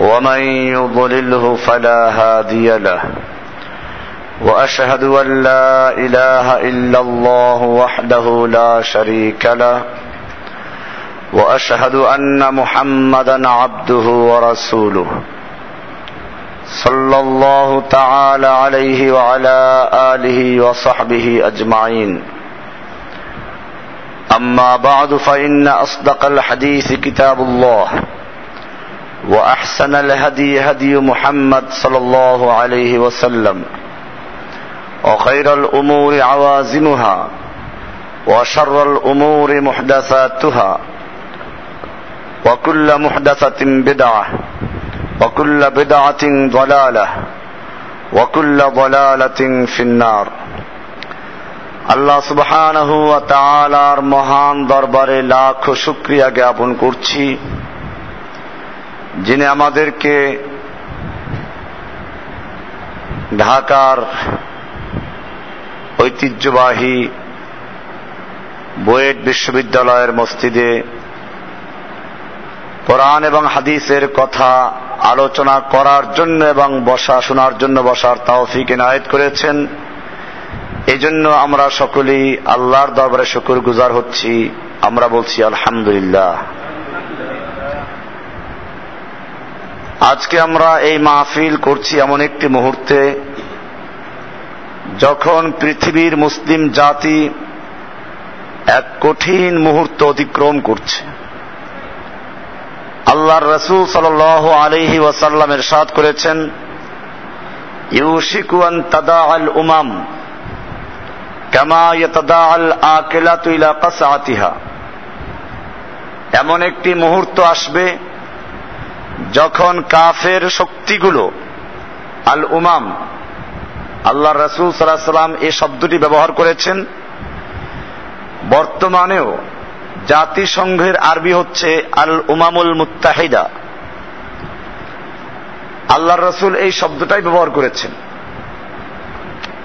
ومن يضلله فلا هادي له. وأشهد أن لا إله إلا الله وحده لا شريك له. وأشهد أن محمدا عبده ورسوله. صلى الله تعالى عليه وعلى آله وصحبه أجمعين. أما بعد فإن أصدق الحديث كتاب الله. واحسن الهدي هدي محمد صلى الله عليه وسلم وخير الامور عوازمها وشر الامور محدثاتها وكل محدثه بدعه وكل بدعه ضلاله وكل ضلاله في النار আল্লাহ সুবহানাহ ওয়া তাআলার মহান দরবারে লাখ শুকরিয়া জ্ঞাপন করছি যিনি আমাদেরকে ঢাকার ঐতিহ্যবাহী বুয়েট বিশ্ববিদ্যালয়ের মসজিদে কোরআন এবং হাদিসের কথা আলোচনা করার জন্য এবং বসা, শোনার জন্য বসার তাওফিক এনায়েত করেছেন। এজন্য আমরা সকলেই আল্লাহর দরবারে শুকুর গুজার হচ্ছি। আমরা বলছি আলহামদুলিল্লাহ। আজকে আমরা এই মাহফিল করছি এমন একটি মুহূর্তে যখন পৃথিবীর মুসলিম জাতি এক কঠিন মুহূর্ত অতিক্রম করছে। আল্লাহর রসুল সাল আলহি ওয়াসাল্লাম এর এরশাদ করেছেন ইউশিকুয়ান তাদা আল উমাম এমন একটি মুহূর্ত আসবে যখন কাফের শক্তিগুলো আল উমাম আল্লাহ রসুল সাল্লাহ সাল্লাম এই শব্দটি ব্যবহার করেছেন, বর্তমানেও জাতিসংঘের আরবি হচ্ছে আল উমামুল মুত্তাহিদা। আল্লাহ রসুল এই শব্দটাই ব্যবহার করেছেন।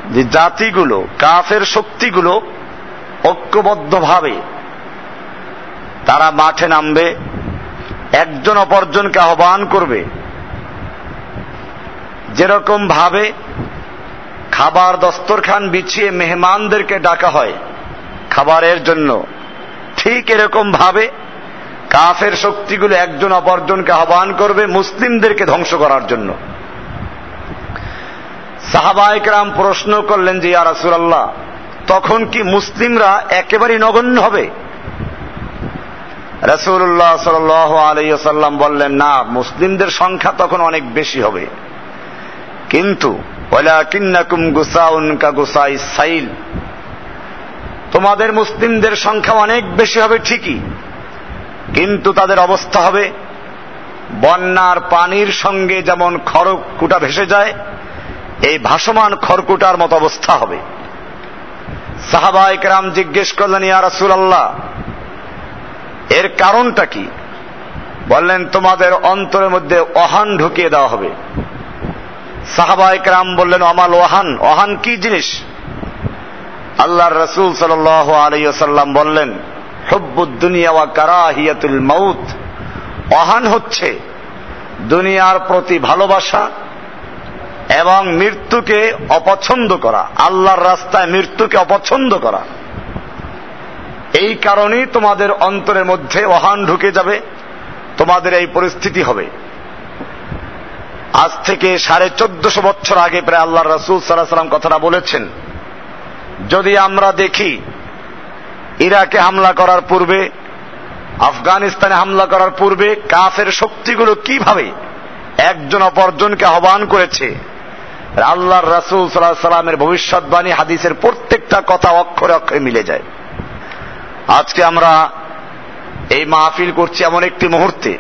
যে জাতিগুলো, কাফের শক্তিগুলো ঐক্যবদ্ধভাবে তারা মাঠে নামবে একজন অপরজনকে আহ্বান করবে। যেরকম ভাবে খাবার দস্তরখান বিছিয়ে মেহমানদেরকে ডাকা হয় খাবারের জন্য, ঠিক এরকম ভাবে কাফের শক্তিগুলো একজন অপরজনকে আহ্বান করবে মুসলিমদেরকে ধ্বংস করার জন্য। সাহাবায়করাম প্রশ্ন করলেন যে, ইয়া রাসুলাল্লাহ, তখন কি মুসলিমরা একেবারেই নগণ্য হবে? রসুল্লাহ সাল আলাইসাল্লাম বললেন, না, মুসলিমদের সংখ্যা তখন অনেক বেশি হবে। কিন্তু তোমাদের মুসলিমদের সংখ্যা অনেক বেশি হবে ঠিকই, কিন্তু তাদের অবস্থা হবে, বন্যার পানির সঙ্গে যেমন খড়কুটা ভেসে যায়, এই ভাসমান খড়কুটার মতো অবস্থা হবে। সাহাবাইকরাম জিজ্ঞেস করলেন, ইয়া রাসুল আল্লাহ এর কারণটা কি? বললেন, তোমাদের অন্তরের মধ্যে অহান ঢুকিয়ে দেওয়া হবে। সাহাবাইক রাম বললেন অমাল ওহান? ওহান কি জিনিস? আল্লাহর রসুল সাল আলাইসাল্লাম বললেন হব্বুদ্দুনিয়া ওয়া কারাহিয়াতুল মাউত। অহান হচ্ছে দুনিয়ার প্রতি ভালোবাসা এবং মৃত্যুকে অপছন্দ করা, আল্লাহর রাস্তায় মৃত্যুকে অপছন্দ করা। এই কারণেই তোমাদের অন্তরের মধ্যে অহান ঢুকে যাবে, তোমাদের এই পরিস্থিতি হবে। আজ থেকে সাড়ে চোদ্দশো বছর আগে প্রায় আল্লাহ রসুল সাল্লাহ সাল্লাম কথাটা বলেছেন, যদি আমরা দেখি ইরাকে হামলা করার পূর্বে, আফগানিস্তানে হামলা করার পূর্বে কাফের শক্তিগুলো কীভাবে একজন অপরজনকে আহ্বান করেছে, আল্লাহর রাসুল সাল্লাহ সাল্লামের ভবিষ্যৎবাণী হাদিসের প্রত্যেকটা কথা অক্ষরে অক্ষরে মিলে যায়। আজকে আমরা এই মাহফিল করছি এমন একটি মুহূর্তে।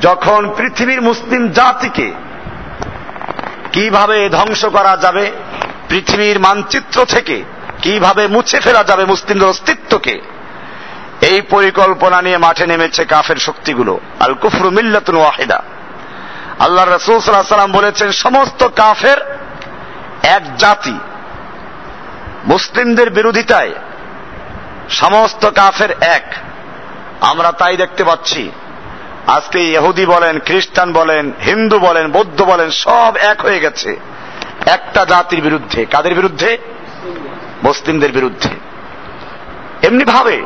যখন পৃথিবীর মুসলিম জাতিকে কীভাবে ধ্বংস করা যাবে, পৃথিবীর মানচিত্র থেকে কীভাবে মুছে ফেলা যাবে মুসলিমদের অস্তিত্বকে, এই পরিকল্পনা নিয়ে মাঠে নেমেছে কাফের শক্তিগুলো আল কুফরু মিল্লাতুন ওয়াহিদা। আল্লাহ রসুল সাল্লাহ সাল্লাম বলেছেন, সমস্ত কাফের এক জাতি। মুসলিমদের বিরোধিতায় সমস্ত কাফের এক। আমরা তাই দেখতে পাচ্ছি। আজকে ইহুদি বলেন, খ্রিস্টান বলেন, হিন্দু বলেন, বৌদ্ধ বলেন, সব এক হয়ে গেছে। একটা জাতির বিরুদ্ধে। কাদের বিরুদ্ধে? মুসলিমদের বিরুদ্ধে। এমনি ভাবে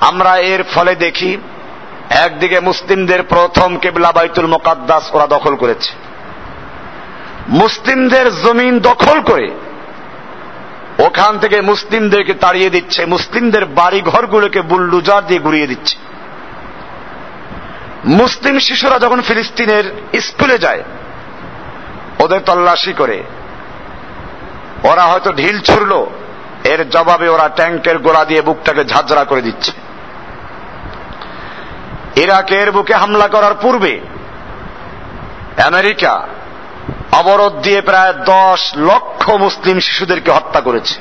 আমরা এর ফলে দেখি, একদিকে মুসলিমদের প্রথম কেবলা বাইতুল মোকাদ্দাস ওরা দখল করেছে। মুসলিমদের জমিন দখল করে ওখান থেকে মুসলিমদেরকে তাড়িয়ে দিচ্ছে। মুসলিমদের বাড়ি ঘরগুলোকে বুল্ডুজার দিয়ে গুড়িয়ে দিচ্ছে। মুসলিম শিশুরা যখন ফিলিস্তিনের স্কুলে যায়, ওদের তল্লাশি করে। ওরা হয়তো ঢিল ছুড়ল, এর জবাবে ওরা ট্যাঙ্কের গোলা দিয়ে বুকটাকে ঝাঁঝরা করে দিচ্ছে। ইরাকের বুকে হামলা করার পূর্বে আমেরিকা অবরোধ দিয়ে প্রায় দশ লক্ষ মুসলিম শিশুদেরকে হত্যা করেছে।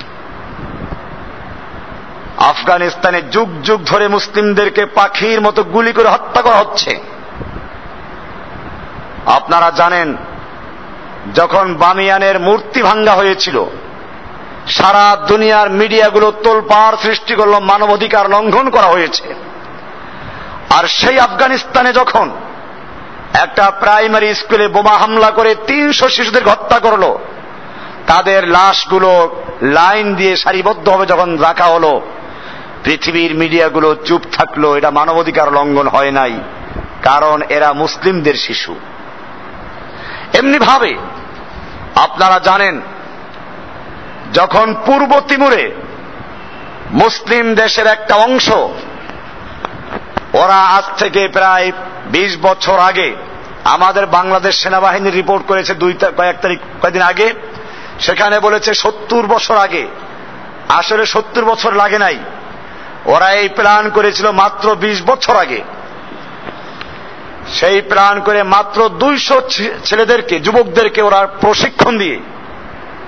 আফগানিস্তানে যুগ যুগ ধরে মুসলিমদেরকে পাখির মতো গুলি করে হত্যা করা হচ্ছে। আপনারা জানেন, যখন বামিয়ানের মূর্তি ভাঙ্গা হয়েছিল, সারা দুনিয়ার মিডিয়াগুলো তোলপাড় সৃষ্টি করল মানবাধিকার লঙ্ঘন করা হয়েছে। আর সেই আফগানিস্তানে যখন একটা প্রাইমারি স্কুলে বোমা হামলা করে তিনশো শিশুদের হত্যা করল। তাদের লাশগুলো লাইন দিয়ে সারিবদ্ধভাবে যখন রাখা হলো। পৃথিবীর মিডিয়াগুলো চুপ থাকল, এটা মানবাধিকার লঙ্ঘন হয় নাই, কারণ এরা মুসলিমদের শিশু। এমনি ভাবে, আপনারা জানেন, যখন পূর্ব তিমুরে মুসলিম দেশের একটা অংশ, ওরা আজ থেকে প্রায় বিশ বছর আগে আমাদের বাংলাদেশ সেনাবাহিনী রিপোর্ট করেছে দুই কয়েক তারিখ, কয়েকদিন আগে। সেখানে বলেছে সত্তর বছর আগে। আসলে সত্তর বছর লাগে নাই। ওরা এই প্ল্যান করেছিল মাত্র বিশ বছর আগে। সেই প্ল্যান করে মাত্র দুইশো ছেলেদেরকে, যুবকদেরকে ওরা প্রশিক্ষণ দিয়ে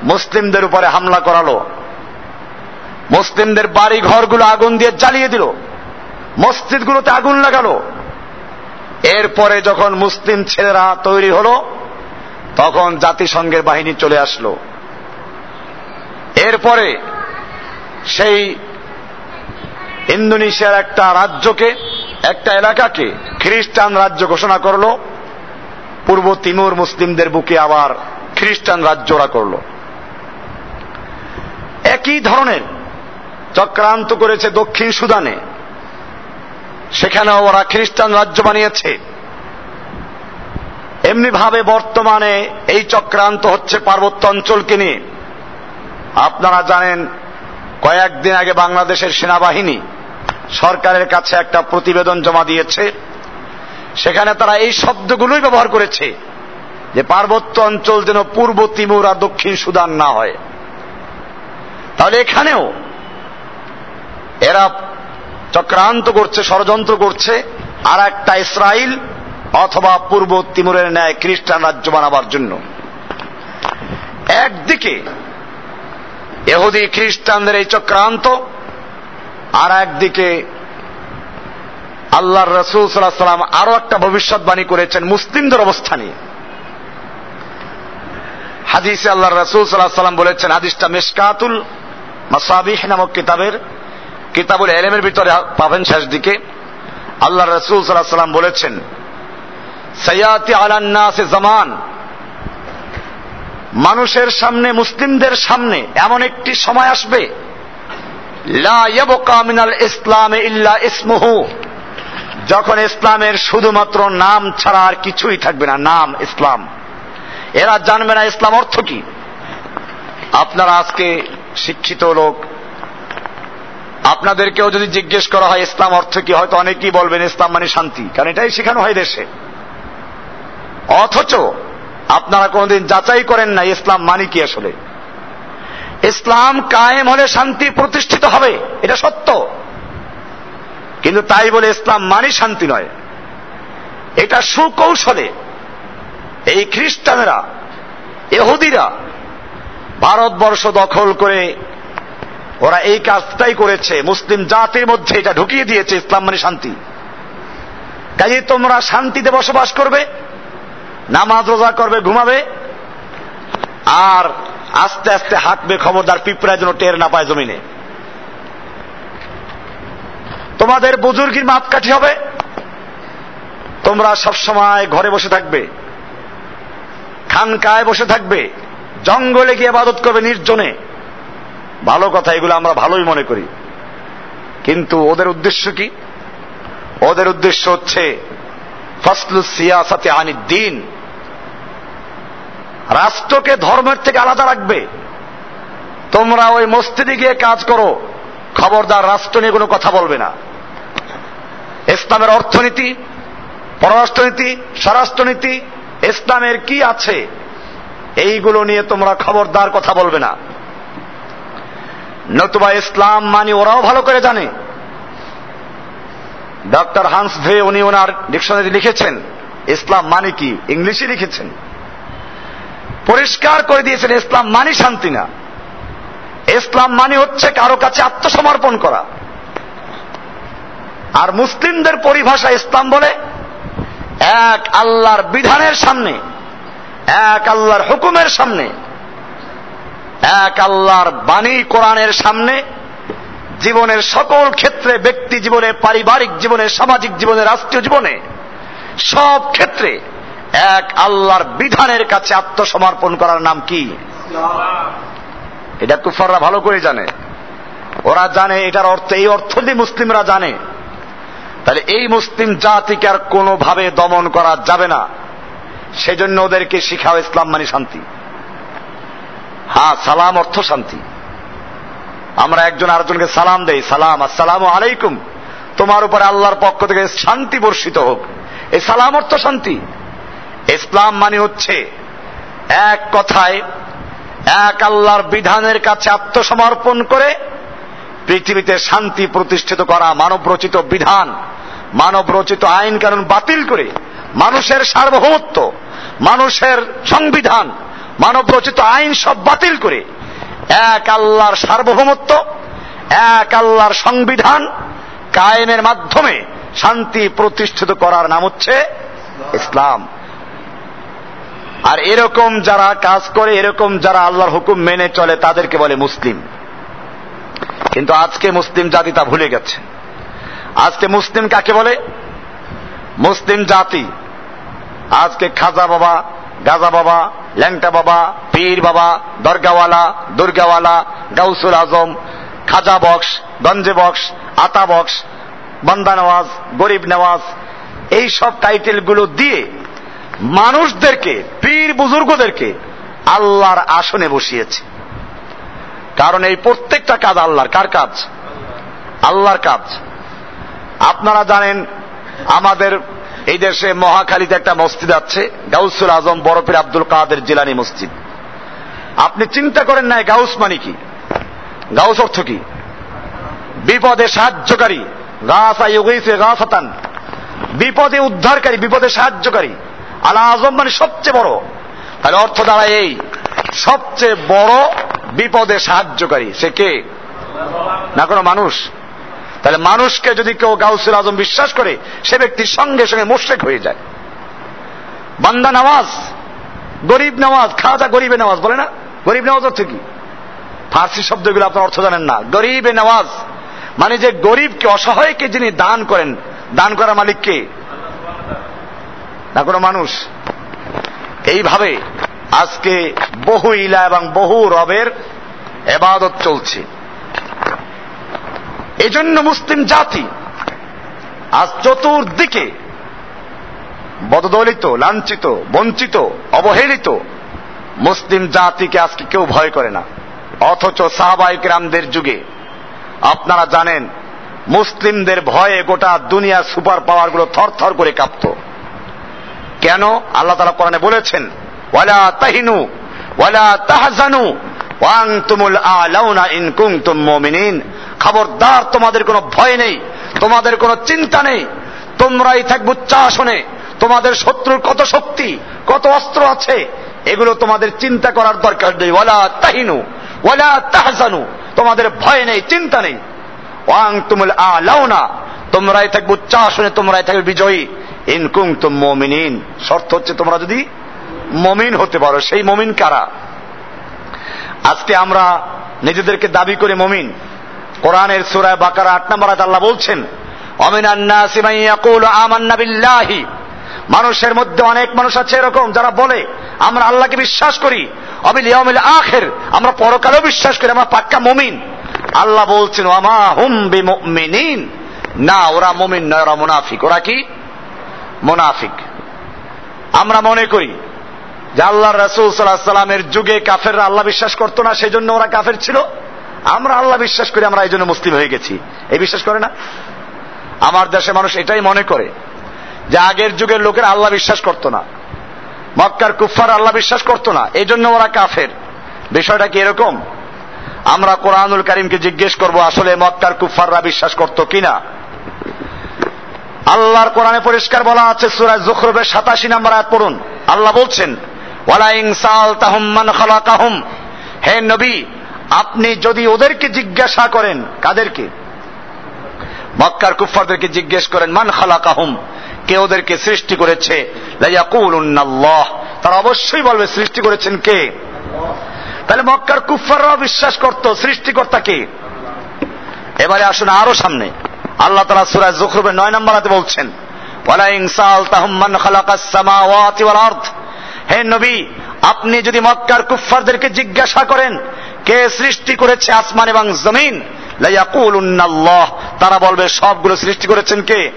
মুসলিমদের উপরে হামলা করালো। মুসলিমদের বাড়ি ঘরগুলো আগুন দিয়ে জ্বালিয়ে দিল। মসজিদগুলোতে আগুন লাগালো। এরপরে যখন মুসলিম ছেলেরা তৈরি হলো, তখন জাতিসংঘের বাহিনী চলে আসলো। এরপরে সেই ইন্দোনেশিয়ার একটা রাজ্যকে, একটা এলাকাকে খ্রিস্টান রাজ্য ঘোষণা করল। পূর্ব তিমুর মুসলিমদের বুকে আবার খ্রিস্টান রাজ্য ওরা করল। একই ধরনের চক্রান্ত করেছে দক্ষিণ সুদানে। সেখানেও ওরা খ্রিস্টান রাজ্য বানিয়েছে। এমনি ভাবে বর্তমানে এই চক্রান্ত হচ্ছে পার্বত্য অঞ্চলকে নিয়ে। আপনারা জানেন, কয়েকদিন আগে বাংলাদেশের সেনাবাহিনী সরকারের কাছে একটা প্রতিবেদন জমা দিয়েছে। সেখানে তারা এই শব্দগুলোই ব্যবহার করেছে যে পার্বত্য অঞ্চল যেন পূর্ব তিমুর আর দক্ষিণ সুদান না হয়। তাহলে এখানেও এরা চক্রান্ত করছে, ষড়যন্ত্র করছে, আর একটা ইসরায়েল অথবা পূর্ব তিমুরের ন্যায় খ্রিস্টান রাজ্য বানাবার জন্য। একদিকে এহুদি খ্রিস্টানদের এই চক্রান্ত, আর একদিকে আল্লাহর রসুল সাল্লাহ সাল্লাম আরও একটা ভবিষ্যৎবাণী করেছেন মুসলিমদের অবস্থা নিয়ে। হাদিসে আল্লাহ রসুল সাল্লাহ সাল্লাম বলেছেন, হাদিসটা মেশকাতুল মাসাবিহ নামক কিতাবের কিতাবুল এলেমের ভিতরে পাবেন শেষ দিকে। আল্লাহ রসুল সাল্লাহ সাল্লাম বলেছেন সৈয়াতি আলান্নাসে জামান। মানুষের সামনে, মুসলিমদের সামনে এমন একটি সময় আসবে মিনাল ইসলামে ইল্লা ইসমুহু। যখন ইসলামের শুধুমাত্র নাম ছাড়া আর কিছুই থাকবে না, নাম ইসলাম। এরা জানবে না ইসলাম অর্থ কি। আপনারা আজকে শিক্ষিত লোক আপনাদেরকেও যদি জিজ্ঞেস করা হয়, ইসলাম অর্থ কি, হয়তো অনেকেই বলবেন ইসলাম মানে শান্তি, কারণ এটাই শেখানো হয় দেশে। অথচ আপনারা কোনদিন যাচাই করেন না ইসলাম মানে কি আসলে। ইসলাম কায়েম হলে শান্তি প্রতিষ্ঠিত হবে, এটা সত্য। কিন্তু তাই বলে ইসলাম মানে শান্তি নয়। এটা সুকৌশলে এই খ্রিস্টানেরা এহুদিরা ভারতবর্ষ দখল করে ওরা এই কাজটাই করেছে। মুসলিম জাতির মধ্যে এটা ঢুকিয়ে দিয়েছে, ইসলাম মানে শান্তি। কাজে তোমরা শান্তিতে বসবাস করবে, নামাজ রোজা করবে, ঘুমাবে, আর আস্তে আস্তে হাঁটবে খবরদার পিঁপড়ায় যেন টের না পায় জমিনে। তোমাদের বুজুর্গির মাপকাঠি হবে। তোমরা সবসময় ঘরে বসে থাকবে, খানকায় বসে থাকবে, জঙ্গলে গিয়ে আবাদত করবে নির্জনে। ভালো কথা, এগুলো আমরা ভালোই মনে করি। কিন্তু ওদের উদ্দেশ্য কি? ওদের উদ্দেশ্য হচ্ছে, ফসলু সিয়াসাতে আনি দিন রাষ্ট্রকে ধর্মের থেকে আলাদা রাখবে। তোমরা ওই মসজিদে গিয়ে কাজ করো, খবরদার রাষ্ট্র নিয়ে কোনো কথা বলবে না। ইসলামের অর্থনীতি, পররাষ্ট্রনীতি, স্বরাষ্ট্রনীতি, ইসলামের কি আছে, এইগুলো নিয়ে তোমরা খবরদার কথা বলবে না। নতুবা ইসলাম মানি ওরাও ভালো করে জানে। ডক্টর হান্স ভে উনি ওনার ডিকশনারি লিখেছেন, ইসলাম মানে কি? ইংলিশে লিখেছেন। পরিষ্কার করে দিয়েছেন, ইসলাম মানি শান্তি না। ইসলাম মানে হচ্ছে কারও কাছে আত্মসমর্পণ করা। আর মুসলিমদের পরিভাষা ইসলাম বলে, এক আল্লাহর বিধানের সামনে, এক আল্লাহর হুকুমের সামনে। এক আল্লাহর বাণী কোরআনের সামনে জীবনের সকল ক্ষেত্রে, ব্যক্তি জীবনে, পারিবারিক জীবনে, সামাজিক জীবনে, রাষ্ট্রীয় জীবনে, সব ক্ষেত্রে এক আল্লাহর বিধানের কাছে আত্মসমর্পণ করার নাম কি? এটা কুফাররা ভালো করে জানে। ওরা জানে এটার অর্থ, এই অর্থ যদি মুসলিমরা জানে, তাহলে এই মুসলিম জাতিকে আর কোনোভাবে দমন করা যাবে না। সেজন্য ওদেরকে শিখাও ইসলাম মানে শান্তি। হ্যাঁ সালাম অর্থ শান্তি। আমরা একজন আরেকজনকে সালাম দেই, সালাম, আসসালাম আলাইকুম। তোমার উপরে আল্লাহর পক্ষ থেকে শান্তি বর্ষিত হোক। এই সালাম অর্থ শান্তি। ইসলাম মানে হচ্ছে এক কথায়, এক আল্লাহর বিধানের কাছে আত্মসমর্পণ করে পৃথিবীতে শান্তি প্রতিষ্ঠিত করা মানব রচিত বিধান মানব রচিত আইন কানুন বাতিল করে মানুষের সার্বভৌমত্ব, মানুষের সংবিধান মানব রচিত আইন সব বাতিল করে। এক আল্লাহর সার্বভৌমত্ব, এক আল্লাহর সংবিধান কায়েমের মাধ্যমে শান্তি প্রতিষ্ঠিত করার নাম হচ্ছে ইসলাম। আর এরকম যারা কাজ করে, এরকম যারা আল্লাহর হুকুম মেনে চলে, তাদেরকে বলে মুসলিম। কিন্তু আজকে মুসলিম জাতি তা ভুলে গেছে। আজকে মুসলিম কাকে বলে? মুসলিম জাতি। আজকে খাজা বাবা গাজা বাবা, ল্যাংটা বাবা, পীর বাবা, দরগাওয়ালা, দুর্গাওয়ালা, গাউসুল আজম, খাজা বক্স, গঞ্জে বক্স, আতা বক্স, বন্দা নওয়াজ, গরিব নওয়াজ, এই সব টাইটেলগুলো দিয়ে মানুষদেরকে, পীর বুজুর্গদেরকে আল্লাহর আসনে বসিয়েছে। কারণ এই প্রত্যেকটা কাজ আল্লাহর। কার কাজ? আল্লাহর কাজ। আপনারা জানেন, আমাদের এই দেশে মহাখালীতে একটা মসজিদ আছে, গাউসুল আজম বরফির আব্দুল কাদের জিলানি মসজিদ। আপনি চিন্তা করেন নাই, গাউস মানে কি? গাউস অর্থ কি? বিপদে সাহায্যকারী গাছ গাছাতান বিপদে উদ্ধারকারী, বিপদে সাহায্যকারী। আলা আজম মানে সবচেয়ে বড়। তাহলে অর্থ দাঁড়ায় এই, সবচেয়ে বড় বিপদে সাহায্যকারী, সে কে? না কোনো মানুষ? তাহলে মানুষকে যদি কেউ গাউসুল আজম বিশ্বাস করে, সে ব্যক্তি সঙ্গে সঙ্গে মোশেক হয়ে যায়। বান্দা নামাজ, গরিব নামাজ, খাজা গরিবে নামাজ বলে না? গরিব নামাজ অর্থ কি? ফার্সি শব্দগুলো আপনার অর্থ জানেন না। গরিবে নামাজ মানে যে গরিবকে, অসহায়কে যিনি দান করেন, দান করা মালিককে না, কোনো মানুষ। এইভাবে আজকে বহু ইলা এবং বহু রবের এবাদত চলছে। এজন্য মুসলিম জাতি আজ চতুর্দিকে বদদলিত, লাঞ্ছিত, বঞ্চিত, অবহেলিত মুসলিম জাতিকে আজকে কেউ ভয় করে না। অথচ সাহাবাইক রামদের যুগে আপনারা জানেন, মুসলিমদের ভয়ে গোটা দুনিয়ার সুপার পাওয়ারগুলো থর থর করে কাঁপত। কেন? আল্লাহ তালা কোরআনে বলেছেন, ওয়ালা তাহিনু, ওয়ালা তাহজানু খবরদার, তোমাদের কোনো ভয় নেই, তোমাদের কোনো চিন্তা নেই, তোমরাই থাকবে উচ্চাসনে তোমাদের শত্রুর কত শক্তি, কত অস্ত্র আছে, এগুলো তোমাদের চিন্তা করার দরকার নেই। ওলা তাহিনু, ওয়ালা তাহজানু, তোমাদের ভয় নেই, চিন্তা নেই। ওয়াং তুমুল আলাউনা, তোমরাই থাকব থাকবে উচ্চাসনে তোমরাই থাকবে বিজয়ী। ইনকুম তুম মমিনিন, শর্ত হচ্ছে তোমরা যদি মমিন হতে পারো, সেই মমিন কারা? আজকে আমরা নিজেদেরকে দাবি করে মমিন। কোরআনের সুরায় বাকারা আট নম্বর আল্লাহ বলছেন মানুষের মধ্যে অনেক মানুষ আছে এরকম যারা বলে, আমরা আল্লাহকে বিশ্বাস করি অবিল আখের। আমরা পরকালেও বিশ্বাস করি, আমরা পাক্কা মমিন। আল্লাহ বলছেন আমা হুম বিমিন না, ওরা মমিন নয়, ওরা মুনাফিক। ওরা কি? মুনাফিক। আমরা মনে করি যে আল্লাহ রসুল সাল্লাহ সাল্লামের যুগে কাফেররা আল্লাহ বিশ্বাস করতো না সেই জন্য ওরা কাফের ছিল। আমরা আল্লাহ বিশ্বাস করি, আমরা এই জন্য মুসলিম হয়ে গেছি। এই বিশ্বাস করে না? আমার দেশে মানুষ এটাই মনে করে যে আগের যুগের লোকেরা আল্লাহ বিশ্বাস করতো না। মক্কার কুফার আল্লাহ বিশ্বাস করতো না এই জন্য ওরা কাফের। বিষয়টা কি এরকম? আমরা কোরআনুল করিমকে জিজ্ঞেস করব, আসলে মক্কার কুফাররা বিশ্বাস করতো কিনা? আল্লাহর কোরআনে পরিষ্কার বলা আছে সুরাজ জুখরবের সাতাশি নাম্বার আয়াত পড়ুন। আল্লাহ বলছেন ওয়ালাইং সাল তাহুম মান খালাকাহুম। হে নবী, আপনি যদি ওদেরকে জিজ্ঞাসা করেন, কাদেরকে? মক্কার কুফারদেরকে জিজ্ঞেস করেন, মান খালাকাহুম, কে ওদেরকে সৃষ্টি করেছে? লাইয়াকুলুন্নাল্লাহ তারা অবশ্যই বলবে, সৃষ্টি করেছেন কে? তাহলে মক্কার কুফাররাও বিশ্বাস করত, সৃষ্টিকর্তা কে? এবারে আসুন আরও সামনে। আল্লাহ তালা সুরাজ জুখরুবের নয় নম্বর হাতে বলছেন, ওয়ালাইং সাল তাহুম্মান খালাকাস সামাওয়াতি ওয়াল আরদ। হে নবী, আপনি যদি মক্কার কুফফারদেরকে জিজ্ঞাসা করেন, কে সৃষ্টি করেছে আসমান এবং জমিন? তারা বলবে, সবগুলো সৃষ্টি করেছেন কে?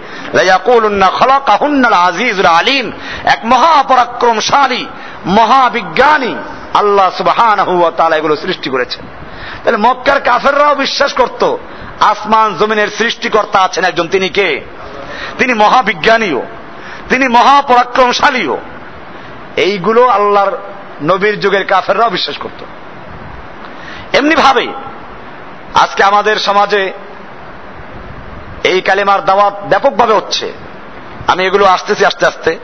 আজিজুল আলিম। এক মহাপরাক্রমশালী, মহাবিজ্ঞানী আল্লাহ সুবহানাহু ওয়া এগুলো সৃষ্টি করেছেন। তাহলে মক্কার কাফেররাও বিশ্বাস করত, আসমান, জমিনের সৃষ্টিকর্তা আছেন একজন, তিনি কে? তিনি মহাবিজ্ঞানীও, তিনি মহাপরাক্রমশালীও। এইগুলো আল্লাহর নবীর যুগের কাফেররাও বিশ্বাস করত। এমনি ভাবে আজকে আমাদের সমাজে এই কালেমার দাওয়াত ব্যাপকভাবে হচ্ছে। আমি এগুলো আসতেছি আস্তে আস্তে।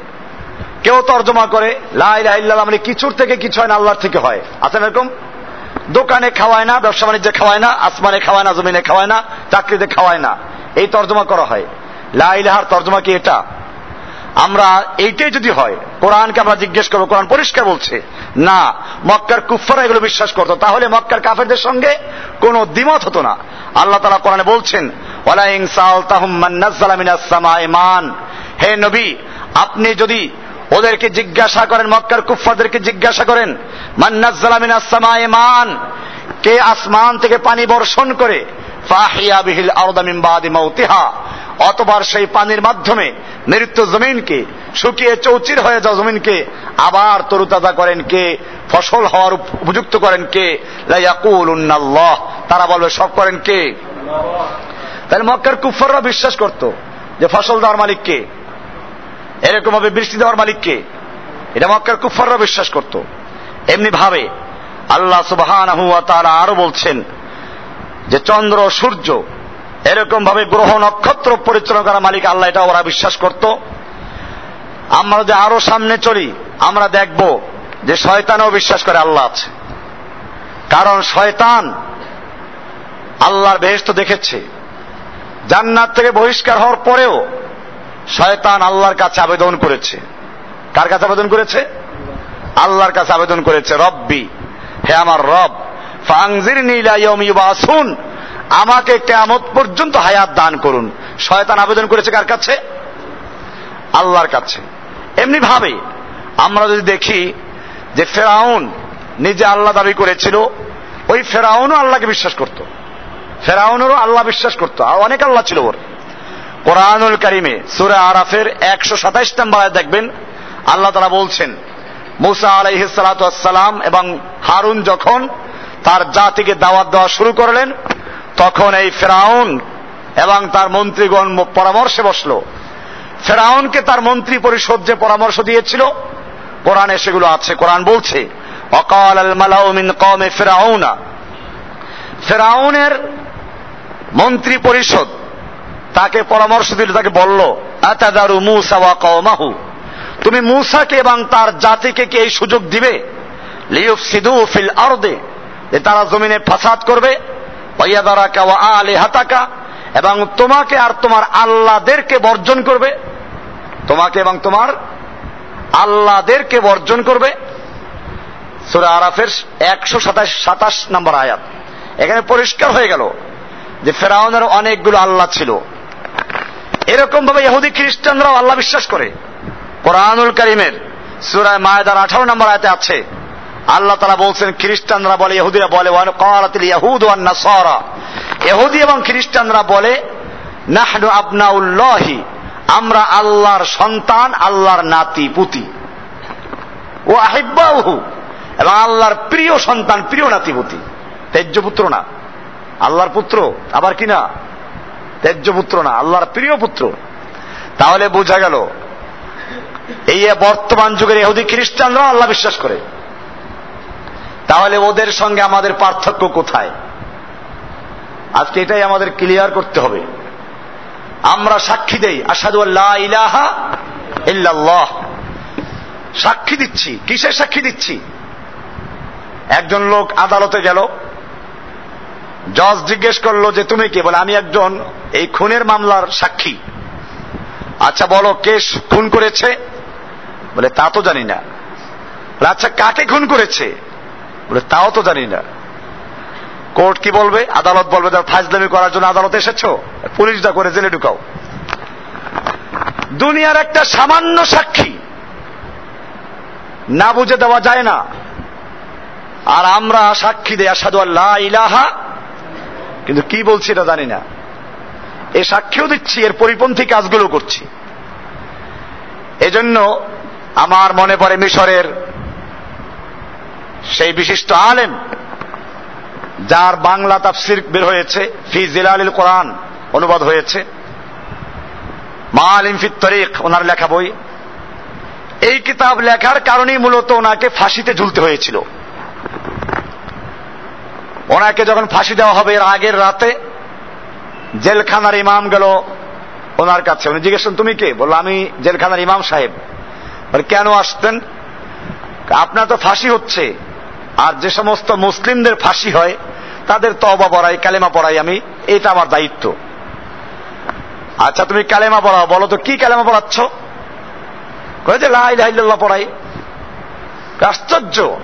কেউ তর্জমা করে লাইল্লাহ মানে কিছুর থেকে কিছু হয় না, আল্লাহর থেকে হয়। আছেন এরকম? দোকানে খাওয়ায় না, ব্যবসা বাণিজ্যে খাওয়ায় না, আসমানে খাওয়ায় না, জমিনে খাওয়ায় না, চাকরিতে খাওয়ায় না। এই তর্জমা করা হয়। লাইলাহার তর্জমা কি এটা? আমরা এইটাই যদি হয়, কোরআনকে আমরা জিজ্ঞেস করব, কোরআন পরিষ্কার বলছে, না, মক্কার কুফারা এগুলো বিশ্বাস করতো, তাহলে মক্কার কাফেরদের সঙ্গে কোনো দ্বিমত হতো না। আল্লাহ তালা কোরআনে বলছেন হে নবী, আপনি যদি ওদেরকে জিজ্ঞাসা করেন, মক্কার কুফাদেরকে জিজ্ঞাসা করেন মান, কে আসমান থেকে পানি বর্ষণ করে ফাহিয়া বিহিল আরদামিন বাদি মাউতিহা। অতবার সেই পানির মাধ্যমে মৃত্যু জমিনকে, শুকিয়ে চৌচির হয়ে যাওয়া জমিনকে আবার তরুতাজা করেন কে, ফসল হওয়ার উপযুক্ত করেন কে? লাইয়াকুল উন্নাল্লাহ তারা বলবে, সব করেন কে? তাহলে মক্কার কুফাররা বিশ্বাস করত যে ফসল দেওয়ার মালিক কে? এরকম ভাবে বৃষ্টি দেওয়ার মালিক কে? এটা মক্কার কুফাররা বিশ্বাস করত। এমনি ভাবে আল্লাহ সুবাহ আরও বলছেন যে চন্দ্র সূর্য এরকম ভাবে গ্রহ নক্ষত্র পরিচালনা করা মালিক আল্লাহ, এটা ওরা বিশ্বাস করত। আমরা যে আরও সামনে চলি, আমরা দেখব যে শয়তানও বিশ্বাস করে আল্লাহ আছে। কারণ শয়তান আল্লাহর বেহেস্ত দেখেছে। জান্নাত থেকে বহিষ্কার হওয়ার পরেও শয়তান আল্লাহর কাছে আবেদন করেছে। কার কাছে আবেদন করেছে? আল্লাহর কাছে আবেদন করেছে, রব্বি। হে আমার রব ফাংজির নীলাইবাসুন আমাকে কেমত পর্যন্ত হায়াত দান করুন। শয়তান আবেদন করেছে কার কাছে? আল্লাহর কাছে। এমনি ভাবে আমরা যদি দেখি যে ফেরাউন নিজে আল্লাহ দাবি করেছিল, ওই ফেরাউনও আল্লাহকে বিশ্বাস করত। ফেরাউনেরও আল্লাহ বিশ্বাস করত। অনেক আল্লাহ ছিল ওর। কোরআনুল কারিমে সুরে আরাফের একশো সাতাইশ নম্বর দেখবেন, আল্লাহ তারা বলছেন, মুসা আলাইহিসালাম এবং হারুন যখন তার জাতিকে দাওয়াত দেওয়া শুরু করলেন। তখন এই ফেরাউন এবং তার মন্ত্রীগণ পরামর্শে বসল। ফেরাউনকে তার মন্ত্রী পরিষদ যে পরামর্শ দিয়েছিল, কোরআনে সেগুলো আছে, কোরআন বলছে, অকাল আল মালাউমিন কমে ফেরাউনা। ফেরাউনের মন্ত্রী পরিষদ তাকে পরামর্শ দিল, তাকে বলল, আতাদারু মুসা ওয়া কওমাহু? তুমি মুসাকে এবং তার জাতিকে কি এই সুযোগ দিবে? লিউফ সিদু ফিল আরদে। যে তারা জমিনে ফাসাদ করবে ওয়া আলিহাতাকা, এবং তোমাকে আর তোমার আল্লাহদেরকে বর্জন করবে। তোমাকে এবং তোমার আল্লাহদেরকে বর্জন করবে। সুরা আরাফের একশো সাতাশ সাতাশ নম্বর আয়াত। এখানে পরিষ্কার হয়ে গেল যে ফেরাউনের অনেকগুলো আল্লাহ ছিল। এরকম ভাবে ইহুদি খ্রিস্টানরাও আল্লাহ বিশ্বাস করে। কোরআনুল করিমের সুরায় মায়দার আঠারো নম্বর আয়তে আছে আল্লাহ তারা বলছেন, খ্রিস্টানরা বলে, ইহুদিরা বলে ইহুদি এবং খ্রিস্টানরা বলে, নাহনু আবনাউল্লাহি, আমরা আল্লাহর সন্তান, আল্লাহর নাতি, পুতি। ও আহিব্বাহু এবং আল্লাহর প্রিয় সন্তান, প্রিয় নাতিপতি তেজ্য পুত্র না। আল্লাহর পুত্র, আবার কি না? তেজ্য পুত্র না, আল্লাহর প্রিয় পুত্র। তাহলে বোঝা গেল, এই বর্তমান যুগের এহুদি খ্রিস্টানরা আল্লাহ বিশ্বাস করে। তাহলে ওদের সঙ্গে আমাদের পার্থক্য কোথায়? আজকে এটাই আমাদের ক্লিয়ার করতে হবে। আমরা সাক্ষী দেই আসাদু আল্লাহ ইলাহা সাক্ষী দিচ্ছি, কিসের সাক্ষী দিচ্ছি? একজন লোক আদালতে গেল, জজ জিজ্ঞেস করল যে তুমি কে? বলে, আমি একজন এই খুনের মামলার সাক্ষী। আচ্ছা বলো, কে খুন করেছে? বলে, তা তো জানি না। আচ্ছা কাকে খুন করেছে? বলে, তাও তো জানি না। কোর্ট কি বলবে? আদালত বলবে তার ফাজলামি করার জন্য আদালতে এসেছ, পুলিশ দা করে জেলে ঢুকাও। দুনিয়ার একটা সামান্য সাক্ষী না বুঝে দেওয়া যায় না। আর আমরা সাক্ষী দেয় আসাদু আল্লাহ ইলাহা, কিন্তু কি বলছি এটা জানি না। এ সাক্ষীও দিচ্ছি, এর পরিপন্থী কাজগুলো করছি। এজন্য আমার মনে পড়ে মিশরের সেই বিশিষ্ট আলেম যার বাংলা তাফসির বের হয়েছে, ফি জিলালিল কোরআন অনুবাদ হয়েছে। মা আলিম ফিত তরিক ওনার লেখা বই। এই কিতাব লেখার কারণেই মূলত ওনাকে ফাঁসিতে ঝুলতে হয়েছিল। ওনাকে যখন ফাঁসি দেওয়া হবে এর আগের রাতে, জেলখানার ইমাম গেল ওনার কাছে। উনি জিজ্ঞেস তুমি কে? বলল, আমি জেলখানার ইমাম সাহেব। কেন আসতেন? আপনার তো ফাঁসি হচ্ছে। আর যে সমস্ত মুসলিমদের ফাঁসি হয়, তাদের তবা পড়াই, কালেমা পড়াই আমি, এটা আমার দায়িত্ব। আচ্ছা তুমি কালেমা পড়াও, বলো তো, কি কালেমা পড়াচ্ছ? যে লাইল্লাহ পড়াই। আশ্চর্য।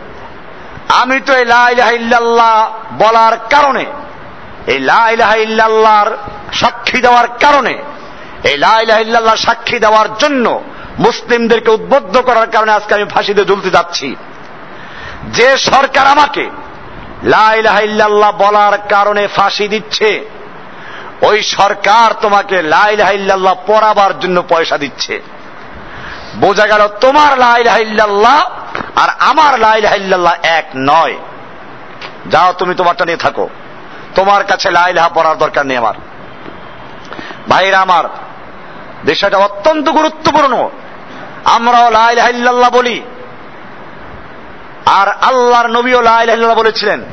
আমি তো এই লাই লাইল্লাহ বলার কারণে, এই লাই লাইল্লাহর সাক্ষী দেওয়ার কারণে, এই লাই লাইল্লাহ সাক্ষী দেওয়ার জন্য মুসলিমদেরকে উদ্বুদ্ধ করার কারণে আজকে আমি ফাঁসিতে ঝুলতে যাচ্ছি। যে সরকার আমাকে লাইল্লাহ বলার কারণে ফাঁসি দিচ্ছে, ওই সরকার তোমাকে লাইল্লাহ পড়াবার জন্য পয়সা দিচ্ছে। বোঝা গেল তোমার লাইল্লাহ আর আমার লাইল্লাহ এক নয়। যাও তুমি তোমারটা নিয়ে থাকো। তোমার কাছে লাইলাহা পড়ার দরকার নেই আমার। ভাইরা আমার, বিষয়টা অত্যন্ত গুরুত্বপূর্ণ। আমরাও লাইল্লাহ বলি। আর আল্লাহর নবীও লাইল্লাহ বলেছিলেন।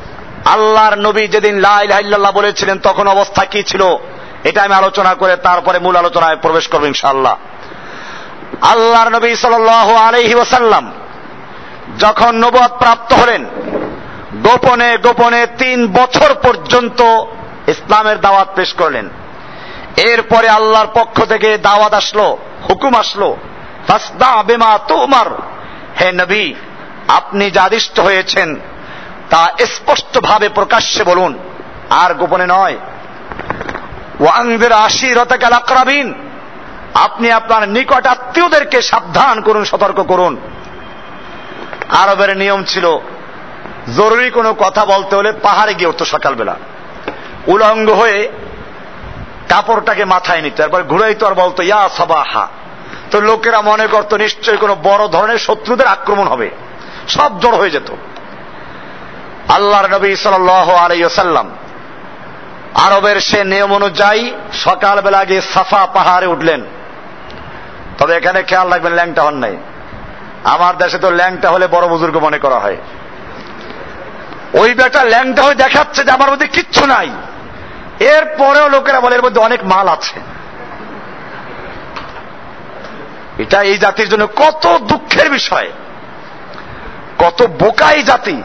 আল্লাহর নবী যেদিন লাইল্লাহ বলেছিলেন, তখন অবস্থা কি ছিল? এটা আমি আলোচনা করে তারপরে মূল আলোচনায় প্রবেশ করব ইনশাআল্লাহ। আল্লাহর নবী সাল আলহি ওসাল্লাম যখন নবদ প্রাপ্ত হলেন, গোপনে গোপনে তিন বছর পর্যন্ত ইসলামের দাওয়াত পেশ করলেন। এরপরে আল্লাহর পক্ষ থেকে দাওয়াত আসলো, হুকুম আসলো তুমার হে নবী আপনি যা আদিষ্ট হয়েছেন, তা স্পষ্টভাবে প্রকাশ্যে বলুন, আর গোপনে নয়। ওয়াংদের আশিরতাকাল আকরাবিন আপনি আপনার নিকট আত্মীয়দেরকে সাবধান করুন, সতর্ক করুন। আরবের নিয়ম ছিল, জরুরি কোনো কথা বলতে হলে পাহাড়ে গিয়ে উঠতো সকালবেলা। উলঙ্গ হয়ে কাপড়টাকে মাথায় নিত এরপর ঘুরাইতো আর বলতো, ইয়া সবাহা। তো লোকেরা মনে করতো, নিশ্চয়ই কোনো বড় ধরনের শত্রুদের আক্রমণ হবে। সব জড় হয়ে যেত। আল্লাহর নবী সাল আলাইসাল্লাম আরবের সে নিয়ম অনুযায়ী সকালবেলা গিয়ে সাফা পাহাড়ে উঠলেন। তবে এখানে খেয়াল রাখবেন, ল্যাংটা হন নাই। আমার দেশে তো ল্যাংটা হলে বড় বুজুর্গ মনে করা হয়। ওই বেটা ল্যাংটা হয়ে দেখাচ্ছে যে আমার মধ্যে কিচ্ছু নাই। এর পরেও লোকেরা বলে, এর মধ্যে অনেক মাল আছে। এটা এই জাতির জন্য কত দুঃখের বিষয়। কত বোকাই জাতি।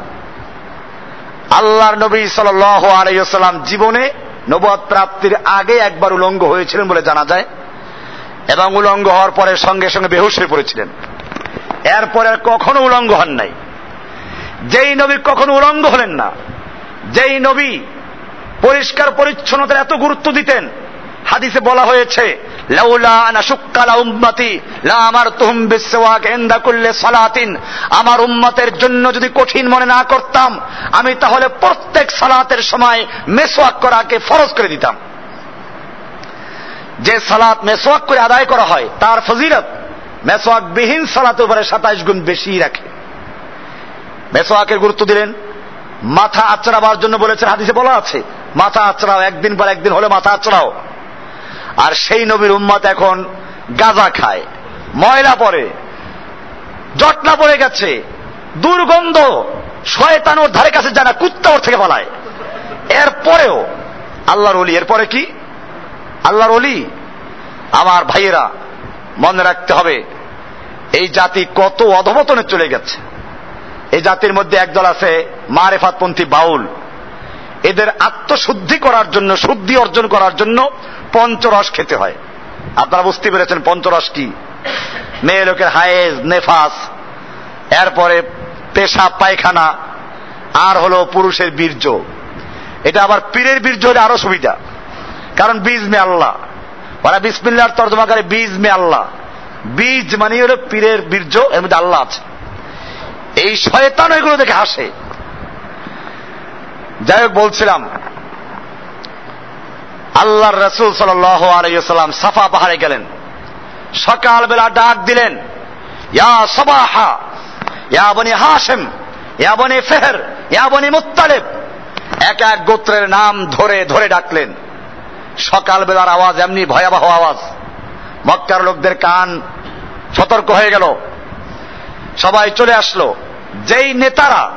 আল্লাহর নবী সাল আলাইসাল্লাম জীবনে নবদ প্রাপ্তির আগে একবার উলঙ্গ হয়েছিলেন বলে জানা যায় এবং উলঙ্গ হওয়ার পরে সঙ্গে সঙ্গে বেহুশ হয়ে পড়েছিলেন। এরপরে কখনো উলঙ্গ হন নাই। যেই নবী কখনো উলঙ্গ হলেন না, যেই নবী পরিষ্কার পরিচ্ছন্নতার এত গুরুত্ব দিতেন হাদিসে বলা হয়েছে আমার উম্মতের জন্য যদি কঠিন মনে না করতাম, আমি তাহলে প্রত্যেক সালাতের সময় মেসওয়াক করাকে ফরজ করে দিতাম। যে সালাত মেসওয়াক করে আদায় করা হয়, তার ফজিলত মেসোয়াক বিহীন সালাত উপরে সাতাইশ গুণ বেশি রাখে। মেসওয়াকের গুরুত্ব দিলেন, মাথা আচড়াবার জন্য বলেছেন, হাদিসে বলা আছে, মাথা আচড়াও, একদিন পর একদিন হলে মাথা আচড়াও। আর সেই নবীর উম্মত এখন গাজা খায়। ময়লা পরে জটলা পড়ে গেছে, দুর্গন্ধ শয়তান ওর ধারে কাছে জানা কুত্তা ওর থেকে পালায়। এরপরেও আল্লাহর অলি এরপরে কি? আল্লাহর অলি আমার ভাইয়েরা, মনে রাখতে হবে, এই জাতি কত অধবতনে চলে গেছে। এই জাতির মধ্যে একদল আছে মারেফাতপন্থী বাউল। এদের আত্মশুদ্ধি করার জন্য, শুদ্ধি অর্জন করার জন্য পঞ্চরস খেতে হয়। আপনারা বুঝতে পেরেছেন পঞ্চরস কি? মেয়ে লোকের হায়েজ, নেফাস। এরপরে পেশাব পায়খানা। আর হলো পুরুষের বীর্য। এটা আবার পীরের বীর্য হলে আরও সুবিধা। কারণ বীজ মে আল্লাহ। ওরা বিসমিল্লার তর্জমা করে, বীজ মে আল্লাহ। বীজ মানে হলো পীরের বীর্য, এর মধ্যে আল্লাহ আছে। এই শয়তান এগুলো দেখে হাসে। যাই হোক বলছিলাম আল্লাহর রসুল সাল্লাম সাফা পাহাড়ে গেলেন। সকালবেলা ডাক দিলেন, ইয়া সবাহা, ইয়া বনি হাসেম ইয়া বনি ফেহর, ইয়া বনি মুত্তালেব। এক এক গোত্রের নাম ধরে ধরে ডাকলেন। সকালবেলার আওয়াজ এমনি ভয়াবহ আওয়াজ। মক্কার লোকদের কান সতর্ক হয়ে গেল। সবাই চলে আসলো। যেই নেতারা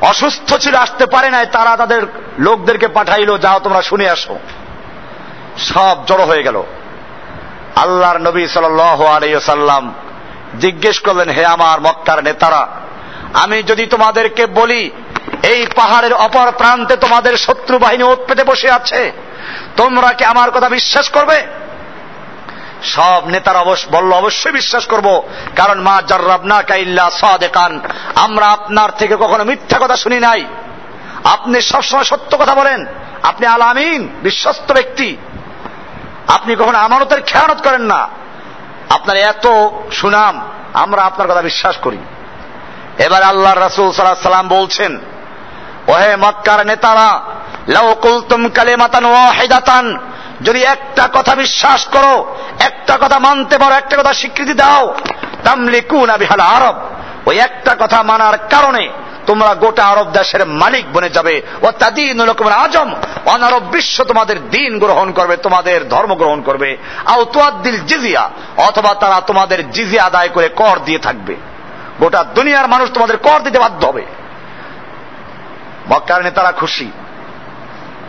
অসুস্থ ছিল, আসতে পারে নাই, তারা তাদের লোকদেরকে পাঠাইলো, যাও তোমরা শুনে আসো। সব জড়ো হয়ে গেল। আল্লাহর নবী সাল্লাম জিজ্ঞেস করলেন, হে আমার মক্কার নেতারা, আমি যদি তোমাদেরকে বলি, এই পাহাড়ের অপর প্রান্তে তোমাদের শত্রু বাহিনী ওত পেতে বসে আছে, তোমরা কি আমার কথা বিশ্বাস করবে? সব নেতারা বলল, অবশ্যই বিশ্বাস করব। কারণ মা জার্রাবনা কাইল্লা সাদেকান। আমরা আপনার থেকে কখনো মিথ্যা কথা শুনি নাই। আপনি সবসময় সত্য কথা বলেন। আপনি আলামিন, বিশ্বস্ত ব্যক্তি। আপনি কখনো আমানতের খেয়ানত করেন না। আপনার এত সুনাম, আমরা আপনার কথা বিশ্বাস করি। এবার আল্লাহ রাসুল সাল্লাহ সাল্লাম বলছেন, ওহে মক্কার নেতারা, লাউ কুলতুম কালেমাতান ওয়াহিদাতান যদি একটা কথা বিশ্বাস করো, একটা কথা মানতে পারো, একটা কথা স্বীকৃতি দাও, তামলিকুন বিহাল আরব। ওই একটা কথা মানার কারণে তোমরা গোটা আরব দেশের মালিক বনে যাবে। ও তাদিন আজম, অনারব বিশ্ব তোমাদের দিন গ্রহণ করবে, তোমাদের ধর্ম গ্রহণ করবে। আও তোয়াদ্দিল জিজিয়া, অথবা তারা তোমাদের জিজিয়া আদায় করে কর দিয়ে থাকবে। গোটা দুনিয়ার মানুষ তোমাদের কর দিতে বাধ্য হবে। মক্কার নেতারা খুশি।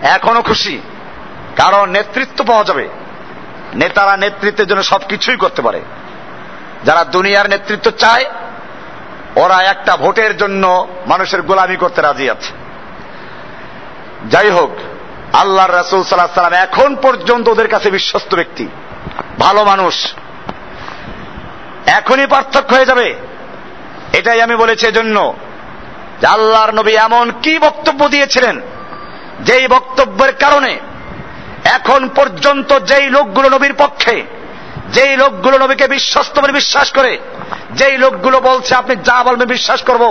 এখনও খুশি। কারণ নেতৃত্ব পাওয়া যাবে। নেতারা নেতৃত্বের জন্য সবকিছুই করতে পারে। যারা দুনিয়ার নেতৃত্ব চায়, ওরা একটা ভোটের জন্য মানুষের গোলামি করতে রাজি আছে। যাই হোক আল্লাহ রাসুল সাল্লাহ সাল্লাম এখন পর্যন্ত ওদের কাছে বিশ্বস্ত ব্যক্তি। ভালো মানুষ। এখনই পার্থক্য হয়ে যাবে। এটাই আমি বলেছি এজন্য আল্লাহর নবী এমন কি বক্তব্য দিয়েছিলেন, যেই বক্তব্যের কারণে এখন পর্যন্ত যেই লোকগুলো নবীর পক্ষে যেই লোকগুলো নবীকে বিশ্বস্ত বলে বিশ্বাস করে যেই লোকগুলো বলছে আপনি যা বলবেন বিশ্বাস করব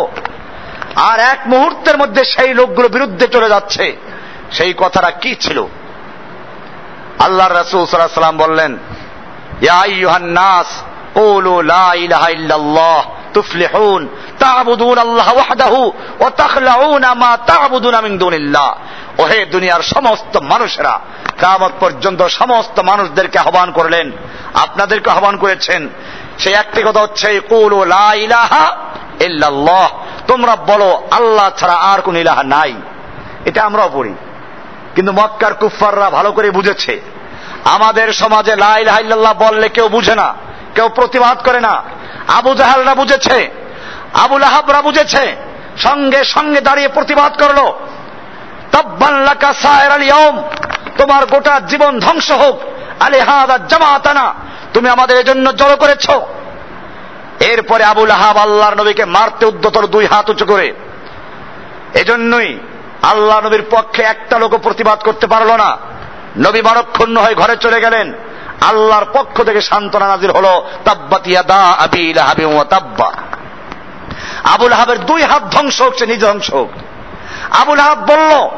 আর এক মুহূর্তের মধ্যে সেই লোকগুলো বিরুদ্ধে চলে যাচ্ছে সেই কথাটা কি ছিল আল্লাহ রসুল সাল্লাম বললেন নাস قولوا لا إله إلا الله تفلحون تعبدون الله وحده وتخلعون ما تعبدون من دون الله ওহে দুনিয়ার সমস্ত মানুষেরা কামত পর্যন্ত সমস্ত মানুষদেরকে আহ্বান করলেন। আপনাদেরকে আহ্বান করেছেন। সেই একটি কথা হচ্ছে তোমরা বলো, আল্লাহ ছাড়া আর কোন ইলাহা নাই। এটা আমরাও পড়ি। কিন্তু মক্কার কুফাররা ভালো করে বুঝেছে। আমাদের সমাজে লা ইলাহা ইল্লাল্লাহ বললে কেউ বুঝে না, কেউ প্রতিবাদ করে না। আবু জাহালরা বুঝেছে আবুল আহাবরা বুঝেছে, সঙ্গে সঙ্গে দাঁড়িয়ে প্রতিবাদ করল। তাব্বাল্লাকা সায়ের আল ইয়ম তোমার গোটা জীবন ধ্বংস হোক। আলে হাদা জামাতানা, তুমি আমাদের এজন্য জড়ো করেছ। এরপরে আবুল আহাব আল্লাহর নবীকে মারতে উদ্যতর দুই হাত উঁচু করে। এজন্যই আল্লাহ নবীর পক্ষে একটা লোক প্রতিবাদ করতে পারল না। নবী মারক্ষণ্য হয়ে ঘরে চলে গেলেন। আল্লাহর পক্ষ থেকে সান্ত্বনা নাজির হলো তাব্বাতিয়া দা আবিল ওয়া তাব্বা। আবুল আহাবের দুই হাত ধ্বংস হোক, সে নিজে ধ্বংস হোক। আবুল আহাব বলল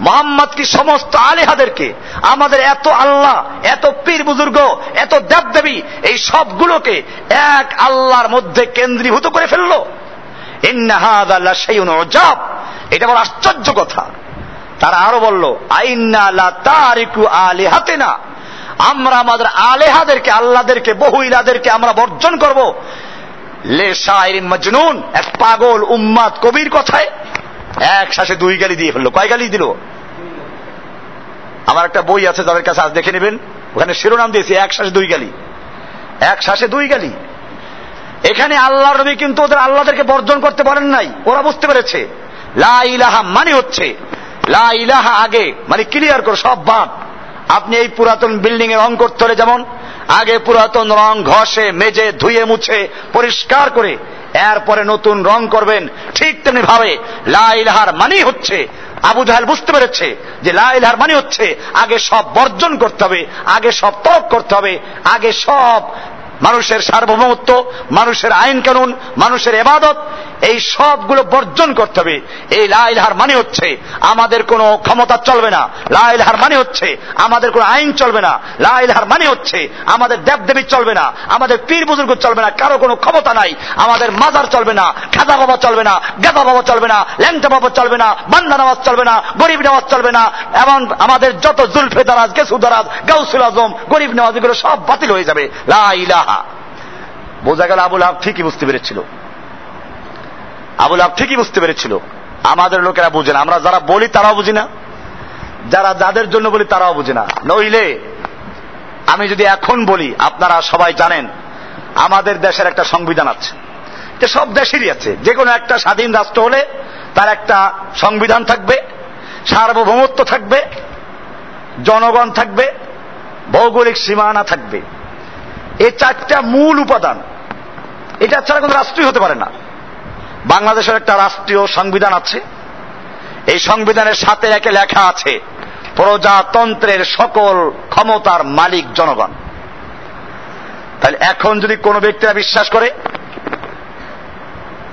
মোহাম্মদ কি সমস্ত আলেহাদেরকে, আমাদের এত আল্লাহ, এত পীর বুজুর্গ এত দেবদেবী, এই সবগুলোকে এক আল্লাহর মধ্যে কেন্দ্রীভূত করে ফেলল। এটা বড় আশ্চর্য কথা। তারা আরও বলল, আইন্না লা তারিকু আলিহাতে না আমরা আমাদের আলেহাদেরকে, আল্লাহদেরকে, বহু ইলাদেরকে আমরা বর্জন করব। লে মজনুন, এক পাগল উম্মাদ কবির কথায় এক শ্বাসে দুই গালি দিয়ে ফেলল। কয় গালি দিল? আমার একটা বই আছে, যাদের কাছে আজ দেখে নেবেন, ওখানে শিরোনাম দিয়েছি, এক শ্বাসে দুই গালি। এক শ্বাসে দুই গালি। এখানে আল্লাহ নবী কিন্তু ওদের আল্লাহদেরকে বর্জন করতে পারেন নাই, ওরা বুঝতে পেরেছে। লা ইলাহা মানে হচ্ছে, লা ইলাহা আগে মানে ক্লিয়ার করে সব বাদ। আপনি এই পুরাতন বিল্ডিং এ রং করতে হলে যেমন আগে পুরাতন রং ঘষে, মেজে, ধুয়ে, মুছে, পরিষ্কার করে এরপরে নতুন রং করবেন। ঠিক তেমনি ভাবে লাইলহার মানি হচ্ছে, আবু জাহাল বুঝতে পেরেছে যে লাইলহার মানে হচ্ছে আগে সব বর্জন করতে হবে, আগে সব তরক করতে হবে, আগে সব মানুষের সার্বভৌমত্ব, মানুষের আইন কানুন, মানুষের এবাদত এই সবগুলো বর্জন করতে হবে এই লাইলহার মানে হচ্ছে আমাদের কোনো ক্ষমতা চলবে না লাইলহার মানে হচ্ছে আমাদের কোনো আইন চলবে না লাইলহার মানে হচ্ছে আমাদের দেবদেবী চলবে না আমাদের পীর বুজুর্গ চলবে না কারও কোনো ক্ষমতা নাই আমাদের মাজার চলবে না খাদা বাবা চলবে না গেদা বাবা চলবে না ল্যাংটা বাবা চলবে না বান্দা নামাজ চলবে না গরিব নামাজ চলবে না এবং আমাদের যত জুলফে দারাজ গেসু দারাজ গাউসুল আজম গরিব নামাজ এগুলো সব বাতিল হয়ে যাবে লাইলাহা বোঝা গেল আবুল আব ঠিকই বুঝতে পেরেছিল আবুল আব ঠিকই বুঝতে পেরেছিল। আমাদের লোকেরা বুঝে না। আমরা যারা বলি তারাও বুঝি না। যারা যাদের জন্য বলি তারাও বুঝে না। নইলে আমি যদি এখন বলি, আপনারা সবাই জানেন, আমাদের দেশের একটা সংবিধান আছে। যে সব দেশেরই আছে। যে কোনো একটা স্বাধীন রাষ্ট্র হলে তার একটা সংবিধান থাকবে, সার্বভৌমত্ব থাকবে, জনগণ থাকবে, ভৌগোলিক সীমানা থাকবে। এই চারটা মূল উপাদান। এটা ছাড়া কোনো রাষ্ট্রই হতে পারে না। বাংলাদেশের একটা রাষ্ট্রীয় সংবিধান আছে। এই সংবিধানের সাথে একে লেখা আছে, প্রজাতন্ত্রের সকল ক্ষমতার মালিক জনগণ। তাহলে এখন যদি কোনো ব্যক্তিরা বিশ্বাস করে,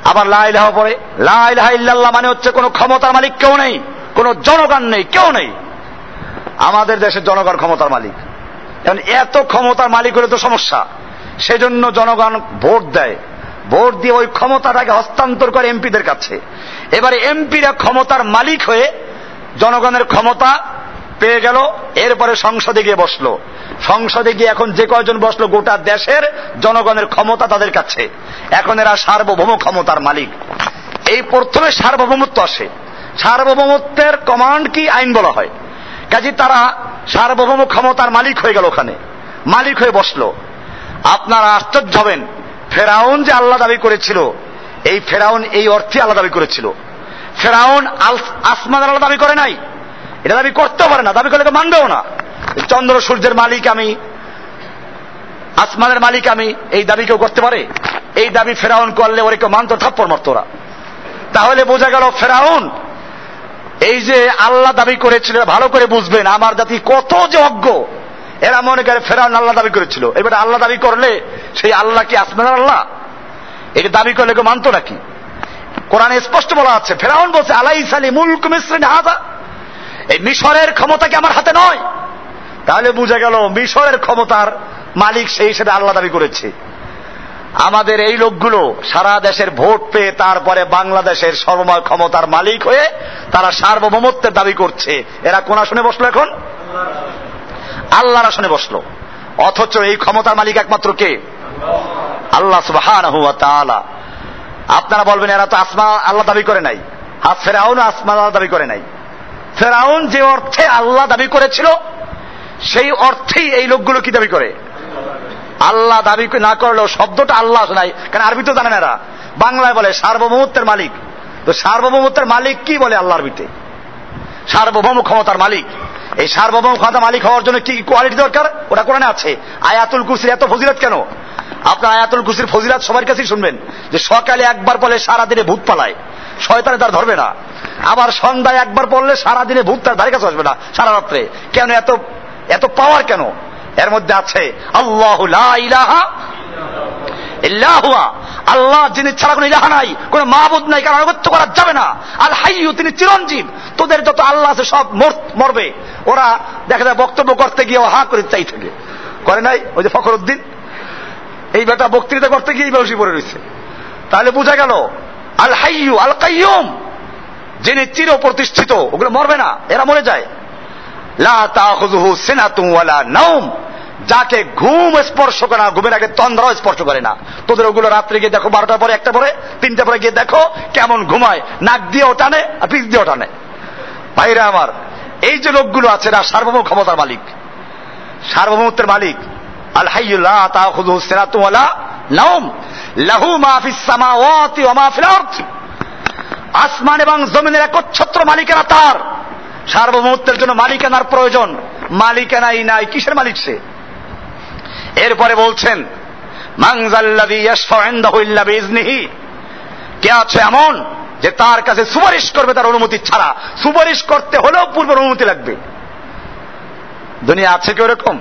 আবার লাই লাইলাহ পরে লাইলাহ ইল্লাল্লাহ মানে হচ্ছে কোনো ক্ষমতার মালিক কেউ নেই, কোনো জনগণ নেই, কেউ নেই। আমাদের দেশের জনগণ ক্ষমতার মালিক। এত ক্ষমতার মালিক হলে তো সমস্যা। সেজন্য জনগণ ভোট দেয়। ভোট দিয়ে ওই ক্ষমতাটাকে হস্তান্তর করে এমপিদের কাছে। এবারে এমপিরা ক্ষমতার মালিক হয়ে জনগণের ক্ষমতা পেয়ে গেল, এরপরে সংসদে গিয়ে বসল। সংসদে গিয়ে এখন যে কয়জন বসল গোটা দেশের জনগণের ক্ষমতা তাদের কাছে। এখন এরা সার্বভৌম ক্ষমতার মালিক। এই প্রথমে সার্বভৌমত্ব আসে। সার্বভৌমত্বের কমান্ড কি? আইন বলা হয়। কাজে তারা সার্বভৌম ক্ষমতার মালিক হয়ে গেল ওখানে। মালিক হয়ে বসল। আপনারা আশ্চর্য হবেন। ফেরাউন যে আল্লাহ দাবি করেছিল, এই ফেরাউন এই অর্থে আল্লাহ দাবি করেছিল। ফেরাউন আসমান আল্লাহ দাবি করে নাই। এটা দাবি করতেও পারে না, দাবি করলে তো মানবেও না। চন্দ্র, সূর্যের মালিক আমি, আসমানের মালিক আমি, এই দাবি কেউ করতে পারে? এই দাবি ফেরাউন করলে ওরে কেউ মানত, থাপ্পড় মারত ওরা। তাহলে বোঝা গেল ফেরাউন, এই যে আল্লাহ দাবি করেছিল, ভালো করে বুঝবেন, আমার জাতি কত যে অজ্ঞ। এরা মনে করে ফেরাউন আল্লাহ দাবি করেছিল। এবারে আল্লাহ দাবি করলে সেই আল্লাহ কি আসমানের আল্লাহ? এটা দাবি করলে কেউ মানত নাকি? কোরআনে স্পষ্ট বলা আছে, ফেরাউন বলছে আলাই সালি মুলক মিশ্রিন হাদা। এই মিশরের ক্ষমতা কি আমার হাতে নয়? তাহলে বুঝে গেল মিশরের ক্ষমতার মালিক সেই হিসেবে আল্লাহ দাবি করেছে। আমাদের এই লোকগুলো সারা দেশের ভোট পেয়ে তারপরে বাংলাদেশের সর্বময় ক্ষমতার মালিক হয়ে তারা সার্বভৌমত্বের দাবি করছে। এরা কোন আসনে বসল এখন? আল্লাহর আসনে বসল। অথচ এই ক্ষমতার মালিক একমাত্র কে? আল্লাহ সুবাহান আপনারা বলবেন, এরা তো আসমা আল্লাহ দাবি করে নাই। আর ফেরাউন আসমা আল্লাহ দাবি করে নাই। ফেরাউন যে অর্থে আল্লাহ দাবি করেছিল, সেই অর্থেই এই লোকগুলো কি দাবি করে? আল্লাহ দাবি না করলেও শব্দটা আল্লাহ শোনায় কারণ আরবি তো জানেন এরা। বাংলায় বলে সার্বভৌমত্বের মালিক। তো সার্বভৌমত্বের মালিক কি বলে আল্লাহর বিতে সার্বভৌম ক্ষমতার মালিক। এই সার্বভৌম ক্ষমতা মালিক হওয়ার জন্য কি কোয়ালিটি দরকার? ওটা কোরআনে আছে। আয়াতুল কুসির এত ফজিলত কেন? আপনার আয়াতুল কুসির ফজিলত সবার কাছেই শুনবেন যে সকালে একবার বলে সারাদিনে ভূত পালায়। শয়তানে তার ধরবে না। আবার সন্ধ্যায় একবার পড়লে সারাদিনে ভূত তার ধারে কাছে আসবে না, সারা রাত্রে। কেন এত এত পাওয়ার কেন? এর মধ্যে আছে, আল্লাহ ইল্লাহুয়া আল্লাহ যিনি ছাড়া কোনো ইলাহা নাই, কোন মাহবুদ নাই কারণ আনুগত্য করা যাবে না। আল হাইয়ু তিনি চিরঞ্জীব। তোদের যত আল্লাহ আছে সব মরবে। ওরা দেখা যায় বক্তব্য করতে গিয়ে হা করে চাই থাকে। করে নাই? ওই যে ফখর উদ্দিন এই বেটা বক্তৃতা করতে গিয়ে এই বেশি পড়ে রয়েছে। তাহলে বোঝা গেল, আল হাইয়ু আল কাইয়ুম যিনি চির প্রতিষ্ঠিত ওগুলো মরবে না, এরা মরে যায়। লা তাখুযুহু সিনাতুন ওয়ালা নাওম। যাকে ঘুম স্পর্শ করে না, ঘুমের আগে তন্দ্রাও স্পর্শ করে না। তোদের ওগুলো রাত্রে গিয়ে দেখো, বারোটার পরে একটা পরে তিনটা পরে গিয়ে দেখো কেমন ঘুমায়। নাক দিয়ে টানে আর পিস দিয়ে টানে। ভাইরা আমার, এই যে লোকগুলো আছে এরা সার্বভৌম ক্ষমতার মালিক। সার্বভৌমত্বের মালিক। আল হাইয়ুল্লাহ তাখুযুহু সিনাতুন ওয়ালা নাওম। লাহু আসমান এবং জমিনের একচ্ছত্র মালিকেরা তার। সার্বভৌমত্বের জন্য মালিকানার প্রয়োজন। মালিকানাই নাই, কিসের মালিক সে? এরপরে বলছেন কে আছে এমন যে তার কাছে সুপারিশ করবে তার অনুমতি ছাড়া? সুপারিশ করতে হলেও পূর্ব অনুমতি লাগবে। দুনিয়া আছে কি ওরকম?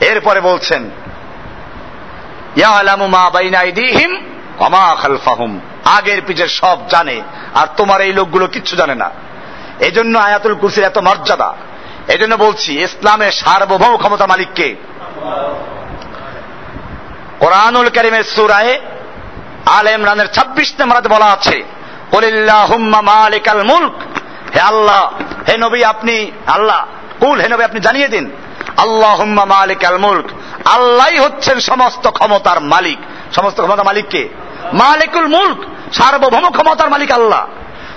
এরপরে বলছেন আগের পিছের সব জানে, আর তোমার এই লোকগুলো কিচ্ছু জানে না। এই জন্য আয়াতুল কুরসির এত মর্যাদা। এজন্য বলছি, ইসলামের সার্বভৌম ক্ষমতা মালিককে কোরআনুল করিমের সুরায় আল ইমরানের ছাব্বিশ নম্বরাতে বলা আছে মুলক। হে আল্লাহ, হে নবী আপনি, আল্লাহ, কুল, হে নবী আপনি জানিয়ে দিন আল্লাহ হুম্মা মালিকাল মুলক। আল্লাহই হচ্ছেন সমস্ত ক্ষমতার মালিক। সমস্ত ক্ষমতার মালিককে মালিকুল মুলক, সার্বভৌম ক্ষমতার মালিক আল্লাহ।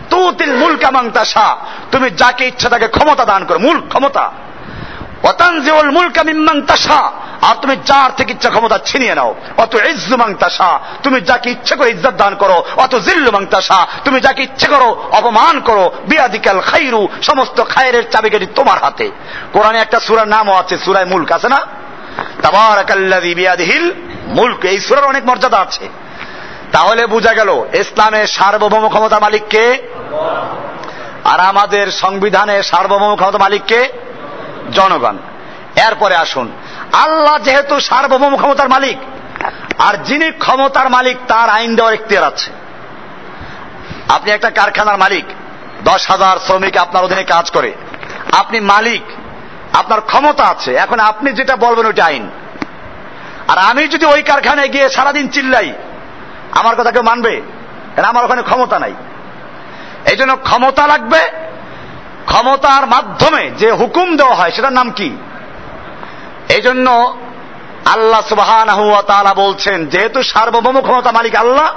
তুতিল মুলক মাংতাসা তুমি যাকে ইচ্ছা তাকে ক্ষমতা দান করো। মূল ক্ষমতা। অতানজিউল মুলকা মিম্মাং তাসা আর তুমি যার থেকে ইচ্ছা ক্ষমতা ছিনিয়ে নাও। অত ইজ্জু মাংতাসা তুমি যাকে ইচ্ছে করে ইজ্জত দান করো অত জিল্লু মাংতাসা তুমি যাকে ইচ্ছে করো, অপমান করো, বিয়াদিকাল খাইরু, সমস্ত খায়ের চাবিকাঠি তোমার হাতে। কোরআনে একটা সুরার নামও আছে, সুরায় মুলক, আছে না? তাবারাকাল্লাযী বিয়াদিহিল মুলক। এই সুরার অনেক মর্যাদা আছে। তাহলে বোঝা গেল, ইসলামের সার্বভৌম ক্ষমতা মালিককে আর আমাদের সংবিধানের সার্বভৌম ক্ষমতা মালিককে জনগণ। এরপরে আসুন। আল্লাহ যেহেতু সার্বভৌম ক্ষমতার মালিক, আর যিনি ক্ষমতার মালিক, তার আইন দেওয়ার এখতিয়ার আছে। আপনি একটা কারখানার মালিক, দশ হাজার শ্রমিক আপনার অধীনে কাজ করে। আপনি মালিক, আপনার ক্ষমতা আছে। এখন আপনি যেটা বলবেন ওইটা আইন। আর আমি যদি ওই কারখানায় গিয়ে সারাদিন চিল্লাই, আমার কথা কেউ মানবে? আমার ওখানে ক্ষমতা নাই। এই জন্য ক্ষমতা লাগবে ক্ষমতার মাধ্যমে যে হুকুম দেওয়া হয়, সেটার নাম কি? এই জন্য আল্লাহ সুবাহান বলছেন, যেহেতু সার্বভৌম ক্ষমতা মালিক আল্লাহ,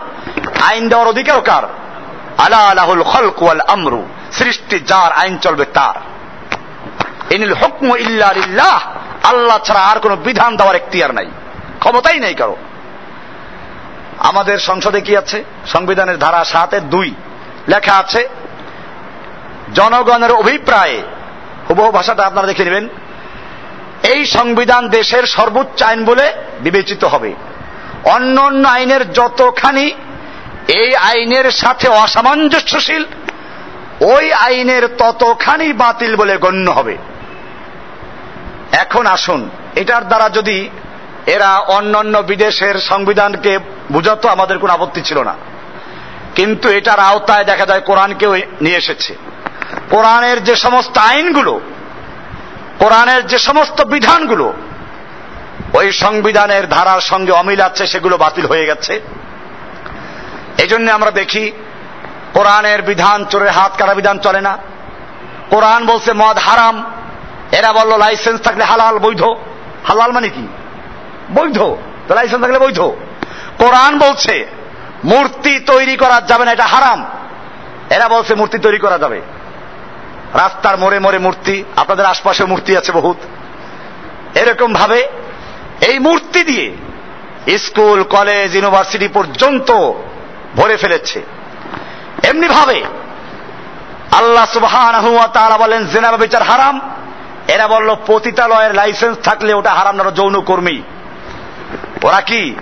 আইন দেওয়ার অধিকার কার? আলা আলাহুল খলকুয়াল আমরু, সৃষ্টি যার আইন চলবে তার। ইনিল হুকম ইল্লাহ আল্লাহ ছাড়া আর কোন বিধান দেওয়ার এখতিয়ার নাই, ক্ষমতাই নেই কারও। আমাদের সংসদে কি আছে? সংবিধানের ধারা সাতের দুই লেখা আছে জনগণের অভিপ্রায়ে। হুবহু ভাষাটা আপনারা দেখে নেবেন। এই সংবিধান দেশের সর্বোচ্চ আইন বলে বিবেচিত হবে। অন্য অন্য আইনের যতখানি এই আইনের সাথে অসামঞ্জস্যশীল, ওই আইনের ততখানি বাতিল বলে গণ্য হবে। এখন আসুন, এটার দ্বারা যদি এরা অন্যান্য বিদেশের সংবিধানকে বুঝাতো, আমাদের কোনো আপত্তি ছিল না। কিন্তু এটার আওতায় দেখা যায় কোরআনকেও নিয়ে এসেছে। কোরআনের যে সমস্ত আইনগুলো, কোরআনের যে সমস্ত বিধানগুলো, ওই সংবিধানের ধারার সঙ্গে অমিল আছে, সেগুলো বাতিল হয়ে গেছে। এই জন্য আমরা দেখি, কোরআনের বিধান চোরের হাত কাটা বিধান চলে না। কোরআন বলছে মদ হারাম, এরা বলল লাইসেন্স থাকলে হালাল, বৈধ। হালাল মানে কি? বৈধ। লাইসেন্স থাকলে বৈধ। কোরআন বলছে, মূর্তি তৈরি করা যাবে না, এটা হারাম। এরা বলছে মূর্তি তৈরি করা যাবে। রাস্তার মোড়ে মোড়ে মূর্তি, আপনাদের আশপাশে মূর্তি আছে বহুত। এরকম ভাবে এই মূর্তি দিয়ে স্কুল, কলেজ, ইউনিভার্সিটি পর্যন্ত ভরে ফেলেছে। এমনি ভাবে আল্লাহ সুবহান তারা বলেন জেনাবা বিচার হারাম। এরা বলল পতিতালয়ের লাইসেন্স থাকলে ওটা হারাম না যৌন কর্মী। ওরা কি?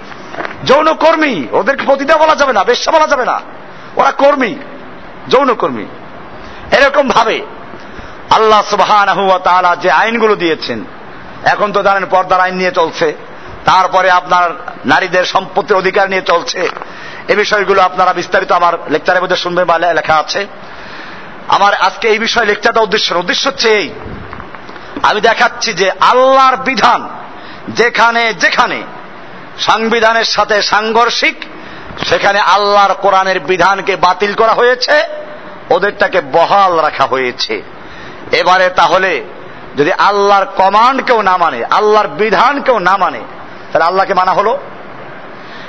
যৌন কর্মী? ওদেরকে পতিতা বলা যাবে না, বেশ্যা বলা যাবে না। ওরা কর্মী, যৌন কর্মী। এরকম ভাবে আল্লাহ সুবহান যে আইনগুলো দিয়েছেন, এখন তো জানেন পর্দার আইন নিয়ে চলছে, তারপরে আপনার নারীদের সম্পত্তির অধিকার নিয়ে চলছে, এ বিষয়গুলো আপনারা বিস্তারিত আমার লেকচারের মধ্যে শুনবেন বা লেখা আছে। আমার আজকে এই বিষয়ে লেকচারটা উদ্দেশ্য উদ্দেশ্য হচ্ছে এই। আমি দেখাচ্ছি যে আল্লাহর বিধান যেখানে যেখানে সংবিধানের সাথে সাংঘর্ষিক, সেখানে আল্লাহর কোরআনের বিধানকে বাতিল করা হয়েছে। ওদেরটাকে বহাল রাখা হয়েছে। এবারে তাহলে যদি আল্লাহর কমান্ড কেউ না মানে আল্লাহর বিধান কেউ না মানে তাহলে আল্লাহকে মানা হলো?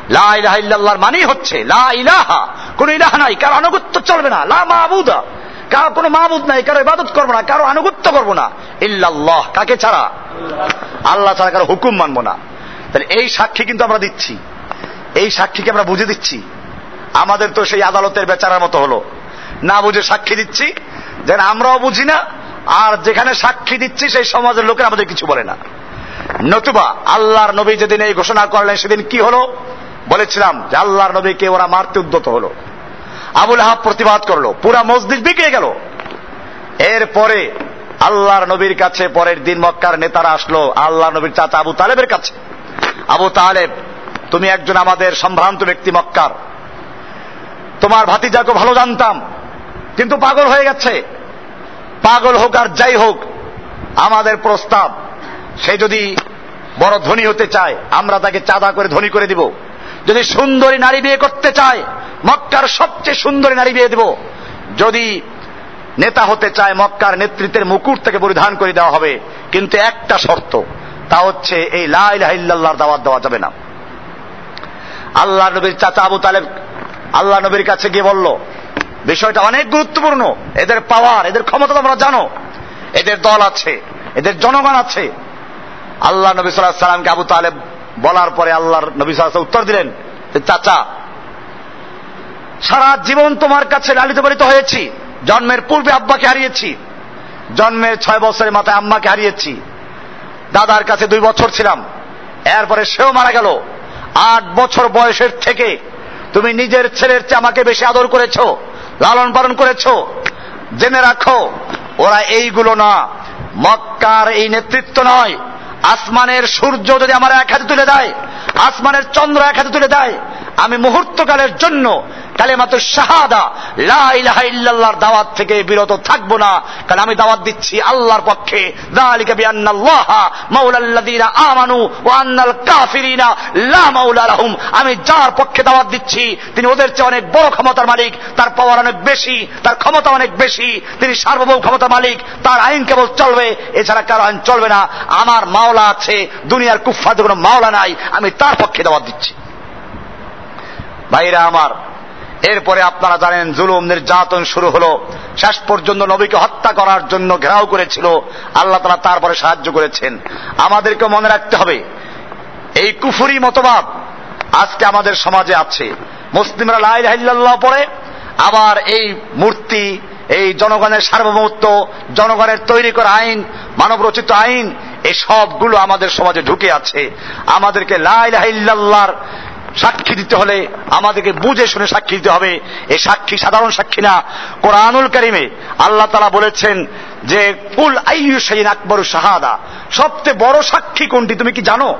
লা ইল্লাল্লাহর মানেই হচ্ছে, লা ইলাহা, কোন ইলাহ নাই, কারও আনুগত্য চলবে না, লা মাহবুদা কারও কোনো মাহবুদ নাই, কারও ইবাদত করব না, কারও আনুগত্য করব না, ইল্লাল্লাহ, কাকে ছাড়া? আল্লাহ ছাড়া কারও হুকুম মানবো না। তাহলে এই সাক্ষী কিন্তু আমরা দিচ্ছি। এই সাক্ষীকে আমরা বুঝে দিচ্ছি। আমাদের তো সেই আদালতের বেচারার মতো হলো। না বুঝে সাক্ষী দিচ্ছি। যেন আমরাও বুঝি না, আর যেখানে সাক্ষী দিচ্ছি, সেই সমাজের লোকের আমাদের কিছু বলে না। নতুবা আল্লাহর নবী যেদিন এই ঘোষণা করলেন, সেদিন কি হলো? বলেছিলাম যে আল্লাহর নবীকে ওরা মারতে উদ্যত হলো। আবুল আহাব প্রতিবাদ করল, পুরা মসজিদ বিকে গেল। এরপরে আল্লাহর নবীর কাছে পরের দিন মক্কার নেতারা আসলো আল্লাহ নবীর চাচা আবু তালেবের কাছে। আবু তালেব, তুমি একজন আমাদের সম্ভ্রান্ত ব্যক্তি মক্কার। তোমার ভাতিজাকে ভালো জানতাম কিন্তু পাগল হয়ে গেছে। পাগল হোক আর যাই হোক, আমাদের প্রস্তাব, সে যদি বড় ধনী হতে চায়, আমরা তাকে চাঁদা করে ধনী করে দিব। যদি সুন্দরী নারী বিয়ে করতে চায়, মক্কার সবচেয়ে সুন্দরী নারী বিয়ে দেব। যদি নেতা হতে চায়, মক্কার নেতৃত্বের মুকুট থেকে পরিধান করে দেওয়া হবে। কিন্তু একটা শর্ত, তা হচ্ছে এই লাইল্লাহর দাওয়াত দেওয়া যাবে না। আল্লাহ নবীর চাচা আবু তালেব আল্লাহ নবীর কাছে গিয়ে বলল বিষয়টা অনেক গুরুত্বপূর্ণ। এদের পাওয়ার এদের ক্ষমতা তোমরা জানো। এদের দল আছে, এদের জনগণ আছে। আল্লাহ নবী সাল্লাহ সাল্লামকে আবু তালেব বলার পরে আল্লাহর নবী সাল্লাহ উত্তর দিলেন চাচা, সারা জীবন তোমার কাছে লালিত পালিত হয়েছি। জন্মের পূর্বে আব্বাকে হারিয়েছি। জন্মের ছয় বছরের মাথায় আম্মাকে হারিয়েছি। দাদার কাছে দুই বছর ছিলাম। এরপরে সেও মারা গেল। আট বছর বয়সের থেকে তুমি নিজের ছেলের চেয়ে আমাকে বেশি আদর করেছ। লালন পালন করেছ। জেনে রাখো, ওরা এইগুলো না। মক্কার এই নেতৃত্ব নয়। আসমানের সূর্য যদি আমার এক হাতে তুলে দেয়, আসমানের চন্দ্র এক হাতে তুলে দেয় আমি মুহূর্তকালের জন্য কালেমাত শাহাদা লাইলাহা ইল্লাল্লাহর দাওয়াত থেকে বিরত থাকব না। কারণ আমি দাওয়াত দিচ্ছি আল্লাহর পক্ষে। আমানু আন্নাল কাফিরিনা লা মাওলা লাহুম। আমি যার পক্ষে দাওয়াত দিচ্ছি, তিনি ওদের চেয়ে অনেক বড় ক্ষমতার মালিক, তার পাওয়ার অনেক বেশি, তার ক্ষমতা অনেক বেশি, তিনি সার্বভৌম ক্ষমতা মালিক, তার আইন কেবল চলবে, এছাড়া কারও আইন চলবে না। আমার মাওলা আছে, দুনিয়ার কুফফাদের কোনো মাওলা নাই, আমি তার পক্ষে দাওয়াত দিচ্ছি। ভাইরা আমার, এরপরে আপনারা জানেন জুলুম নির্যাতন শুরু হলো। শেষ পর্যন্ত নবীকে হত্যা করার জন্য ঘেরাও করেছিল। আল্লাহ তালা তারপরে সাহায্য করেছেন। আমাদেরকে মনে রাখতে হবে, এই কুফুরি মতবাদ আজকে আমাদের সমাজে আছে। মুসলিমরা লাইল্লাহ পরে আবার এই মূর্তি, এই জনগণের সার্বভৌমত্ব, জনগণের তৈরি করা আইন, মানব রচিত আইন এই সবগুলো আমাদের সমাজে ঢুকে আছে। আমাদেরকে লাইল্লাহর সাক্ষী দিতে হলে আমাদেরকে বুঝে শুনে সাক্ষী দিতে হবে। এই সাক্ষী সাধারণ সাক্ষী না। কোরআনুল কারিমে আল্লাহ তালা বলেছেন যে, কুল আইয়ু আকবর শাহাদা? সবচেয়ে বড় সাক্ষী কোনটি তুমি কি জানো?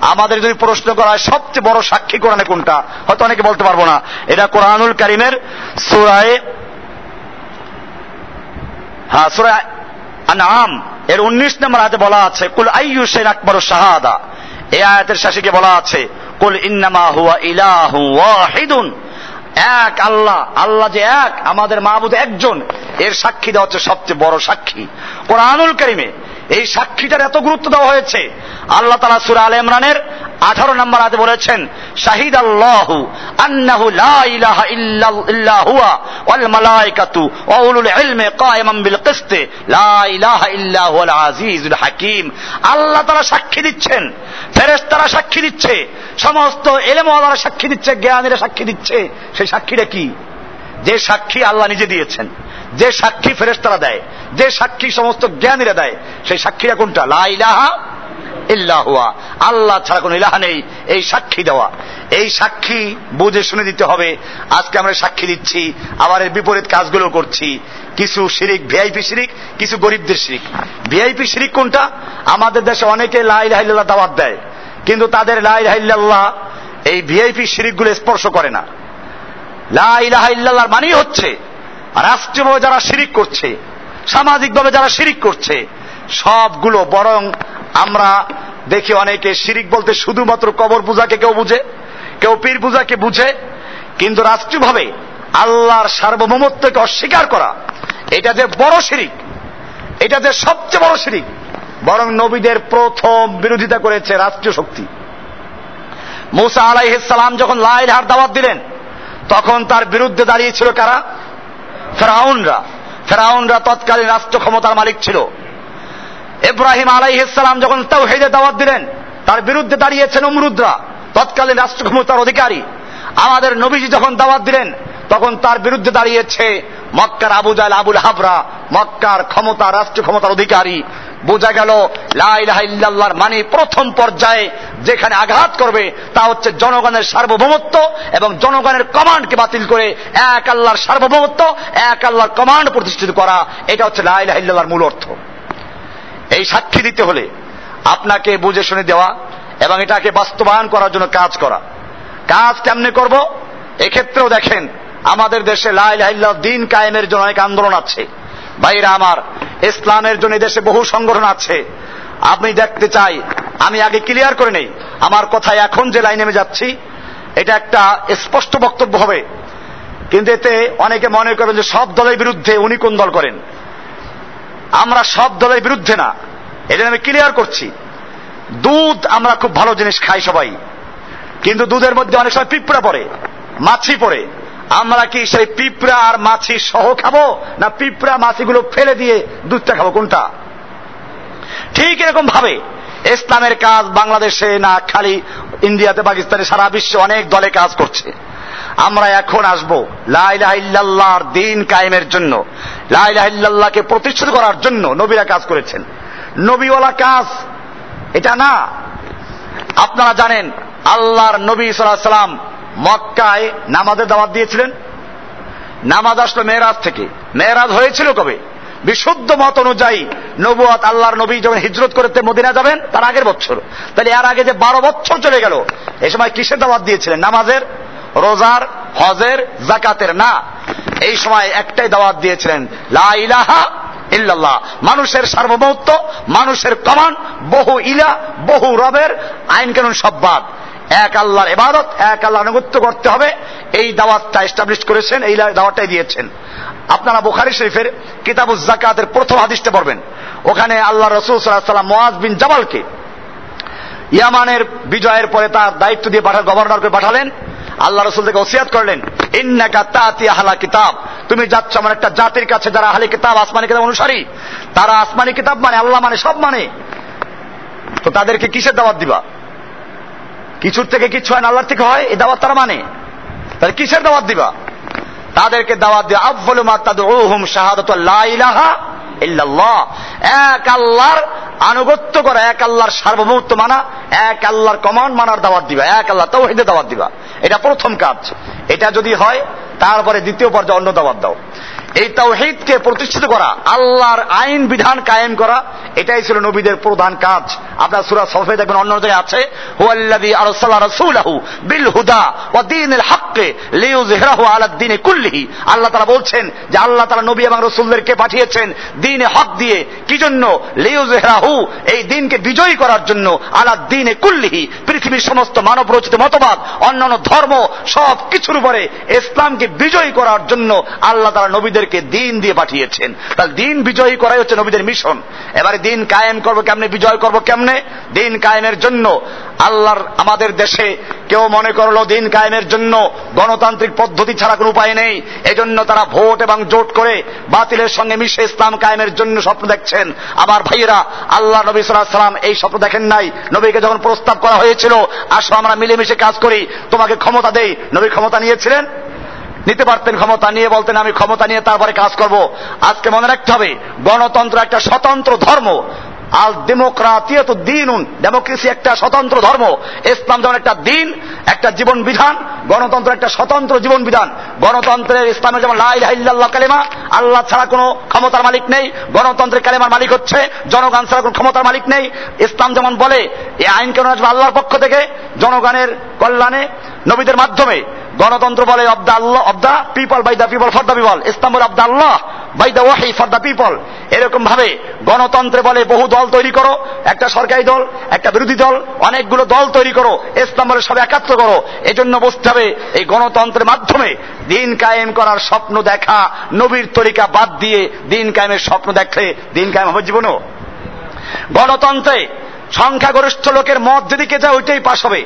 আমাদের যদি প্রশ্ন করা হয়, সবচেয়ে বড় সাক্ষী কোরআনে কোনটা? হয়তো অনেকে বলতে পারব না। এটা কোরআনুল কারিমের সুরায় হ্যাঁ সুরায় আনাম এর উনিশ নম্বর হাতে বলা আছে, কুল আইয়ু আকবর শাহাদা? এ আয়াতের শেষে বলা আছে কুল ইন্নামা হুয়া ইলাহু ওয়াহিদুন। এক আল্লাহ আল্লাহ যে এক, আমাদের মাহবুদ একজন। এর সাক্ষী দেওয়া হচ্ছে সবচেয়ে বড় সাক্ষী। কোরআনুল করিমে এই সাক্ষীটার এত গুরুত্ব দেওয়া হয়েছে। আল্লাহ তালা সুরা আল ইমরানের আঠারো নম্বর আয়াতে বলেছেন শাহিদ আল্লাহু আন্নাহু লা ইলাহা ইল্লা হুয়া ওয়াল মালাইকাতু ওয়া উলুল বিল কিসতে, লা ইলাহা ইল্লা হুয়াল আল্লাহ তারা সাক্ষী দিচ্ছেন, ফেরেশতারা সাক্ষী দিচ্ছে, সমস্ত এলেমওয়ালারা সাক্ষী দিচ্ছে, জ্ঞানীরা সাক্ষী দিচ্ছে। সেই সাক্ষীটা কি? যে সাক্ষী আল্লাহ নিজে দিয়েছেন। যে সাক্ষী ফেরেস্তারা দেয়, যে সাক্ষী সমস্ত জ্ঞানীরা দেয়, সেই সাক্ষীরা কোনটা? লা ইলাহা ইল্লাহুয়া আল্লাহ ছাড়া কোন ইলাহা নেই, এই সাক্ষী দেওয়া। এই সাক্ষী বুঝে শুনে দিতে হবে, আজকে আমরা সাক্ষী দিচ্ছি, আবার এর বিপরীত কাজগুলো করছি। কিছু শিরিক, ভিআইপি শিরিক, কিছু গরিবদের শিরিক। ভিআইপি শিরিক কোনটা? আমাদের দেশে অনেকে লাই লাইল্লাহ দাওয়াত দেয়, কিন্তু তাদের লাই লাইল্লাহ এই ভিআইপি শিরিকগুলো স্পর্শ করে না। লাই লাইল্লাহর মানেই হচ্ছে রাষ্ট্রীয়ভাবে যারা শিরিক করছে, সামাজিকভাবে যারা শিরিক করছে, সবগুলো বরং আমরা দেখি অনেকে শিরিক বলতে শুধুমাত্র কবর পূজাকে কেউ বুঝে, কেউ পীর পূজাকে বুঝে, কিন্তু রাষ্ট্রীয়ভাবে আল্লাহর সার্বভৌমত্বকে অস্বীকার করা, এটা যে বড় শিরিক, এটা যে সবচেয়ে বড় শিরিক, বরং নবীদের প্রথম বিরোধিতা করেছে রাষ্ট্রীয় শক্তি। মুসা আলাইহিসালাম যখন লাইলহার দাওয়াত দিলেন, তখন তার বিরুদ্ধে দাঁড়িয়েছিল কারা? ফেরাউনরা ফেরাউনরা তৎকালীন রাষ্ট্র ক্ষমতার মালিক ছিল। এব্রাহিম আলাইহিসালাম যখন তাও হেদে দাওয়াত দিলেন, তার বিরুদ্ধে দাঁড়িয়েছেন অমরুদ্রা তৎকালীন রাষ্ট্র ক্ষমতার অধিকারী। আমাদের নবীজি যখন দাওয়াত দিলেন, তখন তার বিরুদ্ধে দাঁড়িয়েছে মক্কার আবু জাল আবুল হাবরা, মক্কার ক্ষমতা রাষ্ট্র ক্ষমতার অধিকারী বোঝা গেল লাইল্লাহর মানে প্রথম পর্যায়ে যেখানে আঘাত করবে, তা হচ্ছে জনগণের সার্বভৌমত্ব এবং জনগণের কমান্ডকে বাতিল করে এক আল্লাহর সার্বভৌমত্ব, এক আল্লাহর কমান্ড প্রতিষ্ঠিত করা। এটা হচ্ছে লাইল্লাহর মূল অর্থ। এই সাক্ষী দিতে হলে আপনাকে বুঝে শুনে দেওয়া এবং এটাকে বাস্তবায়ন করার জন্য কাজ করা। কাজ কেমনে করব? এক্ষেত্রেও দেখেন, আমাদের দেশে লাইল্লাহ দিন কায়েমের জন্য অনেক আন্দোলন আছে। ভাইরা আমার, ইসলামের জন্য দেশে বহু সংগঠন আছে। আপনি দেখতে চাই, আমি আগে ক্লিয়ার করে নেই। আমার কথায় এখন যে লাইনে আমি যাচ্ছি, এটা একটা স্পষ্ট বক্তব্য হবে। কিন্তু এতে অনেকে মনে করবেন যে সব দলের বিরুদ্ধে উনি কোন দল করেন? আমরা সব দলের বিরুদ্ধে না। এটা আমি ক্লিয়ার করছি। দুধ আমরা খুব ভালো জিনিস খাই সবাই। কিন্তু দুধের মধ্যে অনেক সময় পিঁপড়া পড়ে, মাছি পড়ে। আমরা কি সেই পিঁপড়া আর মাছি সহ খাব? না পিঁপড়া মাছিগুলো ফেলে দিয়ে দুধটা খাব? কোনটা? ঠিক এরকম ভাবে ইসলামের কাজ বাংলাদেশে না খালি ইন্ডিয়াতে, পাকিস্তানে, সারা বিশ্বে অনেক দলে কাজ করছে। আমরা এখন আসব লাইলাহিল্লাহর দিন কায়েমের জন্য। লাইলাহিল্লাহকে প্রতিষ্ঠিত করার জন্য নবীরা কাজ করেছেন। নবীওয়ালা কাজ, এটা না। আপনারা জানেন, আল্লাহর নবী সাল্লাম মক্কায় নামাজের দাওয়াত দিয়েছিলেন। নামাজ আসলো মেয়েরাজ থেকে। মেয়েরাজ হয়েছিল কবে? বিশুদ্ধ মত অনুযায়ী নবুয়াত আল্লাহর নবী যখন হিজরত করতে মদিনা যাবেন, তার আগের বছর। তাহলে এর আগে যে বারো বছর চলে গেল, এ সময় কিসের দাওয়াত দিয়েছিলেন? নামাজের? রোজার? হজের? জাকাতের না। এই সময় একটাই দাওয়াত দিয়েছিলেন, লা ইলাহা ইল্লাল্লাহ। মানুষের সার্বভৌমত্ব, মানুষের কমান বহু ইলা, বহু রবের আইন কানুন সব বাদ। এক আল্লাহর এবাদত এক আল্লাহ আনুগত্য করতে হবে। এই দাওয়াতটা এস্টাবলিশ করেছেন, এই দাওয়াতটাই দিয়েছেন। আপনারা বুখারি শরীফের কিতাবুজ জাকাতের প্রথম হাদিসটা পড়বেন। ওখানে আল্লাহ রসুল সাল্লাহ সাল্লাম মোয়াজ বিন জামালকে ইয়ামানের বিজয়ের পরে তার দায়িত্ব দিয়ে পাঠান, গভর্নরকে পাঠালেন। আল্লাহ রসুল থেকে ওসিয়াত করলেন। ইন্নাকা তাতি আহলা কিতাব। তুমি যাচ্ছ আমার একটা জাতির কাছে যারা আহলে কিতাব, আসমানি কিতাব অনুসারী। তারা আসমানি কিতাব মানে আল্লাহ মানে সব মানে। তো তাদেরকে কিসের দাওয়াত দিবা? কিছুর থেকে কিছু হয় না, আল্লাহর থেকে হয় এই দাওয়াত তারা মানে। তাহলে কিসের দাওয়াত দিবা? তাদেরকে দাওয়াত দিয়ে, আফল মাতাদুহুম শাহাদাতু লা ইলাহা ইল্লাল্লাহ। এক আল্লাহর আনুগত্য করা, এক আল্লাহর সার্বভৌমত্ব মানা, এক আল্লাহর কমান্ড মানার দাওয়াত দিবা, এক আল্লাহ তাও তাওহীদে দাওয়াত দিবা। এটা প্রথম কাজ। এটা যদি হয়, তারপরে দ্বিতীয় পর্যায়ে অন্য দাওয়াত দাও। এই তাওহীদকে প্রতিষ্ঠিত করা, আল্লাহর আইন বিধান কায়েম করা, এটাই ছিল নবীদের প্রধান কাজ। আপনার সূরা সফে দেখবেন, অন্য জায়গায় আছে, হুয়াল্লাযী আরসালা রাসূলাহু বিল হুদা ওয়া দীনিল লিইয়ুযহিরাহু আলা দ্বীনি কুল্লিহি। আল্লাহ তাআলা বলছেন যে আল্লাহ তাআলা নবী এবং রাসূলদেরকে পাঠিয়েছেন দ্বীনে হক দিয়ে। কি জন্য? লিইয়ুযহিরাহু এই দিনকে বিজয়ী করার জন্য আলা কুল্লিহি, পৃথিবীর সমস্ত মানব রচিত মতবাদ অন্যান্য ধর্ম সব কিছুর উপরে ইসলামকে বিজয়ী করার জন্য আল্লাহ তাআলা নবীদেরকে দিন দিয়ে পাঠিয়েছেন। তাহলে দিন বিজয়ী করাই হচ্ছে নবীদের মিশন। এবারে দিন কায়েম করব, কেমনে বিজয় করব, কেমনে দিন কায়েমের জন্য আল্লাহর আমাদের দেশে কেউ মনে করল দিন কায়েমের জন্য গণতান্ত্রিক পদ্ধতি ছাড়া কোনো উপায় নেই। এজন্য তারা ভোট এবং জোট করে বাতিলের সঙ্গে মিশে ইসলাম কায়েমের জন্য স্বপ্ন দেখছেন। আমার ভাইয়েরা, আল্লাহ নবী সাল্লাম এই স্বপ্ন দেখেন নাই। নবীকে যখন প্রস্তাব করা হয়েছিল, আসো, আমরা মিলেমিশে কাজ করি, তোমাকে ক্ষমতা দেই। নবী ক্ষমতা নিয়েছিলেন? নিতে পারতেন ক্ষমতা, নিয়ে বলতেন, আমি ক্ষমতা নিয়ে তারপরে কাজ করব। আজকে মনে রাখতে হবে, গণতন্ত্র একটা স্বতন্ত্র ধর্ম। আল ডেমোক্রাতিয়ত দিন ডেমোক্রেসি একটা স্বতন্ত্র ধর্ম। ইসলাম যেমন একটা দিন, একটা জীবন বিধান, গণতন্ত্র একটা স্বতন্ত্র জীবন বিধান। গণতন্ত্রের ইসলামের যেমন লাইল্লাহ কালেমা, আল্লাহ ছাড়া কোনো ক্ষমতার মালিক নেই। গণতন্ত্রের কালেমার মালিক হচ্ছে, জনগণ ছাড়া কোনো ক্ষমতার মালিক নেই। ইসলাম যেমন বলে, এই আইন কেন আসবে আল্লাহর পক্ষ থেকে? জনগণের কল্যাণে। নবীদের মাধ্যমে গণতন্ত্র বলে of the Allah of the people by the people for the people Islam of the Allah by the ওয়াহি ফর দ্য পিপল এরকম ভাবে গণতন্ত্রে বলে বহু দল তৈরি করো। একটা সরকারি দল, একটা বিরোধী দল, অনেকগুলো দল তৈরি করো। ইসলাম বলে সব একাত্র করো। এজন্য বুঝতে হবে, এই গণতন্ত্রের মাধ্যমে দিন কায়েম করার স্বপ্ন দেখা, নবীর তরিকা বাদ দিয়ে দিন কায়েমের স্বপ্ন দেখলে দিন কায়েম হবে জীবনও। গণতন্ত্রে সংখ্যাগরিষ্ঠ লোকের মত যেদিকে যায়, ওইটাই পাশ হবে।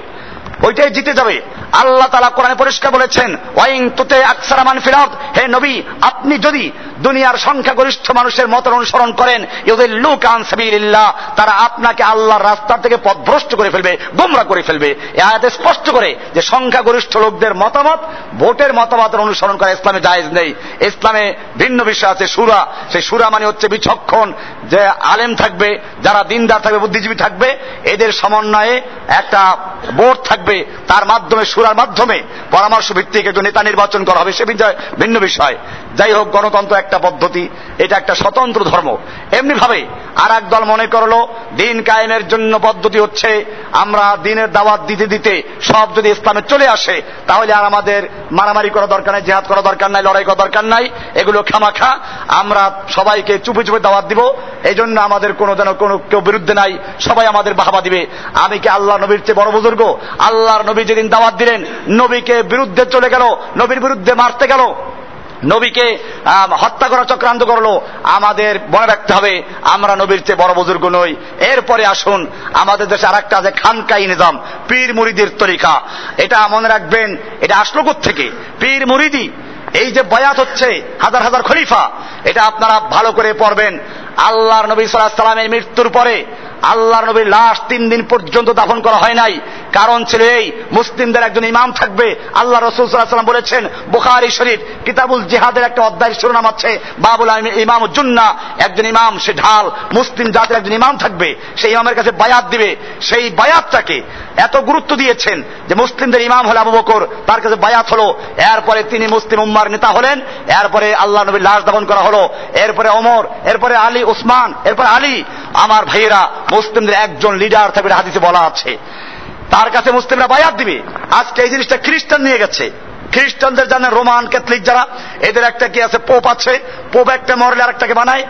ওইটাই জিতে যাবে। আল্লাহ তালা কোরআনে পরিষ্কার বলেছেন ওয়াইং তুতে আকসারামান ফিরাত হে নবী, আপনি যদি দুনিয়ার সংখ্যাগরিষ্ঠ মানুষের মত অনুসরণ করেন ইউদিল্লু কান সাবিলিল্লাহ, তারা আপনাকে আল্লাহর রাস্তার থেকে পথভ্রষ্ট করে ফেলবে, গোমরা করে ফেলবে। এ আয়াতে স্পষ্ট করে যে সংখ্যাগরিষ্ঠ লোকদের মতামত, ভোটের মতামতের অনুসরণ করা ইসলামে জায়েজ নেই। ইসলামে ভিন্ন বিষয় আছে, সুরা। সেই সুরা মানে হচ্ছে বিচক্ষণ, যে আলেম থাকবে, যারা দিনদার থাকবে, বুদ্ধিজীবী থাকবে, এদের সমন্বয়ে একটা বোর্ড থাকবে তার মাধ্যমে, সুরার মাধ্যমে পরামর্শ ভিত্তিক একজন নেতা নির্বাচন করা হবে, সে ভিন্ন বিষয়। যাই হোক, গণতন্ত্র একটা পদ্ধতি, এটা একটা স্বতন্ত্র ধর্ম। এমনি ভাবে আর এক দল মনে করল, দিন কায়েমের জন্য পদ্ধতি হচ্ছে, আমরা দিনের দাওয়াত দিতে দিতে সব যদি ইসলামে চলে আসে, তাহলে আর আমাদের মারামারি করা দরকার নাই, জেহাদ করা দরকার নাই, লড়াই করা দরকার নাই, এগুলো খামাখা, আমরা সবাইকে চুপে চুপে দাওয়াত দিব এই জন্য আমাদের কোনো যেন কোনো কেউ বিরুদ্ধে নাই, সবাই আমাদের বাহাবা দিবে। আমি কি আল্লাহ নবীর চেয়ে বড় বুজুর্গ? আল্লাহর নবী যেদিন দাওয়াত দিলেন, নবীকে বিরুদ্ধে চলে গেল, নবীর বিরুদ্ধে মারতে গেল, নবীকে হত্যা করা চক্রান্ত করল, আমাদের মনে রাখতে হবে, আমরা নবীর চেয়ে বড় বুজুর্গ নই। এরপরে আসুন, আমাদের দেশে আর একটা আছে খানকাই নিজাম, পীর মুরিদের তরিকা। এটা মনে রাখবেন, এটা আসলো থেকে পীর মুরিদি, এই যে বয়াত হচ্ছে, হাজার হাজার খলিফা, এটা আপনারা ভালো করে পড়বেন। আল্লাহর নবী সাল্লাহ সাল্লামের মৃত্যুর পরে আল্লাহর নবীর লাশ তিন দিন পর্যন্ত দাফন করা হয় নাই। কারণ ছিল এই, মুসলিমদের একজন ইমাম থাকবে। আল্লাহ রসুল সাল্লাম বলেছেন, বুখারি শরীফ, কিতাবুল জিহাদের একটা অধ্যায় শিরোনাম আছে, বাবুল ইমাম জুন্না একজন ইমাম, সে ঢাল, মুসলিম জাতির একজন ইমাম থাকবে। সেই ইমামের কাছে বায়াত দিবে। সেই বায়াতটাকে এত গুরুত্ব দিয়েছেন যে মুসলিমদের ইমাম হলে আবু বকর, তার কাছে বায়াত হলো। এরপরে তিনি মুসলিম উম্মার নেতা হলেন। এরপরে আল্লাহ নবীর লাশ দাফন করা হলো। এরপরে অমর এরপরে আলী, উসমান, এরপরে আলী। আমার ভাইয়েরা মুসলিমদের একজন লিডার থাকবে হাদিসে বলা আছে। তার কাছে মুসলিমরা বায়াত দিবে। আজকে এই জিনিসটা খ্রিস্টান নিয়ে গেছে। খ্রিস্টানদের জানেন রোমান ক্যাথলিক যারা, এদের একটা কি আছে, পোপ আছে, পোপ একটা মরলে আরেকটাকে বানায়।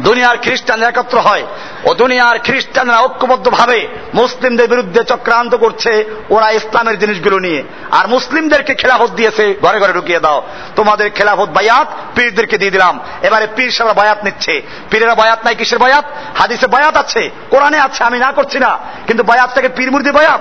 দুনিয়ার খ্রিস্টান একত্র হয় ও দুনিয়ার খ্রিস্টানরা ঐক্যবদ্ধ ভাবে মুসলিমদের বিরুদ্ধে চক্রান্ত করছে ওরা ইসলামের জিনিসগুলো নিয়ে। আর মুসলিমদেরকে খেলাফত দিয়েছে, ঘরে ঘরে ঢুকিয়ে দাও। তোমাদের খেলাফত বায়াত, পীরদেরকে দিয়ে দিলাম। এবারে পীর সারা বায়াত নিচ্ছে। পীরেরা বায়াত নাই, কিসের বায়াত? হাদিসে বায়াত আছে, কোরআনে আছে, আমি না করছি না। কিন্তু বায়াতটাকে পীর মুরিদি বায়াত?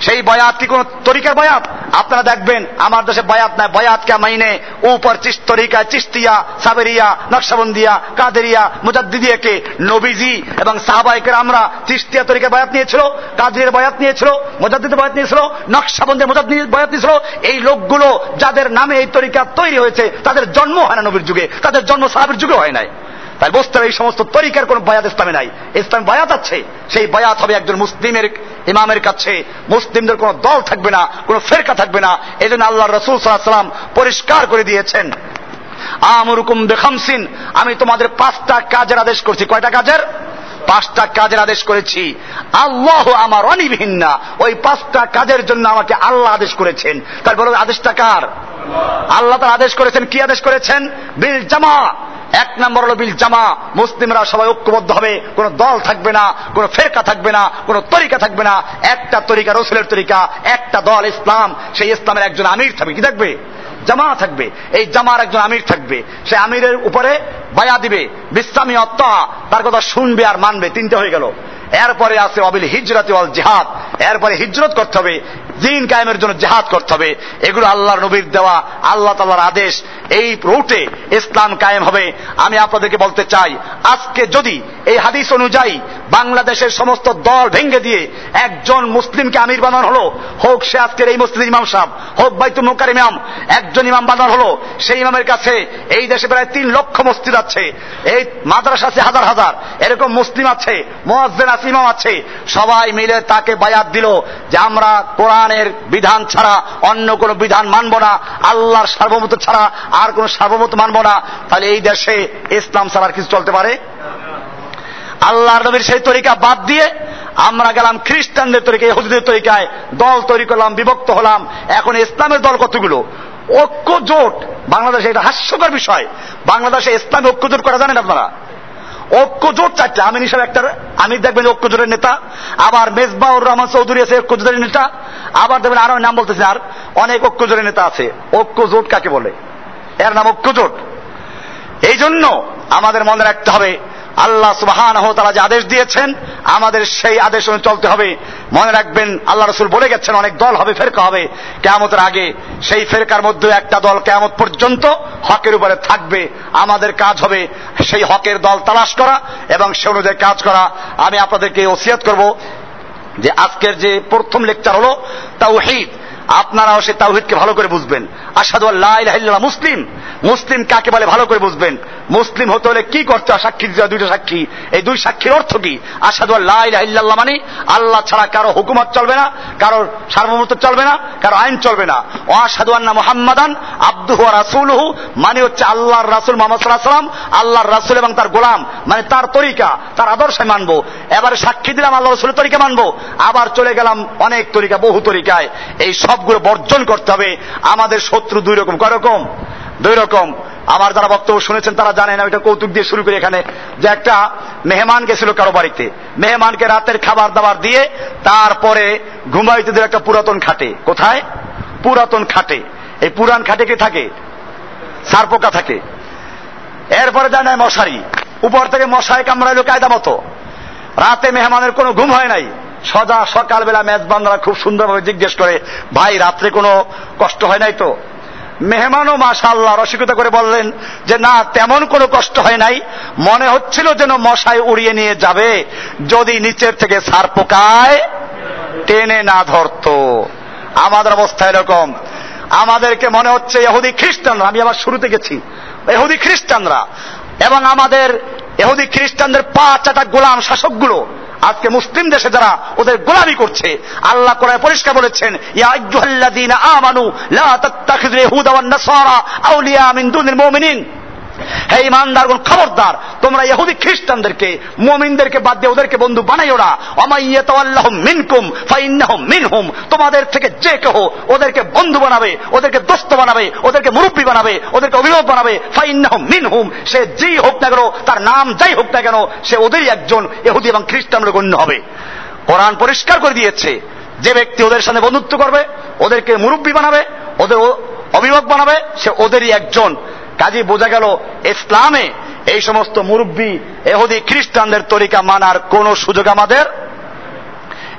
সেই বয়াত কি কোন তরিকার বয়াত? আপনারা দেখবেন, আমার দেশে বয়াত নাই। বয়াত কে মাইনে? উপর চিস তরিকা চিস্তিয়া, সাবেরিয়া, নকশাবন্দিয়া, কাদেরিয়া মুজাদ্দিদিয়াকে নবীজি এবং সাহাবাইকের আমরা চিস্তিয়া তরিকার বয়াত নিয়েছিল কাদের বয়াত নিয়েছিল, মুজাদ্দিদের বয়াত নিয়েছিল নকশাবন্দিয়া মুজাদ্দিদ বয়াত নিয়েছিল। এই লোকগুলো যাদের নামে এই তরিকা তৈরি হয়েছে, তাদের জন্ম হয় না নবীর যুগে, তাদের জন্ম সাহাবের যুগে হয় নাই। তাই বুঝতে হবে এই সমস্ত তরিকার কোন বায়াত ইসলামে নাই। ইসলাম বায়াত আছে, সেই বায়াত হবে একজন মুসলিমের, ইমামের কাছে। মুসলিমদের কোন দল থাকবে না, কোন ফেরকা থাকবে না। এই জন্য আল্লাহ রসুল সাল্লাম পরিষ্কার করে দিয়েছেন। আমরুকুম বেখামসিন, আমি তোমাদের পাঁচটা কাজের আদেশ করছি। কয়টা কাজের? পাঁচটা কাজের আদেশ করেছি। আল্লাহ আমার অনিভিন্না ওই পাঁচটা কাজের জন্য আমাকে আল্লাহ আদেশ করেছেন। তার বলো আদেশটা কার? আল্লাহ তার আদেশ করেছেন, কি আদেশ করেছেন? বিল জামা। এক নম্বর হলো বিল জামা। মুসলিমরা সবাই ঐক্যবদ্ধ হবে। কোন দল থাকবে না, কোন ফেরকা থাকবে না, কোন তরিকা থাকবে না। একটা তরিকা রসুলের তরিকা, একটা দল ইসলাম। সেই ইসলামের একজন আমির থাকবে। কি থাকবে? জামা থাকবে। এই জামার একজন আমির থাকবে। সে আমিরের উপরে বায়া দিবে। বিশ্রামী অত্তা তার কথা শুনবে আর মানবে। তিনটে হয়ে গেল। এরপরে আছে অবিল হিজরাতে অল জিহাদ। এরপরে হিজরত করতে হবে। দিন কায়েমের জন্য জেহাদ করতে হবে। এগুলো আল্লাহর নবীর দেওয়া, আল্লাহ তাল্লাহর আদেশ। এই রুটে ইসলাম কায়েম হবে। আমি আপনাদেরকে বলতে চাই, আজকে যদি এই হাদিস অনুযায়ী বাংলাদেশের সমস্ত দল ভেঙ্গে দিয়ে একজন মুসলিমকে আমির বানানো হলো। হোক সে আজকের এই মুসলিম ইমাম সাহেব, হোক বাইতুল মুকার ইমাম, একজন ইমাম বানানো হলো। সেই ইমামের কাছে এই দেশে প্রায় তিন লক্ষ মসজিদ আছে, এই মাদ্রাসা আছে হাজার হাজার, এরকম মুসলিম আছে, মোয়াজ্জেন আছে, ইমাম আছে। সবাই মিলে তাকে বায়াত দিল যে আমরা কোরআনের বিধান ছাড়া অন্য কোন বিধান মানব না, আল্লাহর সার্বভৌমত্ব ছাড়া আর কোন সার্বভৌমত্ব মানব না। তাহলে এই দেশে ইসলাম ছাড়া কিছু চলতে পারে? আল্লাহর নবীর সেই তরিকা বাদ দিয়ে আমরা গেলাম খ্রিস্টানদের তরিকায় হুজুদের তরিকায়, দল তৈরি করলাম, বিভক্ত হলাম। এখন ইসলামের দল কতগুলো? ঐক্য জোট। বাংলাদেশে এটা হাস্যকর বিষয়। বাংলাদেশে ইসলামে ঐক্য জোট করা জানেন আপনারা? ঐক্য জোট চারটে। আমিন হিসাবে একটা আমির দেখবেন ঐক্য জোটের নেতা। আবার মেজবাউর রহমান চৌধুরী আছে ঐক্য জোটের নেতা। আবার দেখবেন আরও নাম বলতেছে আর অনেক ঐক্য জোটের নেতা আছে। ঐক্য জোট কাকে বলে? এর নাম ঐক্য জোট। এই জন্য আমাদের মনে রাখতে হবে আল্লাহ সুবাহান তারা যে আদেশ দিয়েছেন, আমাদের সেই আদেশ চলতে হবে। মনে রাখবেন, আল্লাহ রসুল বলে গেছেন, অনেক দল হবে, ফেরকা হবে। কেয়ামতের আগে সেই ফেরকার মধ্যে একটা দল কেয়ামত পর্যন্ত হকের উপরে থাকবে। আমাদের কাজ হবে সেই হকের দল তালাশ করা এবং সে অনুযায়ী কাজ করা। আমি আপনাদেরকে ওসিয়ত করব যে আজকের যে প্রথম লেকচার হলো তাওহিদ। আপনারাও সে তাওহিদকে ভালো করে বুঝবেন। আসাদু আল্লাহ মুসলিম। মুসলিম কাকে বলে? ভালো করে বুঝবেন। মুসলিম হতে হলে কি করতে হয়? সাক্ষী দিতে দুইটা সাক্ষী। এই দুই সাক্ষীর অর্থ কি? আসাদু আল্লাহ মানে আল্লাহ ছাড়া কারও হুকুমত চলবে না, কারোর সার্বভৌমত্ব চলবে না, কারও আইন চলবে না। ও আসাদু আন্না মোহাম্মদান আব্দুহ রাসুলহু মানে হচ্ছে আল্লাহর রাসুল মোহাম্মদ সাল্লাম আল্লাহর রাসুল এবং তার গোলাম মানে তার তরিকা, তার আদর্শে মানবো। এবারে সাক্ষী দিলাম আল্লাহ রসুলের তরিকা মানবো। আবার চলে গেলাম অনেক তরিকা, বহু তরিকায়। এই সবগুলো বর্জন করতে হবে। আমাদের শত্রু দুই রকম। কয়রকম দুই রকম। আমার যারা বক্তব্য শুনেছেন তারা জানেন আমি এটা কৌতুক দিয়ে শুরু করি এখানে যে একটা মেহমান গেছিল কারও বাড়িতে। মেহমানকে রাতের খাবার দাবার দিয়ে তারপরে ঘুমাইতে দিয়ে একটা পুরাতন খাটে। কোথায়? পুরাতন খাটে। এই পুরান খাটে কে থাকে? সারপোকা থাকে। এরপরে যায় নাই মশারি। উপর থেকে মশাই কামড়াইলো কায়দা মতো। রাতে মেহমানের কোনো ঘুম হয় নাই। সদা সকালবেলা মেজবানরা খুব সুন্দরভাবে জিজ্ঞেস করে, ভাই, রাত্রে কোনো কষ্ট হয় নাই তো? মেহমানও মাশা আল্লাহ রসিকতা করে বললেন যে, না, তেমন কোনো কষ্ট হয় নাই। মনে হচ্ছিল যেন মশায় উড়িয়ে নিয়ে যাবে। যদি নিচের থেকে সার পোকায়, টেনে না ধরত। আমাদের অবস্থা এরকম। আমাদেরকে মনে হচ্ছে এহুদি খ্রিস্টানরা, আমি আবার শুরুতে গেছি এহুদি খ্রিস্টানরা এবং আমাদের এহুদি খ্রিস্টানদের পা চাটা গোলাম শাসকগুলো আজকে মুসলিম দেশে যারা ওদের গোলামি করছে, আল্লাহ করায় পরিষ্কার বলেছেন, ইয়া আমানু লা তাত্তাখিযু ইয়াহুদা ওয়ান নাসারা আউলিয়া মিন দুনিল মুমিনিন। হে ইমানদারগণ খবরদার, তোমরা ইহুদি খ্রিস্টানদেরকে, মুমিনদেরকে বাদ দিয়ে ওদেরকে বন্ধু বানাইও না। অমাইয়াতাল্লাহুম মিনকুম ফাইন্নাহুম মিনহুম, তোমাদের থেকে যে কেহ ওদেরকে বন্ধু বানাবে, ওদেরকে দোস্ত বানাবে, ওদেরকে মুরব্বী বানাবে, ওদেরকে অভিভাবক বানাবে, ফাইন্নাহুম মিনহুম, সে যেই হোক না কেন, তার নাম যাই হোক না কেন, সে ওদেরই একজন ইহুদি এবং খ্রিস্টানরা গণ্য হবে। কোরআন পরিষ্কার করে দিয়েছে, যে ব্যক্তি ওদের সাথে বন্ধুত্ব করবে, ওদেরকে মুরব্বী বানাবে, ওদের অভিভাবক বানাবে, সে ওদেরই একজন কাজে বোঝা গেল, ইসলামে এই সমস্ত মুরব্বী এহুদি খ্রিস্টানদের তরিকা মানার কোন সুযোগ আমাদের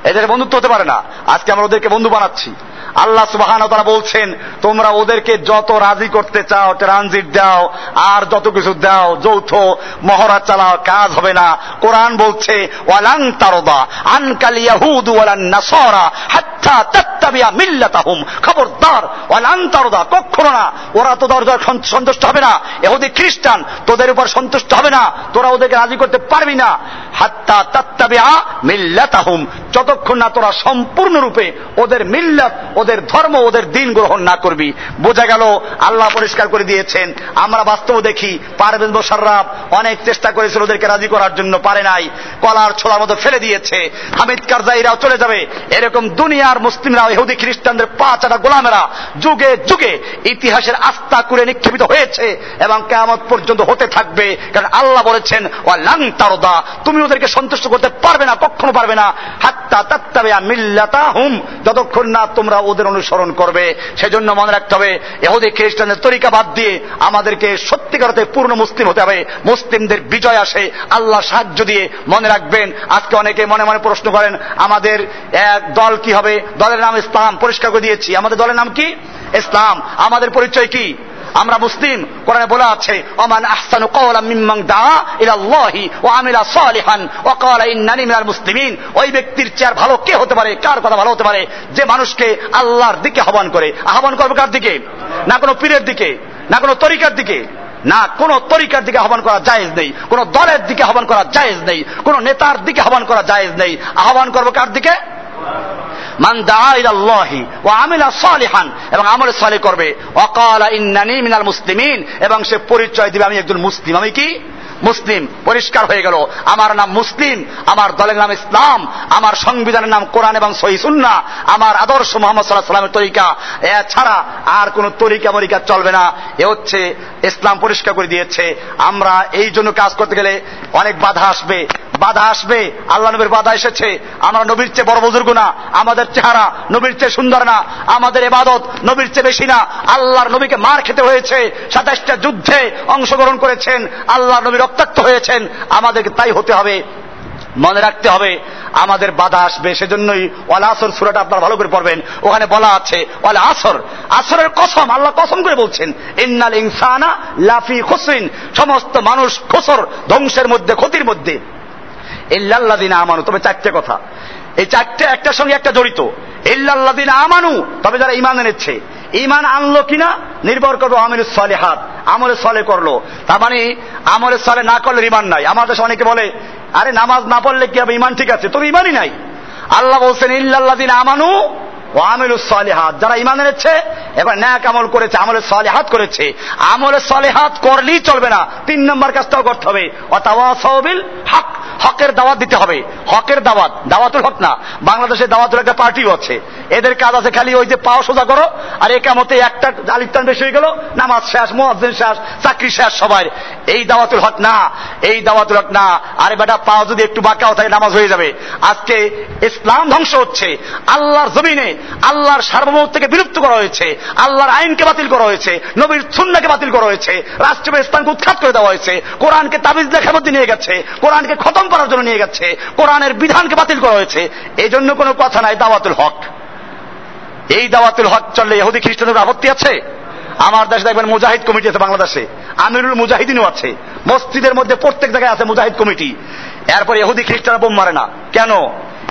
এদের বন্ধুত্ব হতে পারে না। আজকে আমরা ওদেরকে বন্ধু বানাচ্ছি। আল্লাহ সুবাহান তারা বলছেন, তোমরা ওদেরকে যত রাজি করতে চাও ট্রানজিট দাও, আর যত কিছু দাও, যৌথ মহড়া চালাও, কাজ হবে না। কোরআন বলছে ওয়ালাং তারদা আনকাল ইয়াহুদ ওয়ালান নাসারা হাত্তা খবরদার ওয়ালাং তারদা কখনো না। ওরা তো সন্তুষ্ট হবে না। খ্রিস্টান, তোদের উপর সন্তুষ্ট হবে না। তোরা ওদেরকে রাজি করতে পারবি না। হাত্তা মিল্লাতাহুম। যতক্ষণ না তোরা সম্পূর্ণরূপে ওদের মিল্লাত, ওদের ধর্ম, ওদের দিন গ্রহণ না করবি। বোঝা গেল, আল্লাহ পরিষ্কার করে দিয়েছেন। আমরা বাস্তব দেখি পারভেজ মোশাররাফ, অনেক চেষ্টা করেছিল ওদেরকে রাজি করার জন্য, পারে নাই। কলার ছোলার মতো ফেলে দিয়েছে। হামিদ কারজাইরাও চলে যাবে। এরকম দুনিয়া দুনিয়ার মুসলিমরা ইহুদি খ্রিস্টানদের পাঁচ আটা গোলামেরা যুগে যুগে ইতিহাসের আস্থা করে নিক্ষেপিত হয়েছে এবং কেমন পর্যন্ত হতে থাকবে। কারণ আল্লাহ বলেছেন ও লাং তারদা তুমি ওদেরকে সন্তুষ্ট করতে পারবে না, কখনো পারবে না। হাত্তা তাত্তাবে মিল্লাতা হুম যতক্ষণ না তোমরা ওদের অনুসরণ করবে। সেজন্য মনে রাখতে হবে এহুদি খ্রিস্টানদের তরিকা বাদ দিয়ে আমাদেরকে সত্যিকারতে পূর্ণ মুসলিম হতে হবে। মুসলিমদের বিজয় আসে, আল্লাহ সাহায্য দিয়ে। মনে রাখবেন, আজকে অনেকে মনে মনে প্রশ্ন করেন, আমাদের এক দল কি হবে? দলের নাম ইসলাম, পরিষ্কার করে দিয়েছি। আমাদের দলের নাম কি? ইসলাম। আমাদের পরিচয় কি? আমরা মুসলিম। কোরআনে বলা আছে, ওমান আহসানু কওলাম মিম্মান দা ইলা আল্লাহি ওয়া আমিলা সালিহান ওয়া ক্বালা ইন্নানি মিনাল মুসলিমিন। ওই ব্যক্তির চেয়ে ভালো কে হতে পারে? কার কথা ভালো হতে পারে? যে মানুষকে আল্লাহর দিকে আহ্বান করে। আহ্বান করবে কার দিকে? না কোনো পীরের দিকে, না কোনো তরিকার দিকে? না কোন তরিকার দিকে আহ্বান করা জায়েজ নেই। কোন দলের দিকে আহ্বান করা জায়েজ নেই। কোন নেতার দিকে আহ্বান করা জায়েজ নেই। আহ্বান করব কার দিকে? মান দাহি ও আমিলা সালিহান, এবং আমল সালি করবে। অকালা ইন্নানি মিনাল মুসলিমিন, এবং সে পরিচয় দিবে, আমি একজন মুসলিম, আমি কি? মুসলিম, পরিষ্কার হয়ে গেল। আমার নাম মুসলিম, আমার দলের নাম ইসলাম, আমার সংবিধানের নাম কোরআন এবং সহিসুন্না আমার আদর্শ মোহাম্মদ সাল্লাহ সাল্লামের তরিকা। এছাড়া আর কোন তরিকা মরিকা চলবে না। এ হচ্ছে ইসলাম পরিষ্কার করে দিয়েছে। আমরা এই জন্য কাজ করতে গেলে অনেক বাধা আসবে। বাধা আসবে। আল্লাহ নবীর বাধা এসেছে। আমরা নবীর চেয়ে বড় বুজুর্গ না। আমাদের চেহারা নবীর চেয়ে সুন্দর না। আমাদের এবাদত নবীর চেয়ে বেশি না। আল্লাহর নবীকে মার খেতে হয়েছে। সাতাশটা যুদ্ধে অংশগ্রহণ করেছেন। আল্লাহ নবী রক্তাক্ত হয়েছেন, আমাদেরকে তাই হতে হবে, মনে রাখতে হবে, আমাদের বাধা আসবে, সেজন্যই ওয়াল আসর সুরাটা আপনারা ভালো করে পড়বেন। ওখানে বলা আছে, ওয়াল আসর, আসরের কসম, আল্লাহ কসম করে বলছেন, ইন্নাল ইনসানা লাফি খুসরিন, সমস্ত মানুষ খসর, ধ্বংসের মধ্যে, ক্ষতির মধ্যে। ইল্লাল্লাদিন আমানু, তবে চারটে কথা। এই চারটে একটার সঙ্গে একটা জড়িত। ইল্লাল্লাদিন আমানু, তবে যারা ইমান এনেছে ইমান আনলো কিনা নির্ভর করব আমির সলে হাত আমলে সলে করল। তার মানে আমলে সলে না করলে ইমান নাই। আমার দেশে অনেকে বলে, আরে নামাজ না পড়লে কি হবে? ইমান ঠিক আছে, তবে ইমানই নাই। আল্লাহ বলছেন ইল্লাল্লাদিন আমানু ও আমিল হাত যারা ইমান এনেছে, এবার ন্যাক আমল করেছে আমলের হাত করেছে। আমলের হাত করলেই চলবে না। তিন নম্বর কাজটাও করতে হবে। অতাওয়াসবিল হক। হকের দাওয়াত দিতে হবে। হকের দাওয়াত, দাওয়াতুল হক না। বাংলাদেশে দাওয়াতুল একটা পার্টিও আছে। এদের কাজ আছে খালি ওই যে পাও সোজা করো, আর একামতে একটা আলিপ্তান বেশি হয়ে গেল, নামাজ শেষ, মোয়াজ্জিন শেষ, চাকরি শেষ সবাই এই দাওয়াতুল হক না, এই দাওয়াতুল হক না। আরে বেটা পাও যদি একটু বাঁকাও থাকে নামাজ হয়ে যাবে। আজকে ইসলাম ধ্বংস হচ্ছে। আল্লাহর জমিনে আল্লাহর সার্বভৌমত্বকে বিলুপ্ত করা হয়েছে। আল্লাহর আইনকে বাতিল করা হয়েছে। নবীর সুন্নাকে বাতিল করা হয়েছে। রাষ্ট্রীয় ইসলামকে উৎখাত করে দেওয়া হয়েছে। কোরআনকে তাবিজ লেখার মধ্যে নিয়ে গেছে। কোরআনকে খতম করার জন্য নিয়ে গেছে। কোরআনের বিধানকে বাতিল করা হয়েছে। এই জন্য কোনো কথা নাই দাওয়াতুল হক। এই দাওয়াতুল হক চললে ইহুদি, খ্রিস্টানদের আপত্তি আছে? আমার দেশে দেখবেন মুজাহিদ কমিটি আছে বাংলাদেশে। আমিরুল মুজাহিদিনও আছে। মসজিদের মধ্যে প্রত্যেক জায়গায় আছে মুজাহিদ কমিটি। এরপর এহুদি খ্রিস্টানরা বোম মারে না। কেন?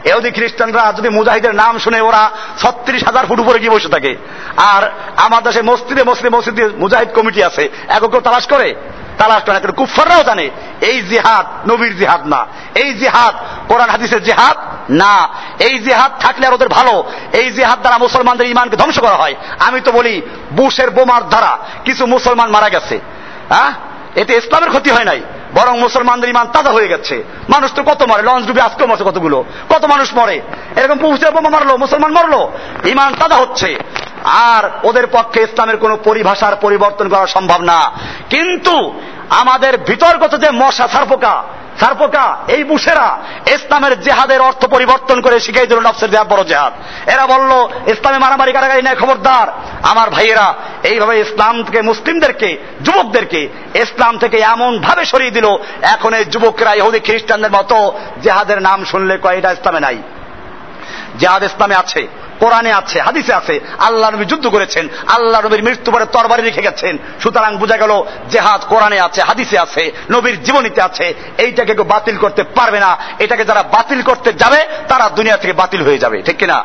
এহুদি খ্রিস্টানরা যদি মুজাহিদের নাম শুনে ওরা ছত্রিশ হাজার ফুট উপরে গিয়ে বসে থাকে। আর আমার দেশে মসজিদে মসজিদে মসজিদে মুজাহিদ কমিটি আছে। একক তালাশ করে? তালাশ করে কিন্তু কুফাররাও জানে, এই জিহাদ নবীর জিহাদ না। এই জিহাদ কোরআন হাদিসের জিহাদ না। এই জিহাদ থাকলে আর ওদের ভালো। এই জিহাদ দ্বারা মুসলমানদের ইমানকে ধ্বংস করা হয়। আমি তো বলি, বুশের বোমার দ্বারা কিছু মুসলমান মারা গেছে। হ্যাঁ? এতে ইসলামের ক্ষতি হয় নাই। বরং মুসলমানদের ইমান তাজা হয়ে গেছে। মানুষ তো কত মরে, লঞ্চ ডুবে আজকে মরছে কতগুলো? কত মানুষ মরে? এরকম পুষে বোমা মারলো, মুসলমান মরলো। ইমান তাজা হচ্ছে। আর ওদের পক্ষে ইসলামের কোন পরিভাষার পরিবর্তন করা সম্ভব না। কিন্তু আমাদের ভিতরগত যে মশা সারপোকা সারপোকা এই বুসেরা ইসলামের জেহাদের অর্থ পরিবর্তন করে শিখাই দিল নফসের জেহাদ, বড় জেহাদ। এরা বলল, ইসলামে মারামারি কারাগারি নেয় খবরদার। আমার ভাইয়েরা, এইভাবে ইসলাম থেকে মুসলিমদেরকে, যুবকদেরকে ইসলাম থেকে এমন ভাবে সরিয়ে দিল, এখন এই যুবকরা ইহুদি, খ্রিস্টানদের মতো জেহাদের নাম শুনলে কয়, এটা ইসলামে নাই। জেহাদ ইসলামে আছে। কোরআনে আছে, হাদিসে আছে, আল্লাহ নবী যুদ্ধ করেছেন, আল্লাহ নবীর মৃত্যু পরে তরবারি রেখে গেছেন, সুতরাং বোঝা গেল জেহাদ কোরআনে আছে, হাদিসে আছে, নবীর জীবনীতে আছে, এইটাকে কেউ বাতিল করতে পারবে না, এটাকে যারা বাতিল করতে যাবে, তারা দুনিয়া থেকে বাতিল হয়ে যাবে, ঠিক কিনা?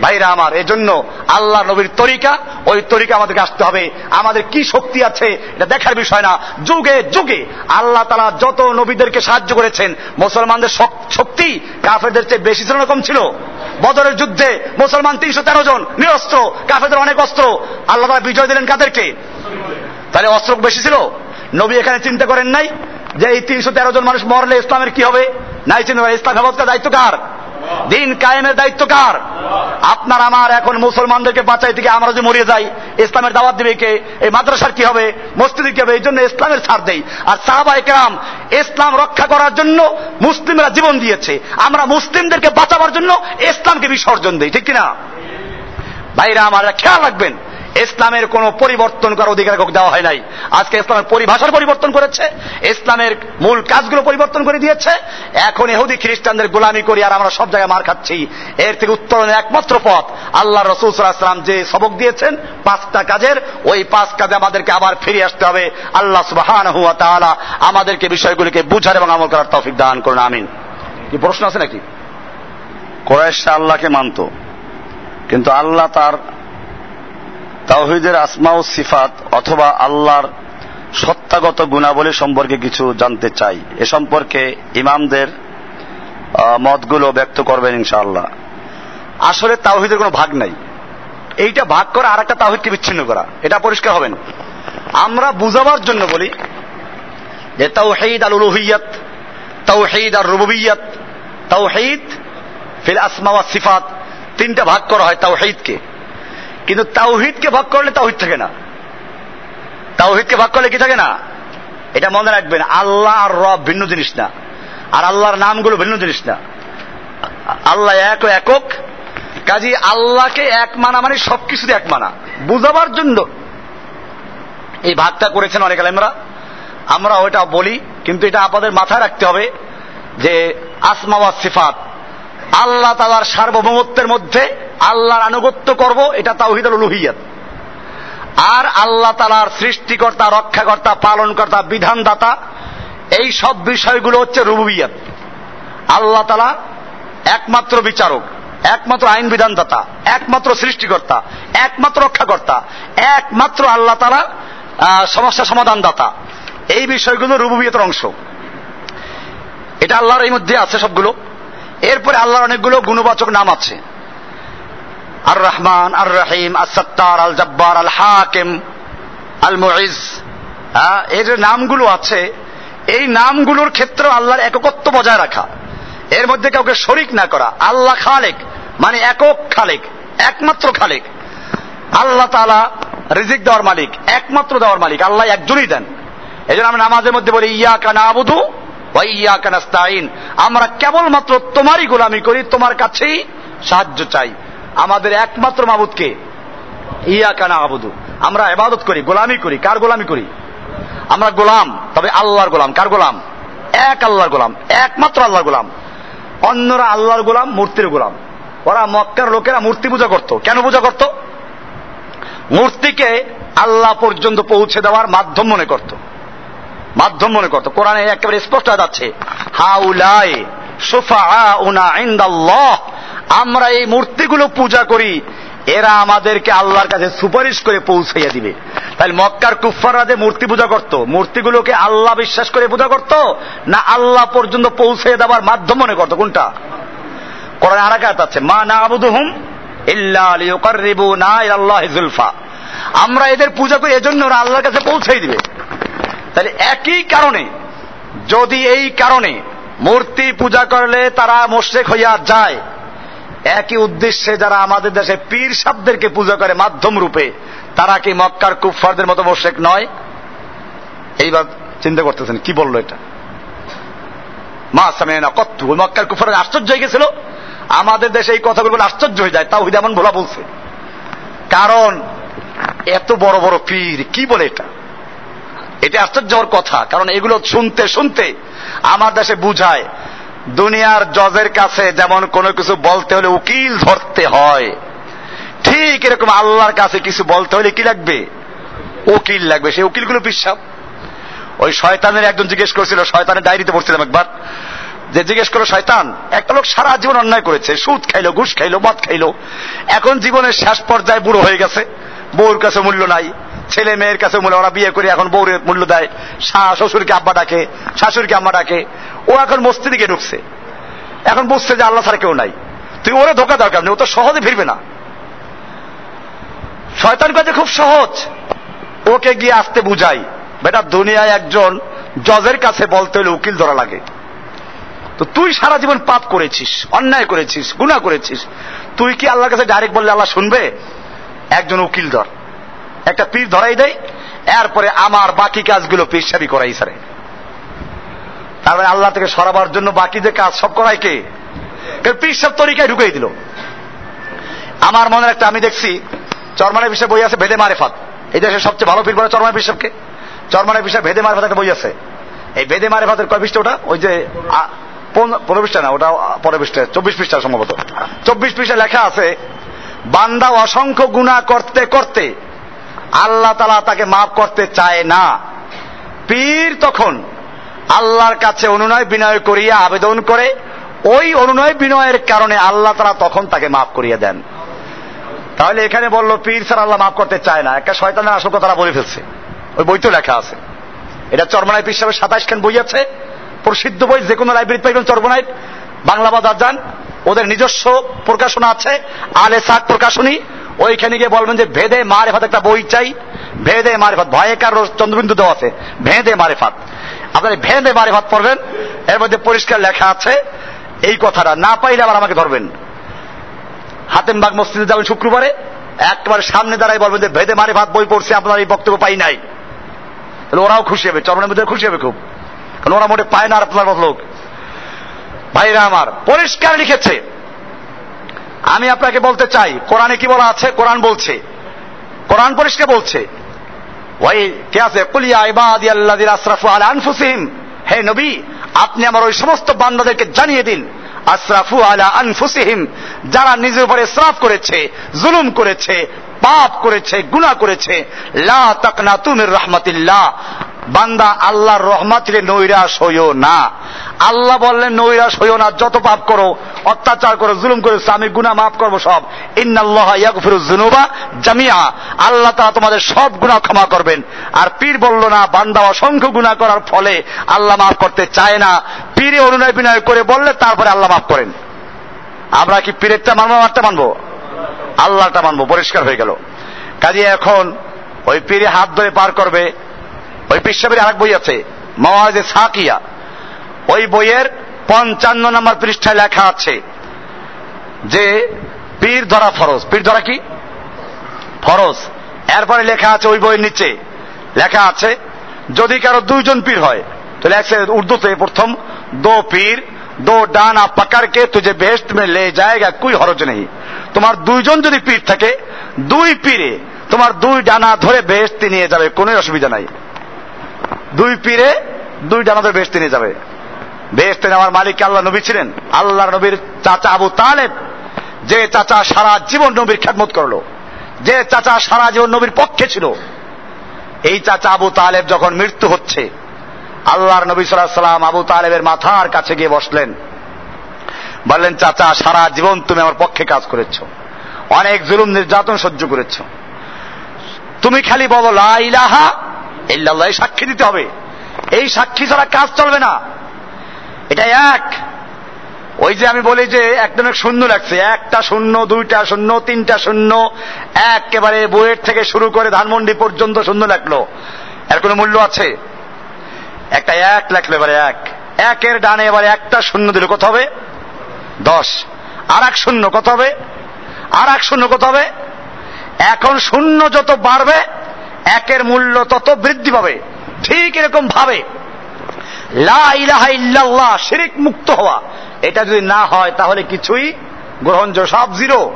ভাইরা আমার, এজন্য আল্লাহ নবীর তরিকা, ওই তরিকা আমাদেরকে আসতে হবে। আমাদের কি শক্তি আছে, এটা দেখার বিষয় না। যুগে যুগে আল্লাহ তালা যত নবীদেরকে সাহায্য করেছেন, মুসলমানদের শক্তি কাফেরদের চেয়ে বেশি ছিল কম ছিল। বদরের যুদ্ধে মুসলমান তিনশো তেরো জন, নিরস্ত্র কাফেদের অনেক অস্ত্র। আল্লাহ তারা বিজয় দিলেন কাদেরকে? তাহলে অস্ত্র বেশি ছিল? নবী এখানে চিন্তা করেন নাই যে এই তিনশো তেরো জন মানুষ মরলে ইসলামের কি হবে? নাই চিন্তা ইসলাম হেফাজতের দায়িত্ব কার? দিন কায়েমের দায়িত্ব কার? আপনার আমার এখন মুসলমানদেরকে বাঁচাই থেকে আমরা যদি মরিয়ে যাই ইসলামের দাওয়াত দিবে কে? এই মাদ্রাসার কি হবে? মসজিদ কি হবে? এই জন্য ইসলামের ছাড় দেই। আর সাহাবা একরাম ইসলাম রক্ষা করার জন্য মুসলিমরা জীবন দিয়েছে। আমরা মুসলিমদেরকে বাঁচাবার জন্য ইসলামকে বিসর্জন দিই ঠিক কিনা? ভাইরা আমার খেয়াল রাখবেন। ইসলামের কোন পরিবর্তন করার অধিকার দেওয়া হয় নাই। আজকে ইসলামের পরিভাষার পরিবর্তন করেছে, ইসলামের মূল কাজগুলো পরিবর্তন করে দিয়েছে। এখন এহুদি খ্রিস্টানদের গোলামি করি আর আমরা সব জায়গায় মার খাচ্ছি। এর থেকে উত্তরণের একমাত্র পথ। আল্লাহ রসুল সাল্লাম যে সবক দিয়েছেন, পাঁচটা কাজের, ওই পাঁচ কাজে আমাদেরকে আবার ফিরে আসতে হবে। আল্লাহ সুবাহান হুয়া তাআলা আমাদেরকে বিষয়গুলিকে বুঝার এবং আমল করার তৌফিক দান করুন, আমিন। কি প্রশ্ন আছে নাকি? কোরআশা আল্লাহকে মানত, কিন্তু আল্লাহ তার তাওহিদের আসমা ও সিফাত অথবা আল্লাহর সত্তাগত গুণাবলী সম্পর্কে কিছু জানতে চাই। এ সম্পর্কে ইমামদের মতগুলো ব্যক্ত করবেন ইনশাআল্লাহ। আসলে তাওহিদের কোনো ভাগ নাই। এইটা ভাগ করা আর একটা তাওহিদকে বিচ্ছিন্ন করা। এটা পরিষ্কার হবেন আমরা বুঝাবার জন্য বলি যে তাওহিদ আল উলুহিয়াত তাওহিদ আর রুবুবিয়াত তাওহিদ ফিল আসমা ওয়া সিফাত তিনটা ভাগ করা হয় তাওহিদকে। কিন্তু তাওহিদকে ভাগ করলে তাওহিদ থাকে না। তাওহিদকে ভাগ করলে কি থাকে না? এটা মনে রাখবেন আল্লাহ আর রব ভিন্ন জিনিস না। আর আল্লাহর নামগুলো ভিন্ন জিনিস না। আল্লাহ এক ও একক, কাজী আল্লাহকে এক মানা মানে সবকিছুতে এক মানা। বুঝাবার জন্য। এই ভাগটা করেছেন অনেক আলেমরা। আমরা ওইটা বলি, কিন্তু এটা আপনাদের মাথায় রাখতে হবে যে আসমাওয়া সিফাত আল্লাহ তালার সার্বভৌমত্বের মধ্যে আল্লাহর আনুগত্য করব, এটা তাওহিদুল উলুহিয়াত। আর আল্লাহ তালার সৃষ্টিকর্তা, রক্ষাকর্তা, পালনকর্তা, বিধানদাতা, এই সব বিষয়গুলো হচ্ছে রুবুবিয়াত। আল্লাহ তালা একমাত্র বিচারক, একমাত্র আইন বিধানদাতা, একমাত্র সৃষ্টিকর্তা, একমাত্র রক্ষাকর্তা, একমাত্র আল্লাহ তালা সমস্যা সমাধানদাতা। এই বিষয়গুলো রুবুবিয়তের অংশ। এটা আল্লাহর এই মধ্যে আছে সবগুলো। এরপরে আল্লাহর অনেকগুলো গুণবাচক নাম আছে। আর রহমান আর রহিম আর সত্তার আল জব্বার আল হাকিম আল মুইজ হ্যাঁ এর যে নামগুলো আছে, এই নামগুলোর ক্ষেত্রে আল্লাহর এককত্ব বজায় রাখা। এর মধ্যে কাউকে শরিক না করা। আল্লাহ খালেক মানে একক খালেক, একমাত্র খালেক। আল্লাহ তালা রিজিক দেওয়ার মালিক, একমাত্র দেওয়ার মালিক, আল্লাহ একজনই দেন। এই জন্য আমরা নামাজের মধ্যে বলি ইয়া কানা কানাস্তাইন আমরা কেবলমাত্র তোমারই গোলামি করি, তোমার কাছেই সাহায্য চাই। আমাদের একমাত্র মাবুদকে। ইয়া কানা আবুদু আমরা এবাদত করি, গোলামি করি। কার গোলামি করি? আমরা গোলাম, তবে আল্লাহর গোলাম। কার গোলাম? এক আল্লাহর গোলাম, একমাত্র আল্লাহর গোলাম। অন্যরা আল্লাহর গোলাম, মূর্তির গোলাম। ওরা মক্কার লোকেরা মূর্তি পূজা করত। কেন পূজা করত? মূর্তিকে আল্লাহ পর্যন্ত পৌঁছে দেওয়ার মাধ্যম মনে করত। মাধ্যম মনে করতো। কোরআনে একেবারে স্পষ্ট হয়ে যাচ্ছে হাউলায় আমরা এই মূর্তিগুলো পূজা করি, এরা আমাদেরকে আল্লাহর কাছে সুপারিশ করে পৌঁছাইয়া দিবে। তাহলে মক্কার কুফাররা যে মূর্তি পূজা করত, মূর্তিগুলোকে আল্লাহ বিশ্বাস করে পূজা করত, না আল্লাহ পর্যন্ত পৌঁছে দেওয়ার মাধ্যম মনে করত, কোনটা? কোরআন আরাকাত আছে, মা না আবুদুহুম ইল্লা লিয়ুকাররিবুনা ইলাল্লাহি যুলফা আমরা এদের পূজা করি, এজন্য ওরা আল্লাহর কাছে পৌঁছাই দিবে। তাহলে একই কারণে, যদি এই কারণে মূর্তি পূজা করলে তারা মোশেক হইয়া যায়, একই উদ্দেশ্যে যারা আমাদের দেশে পীর সাবদেরকে পূজা করে মাধ্যম রূপে, তারা কি মক্কার কুফফারদের মতো মোশেক নয়? এইবার চিন্তা করতেছেন, কি বলল এটা? মা সামে না কত মক্কার কুফার আশ্চর্য হয়ে গেছিল। আমাদের দেশে এই কথাগুলো আশ্চর্য হয়ে যায় তাও এমন ভোলা বলছে। কারণ, এত বড় বড় পীর, কি বলে এটা? এটা আশ্চর্য হওয়ার কথা, কারণ এগুলো শুনতে শুনতে আমার দেশে বুঝায়, দুনিয়ার জজের কাছে যেমন কোনো কিছু বলতে হলে উকিল ধরতে হয়। ঠিক এরকম আল্লাহর কাছে কিছু বলতে হলে কি লাগবে? উকিল লাগবে। সেই উকিলগুলো বিশ্বাস। ওই শয়তানের একজন জিজ্ঞেস করেছিল, শয়তানের ডায়েরিতে পড়ছিলাম একবার, যে জিজ্ঞেস করল, শয়তান, একটা লোক সারা জীবন অন্যায় করেছে, সুদ খাইলো, ঘুষ খাইলো, মদ খাইলো, এখন জীবনের শেষ পর্যায়ে বুড়ো হয়ে গেছে, বউর কাছে মূল্য নাই ছেলে মেয়ের কাছে মূল্য ওরা বিয়ে করে এখন বউর মূল্য দেয়। শ্বশুরকে আব্বা ডাকে, শাশুড়িকে আম্মা ডাকে। ও এখন মস্তিদিকে ঢুকছে। এখন বুঝছে যে আল্লাহ ছাড়া কেউ নাই। তুই ওরে ধোকা দরকার নেই ও তো সহজে ফিরবে না। শয়তান কাছে খুব সহজ। ওকে গিয়ে আসতে বুঝাই। বেটা, দুনিয়ায় একজন জজের কাছে বলতে হলে উকিল ধরা লাগে। তো তুই সারা জীবন পাপ করেছিস, অন্যায় করেছিস গুণা করেছিস। তুই কি আল্লাহর কাছে ডাইরেক্ট বললে আল্লাহ শুনবে? একজন উকিল ধর। একটা পীর ধরাই দেয়, এরপরে আমার বাকি কাজগুলো পেশাবি করাই সারে। তার মানে আল্লাহ থেকে সরাবার জন্য বাকি যে কাজ সব করাই কে? পীর সব তরিকায় ঢুকাই দিল। আমার মনে একটা আমি দেখছি, চরমানের বিষয়ে বই আছে, ভেদে মারেফাত। এই দেশের সবচেয়ে ভালো পীর বলে চরমানের বিষয়কে চরমানের বিষয়ে ভেদে মারেফাত একটা বই আছে। এই ভেদে মারেফাতের কয় পৃষ্ঠা ওটা? ওই যে পনেরো পৃষ্ঠা না, ওটা পনেরো পৃষ্ঠা, চব্বিশ পৃষ্ঠা সম্ভবত। চব্বিশ পৃষ্ঠা লেখা আছে, বান্দা অসংখ্য গুণা করতে করতে আল্লাহ তালা তাকে মাফ করতে চায় না। পীর তখন আল্লাহর কাছে অনুনয় বিনয় করিয়া আবেদন করে, ওই অনুনয় বিনয়ের কারণে আল্লাহ তারা তখন তাকে মাফ করিয়া দেন। তাহলে এখানে বলল, পীর স্যার আল্লাহ মাফ করতে চায় না। একটা শয়তানের আসল কথা বলে ফেলছে। ওই বই তো লেখা আছে। এটা চরমনায় পীর সাহেবের সাতাশ খান বই আছে। প্রসিদ্ধ বই, যে কোনো লাইব্রেরি পাইবেন চরমনায় বাংলা বাজার যান। ওদের নিজস্ব প্রকাশনা আছে। আলে সাক প্রকাশনী। ওইখানে গিয়ে বলবেন যে ভেদে মারেফাত একটা বই চাই। ভেদে মারেফাত ভয়েকার চন্দ্রবিন্দু দেওয়া আছে? ভেদে মারেফাত। আপনার ভেদে মারেফাত পড়বেন, এর মধ্যে পরিষ্কার লেখা আছে, এই কথাটা না পাইলে আবার আমাকে ধরবেন। হাতেমবাগ মসজিদে যাবেন শুক্রবারে, একবারে সামনে দাঁড়াই বলবেন যে ভেদে মারে ভাত বই পড়ছে, আপনার এই বক্তব্য পাই নাই। ওরাও খুশি হবে চরমের মধ্যে খুশি হবে খুব। কারণ ওরা মোটে পায় না আর আপনার লোক ভাইরা আমার, পরিষ্কার লিখেছে। আমি আপনাকে বলতে চাই, কোরআনে কি বলা আছে? কোরআন বলছে। কোরআন পরিষ্কার বলছে। ওই কে আছে কুলিয়া ইবাদি আল্লাযির আসরাফু আলা আনফুসিহিম। হে নবী, আপনি আমার ওই সমস্ত বান্দাদেরকে জানিয়ে দিন। আসরাফু আলা আনফুসিহিম। যারা নিজের উপরে ইসরাফ করেছে, জুলুম করেছে, পাপ করেছে, গুনাহ করেছে, লা তাকনাতু মির রাহমাতিল্লাহ। বান্দা আল্লাহর রহমত থেকে নৈরাশ হইও না। আল্লাহ বললেন নৈরাশ হইও না, যত পাপ করো, অত্যাচার করো, জুলুম করেছ আমি গুনাহ মাফ করব সব। ইন্নাল্লাহ ইয়াগফিরু যুনুবা জামিয়া আল্লাহ তাআলা তোমাদের সব গুনাহ ক্ষমা করবেন। আর পীর বলল না, বান্দা অসংখ্য গুনাহ করার ফলে আল্লাহ মাফ করতে চায় না। পীরে অনুনয় বিনয় করে বললে, তারপরে আল্লাহ মাফ করেন। আমরা কি পীরেরটা মানবো, আমারটা মানবো? আল্লাহটা মানবো, পরিষ্কার হয়ে গেল। কাজে এখন ওই পীরে হাত ধরে পার করবে। ওই পিসাবের আরেক বই আছে, মওয়াজে সাকিয়া। ওই বইয়ের পঞ্চান্ন নম্বর পৃষ্ঠায় লেখা আছে যে, পীর ধরা ফরজ। পীর ধরা কি? ফরজ। এরপরে লেখা আছে ওই বইয়ের নিচে। লেখা আছে, যদি কারও দুইজন পীর হয়, তাহলে এক উর্দুতে প্রথম, দো পীর, দো ডানা পাকারকে তুঝে বেহেস্ত মে লে জায়গা, কুই হরজ নেই তোমার দুইজন যদি পীর থাকে, দুই পীরে তোমার দুই ডানা ধরে বেহেস্তি নিয়ে যাবে কোনো অসুবিধা নাই। দুই পীরে দুই ডানা ধরে বেহেস্তি নিয়ে যাবে। বেহেস্তে নেওয়ার মালিক আল্লাহ নবী ছিলেন? আল্লাহ নবীর চাচা আবু তালেব, যে চাচা সারা জীবন নবীর খেদমত করল, যে চাচা সারা জীবন নবীর পক্ষে ছিল, এই চাচা আবু তালেব যখন মৃত্যু হচ্ছে, আল্লাহর নবী সাল্লাম আবু তালেবের মাথার কাছে গিয়ে বসলেন। বললেন, চাচা, সারা জীবন তুমি আমার পক্ষে কাজ করেছ। অনেক জুলুম, নির্যাতন সহ্য করেছ। তুমি খালি বলো লাইলাহা ইল্লাল্লাহ সাক্ষী দিতে হবে। এই সাক্ষী ছাড়া কাজ চলবে না। এটা এক। ওই যে আমি বলি যে, একদম শূন্য লাগছে। একটা শূন্য, দুইটা শূন্য, তিনটা শূন্য, একেবারে বইয়ের থেকে শুরু করে ধানমন্ডি পর্যন্ত শূন্য লাগল। এর কোনো মূল্য আছে? একটা এক লেখলো এবারে এক। একের ডানে এবারে একটা শূন্য দিলে কত হবে? দশ। আর এক শূন্য কত হবে? আর এক শূন্য কত হবে? এখন শূন্য যত বাড়বে একের মূল্য তত বৃদ্ধি পাবে। ঠিক এরকম ভাবে। ইল্লাল্লাহ, শিরিক মুক্ত হওয়া। এটা যদি না হয়, তাহলে কিছুই গ্রহণযোগ্য, সব জিরো।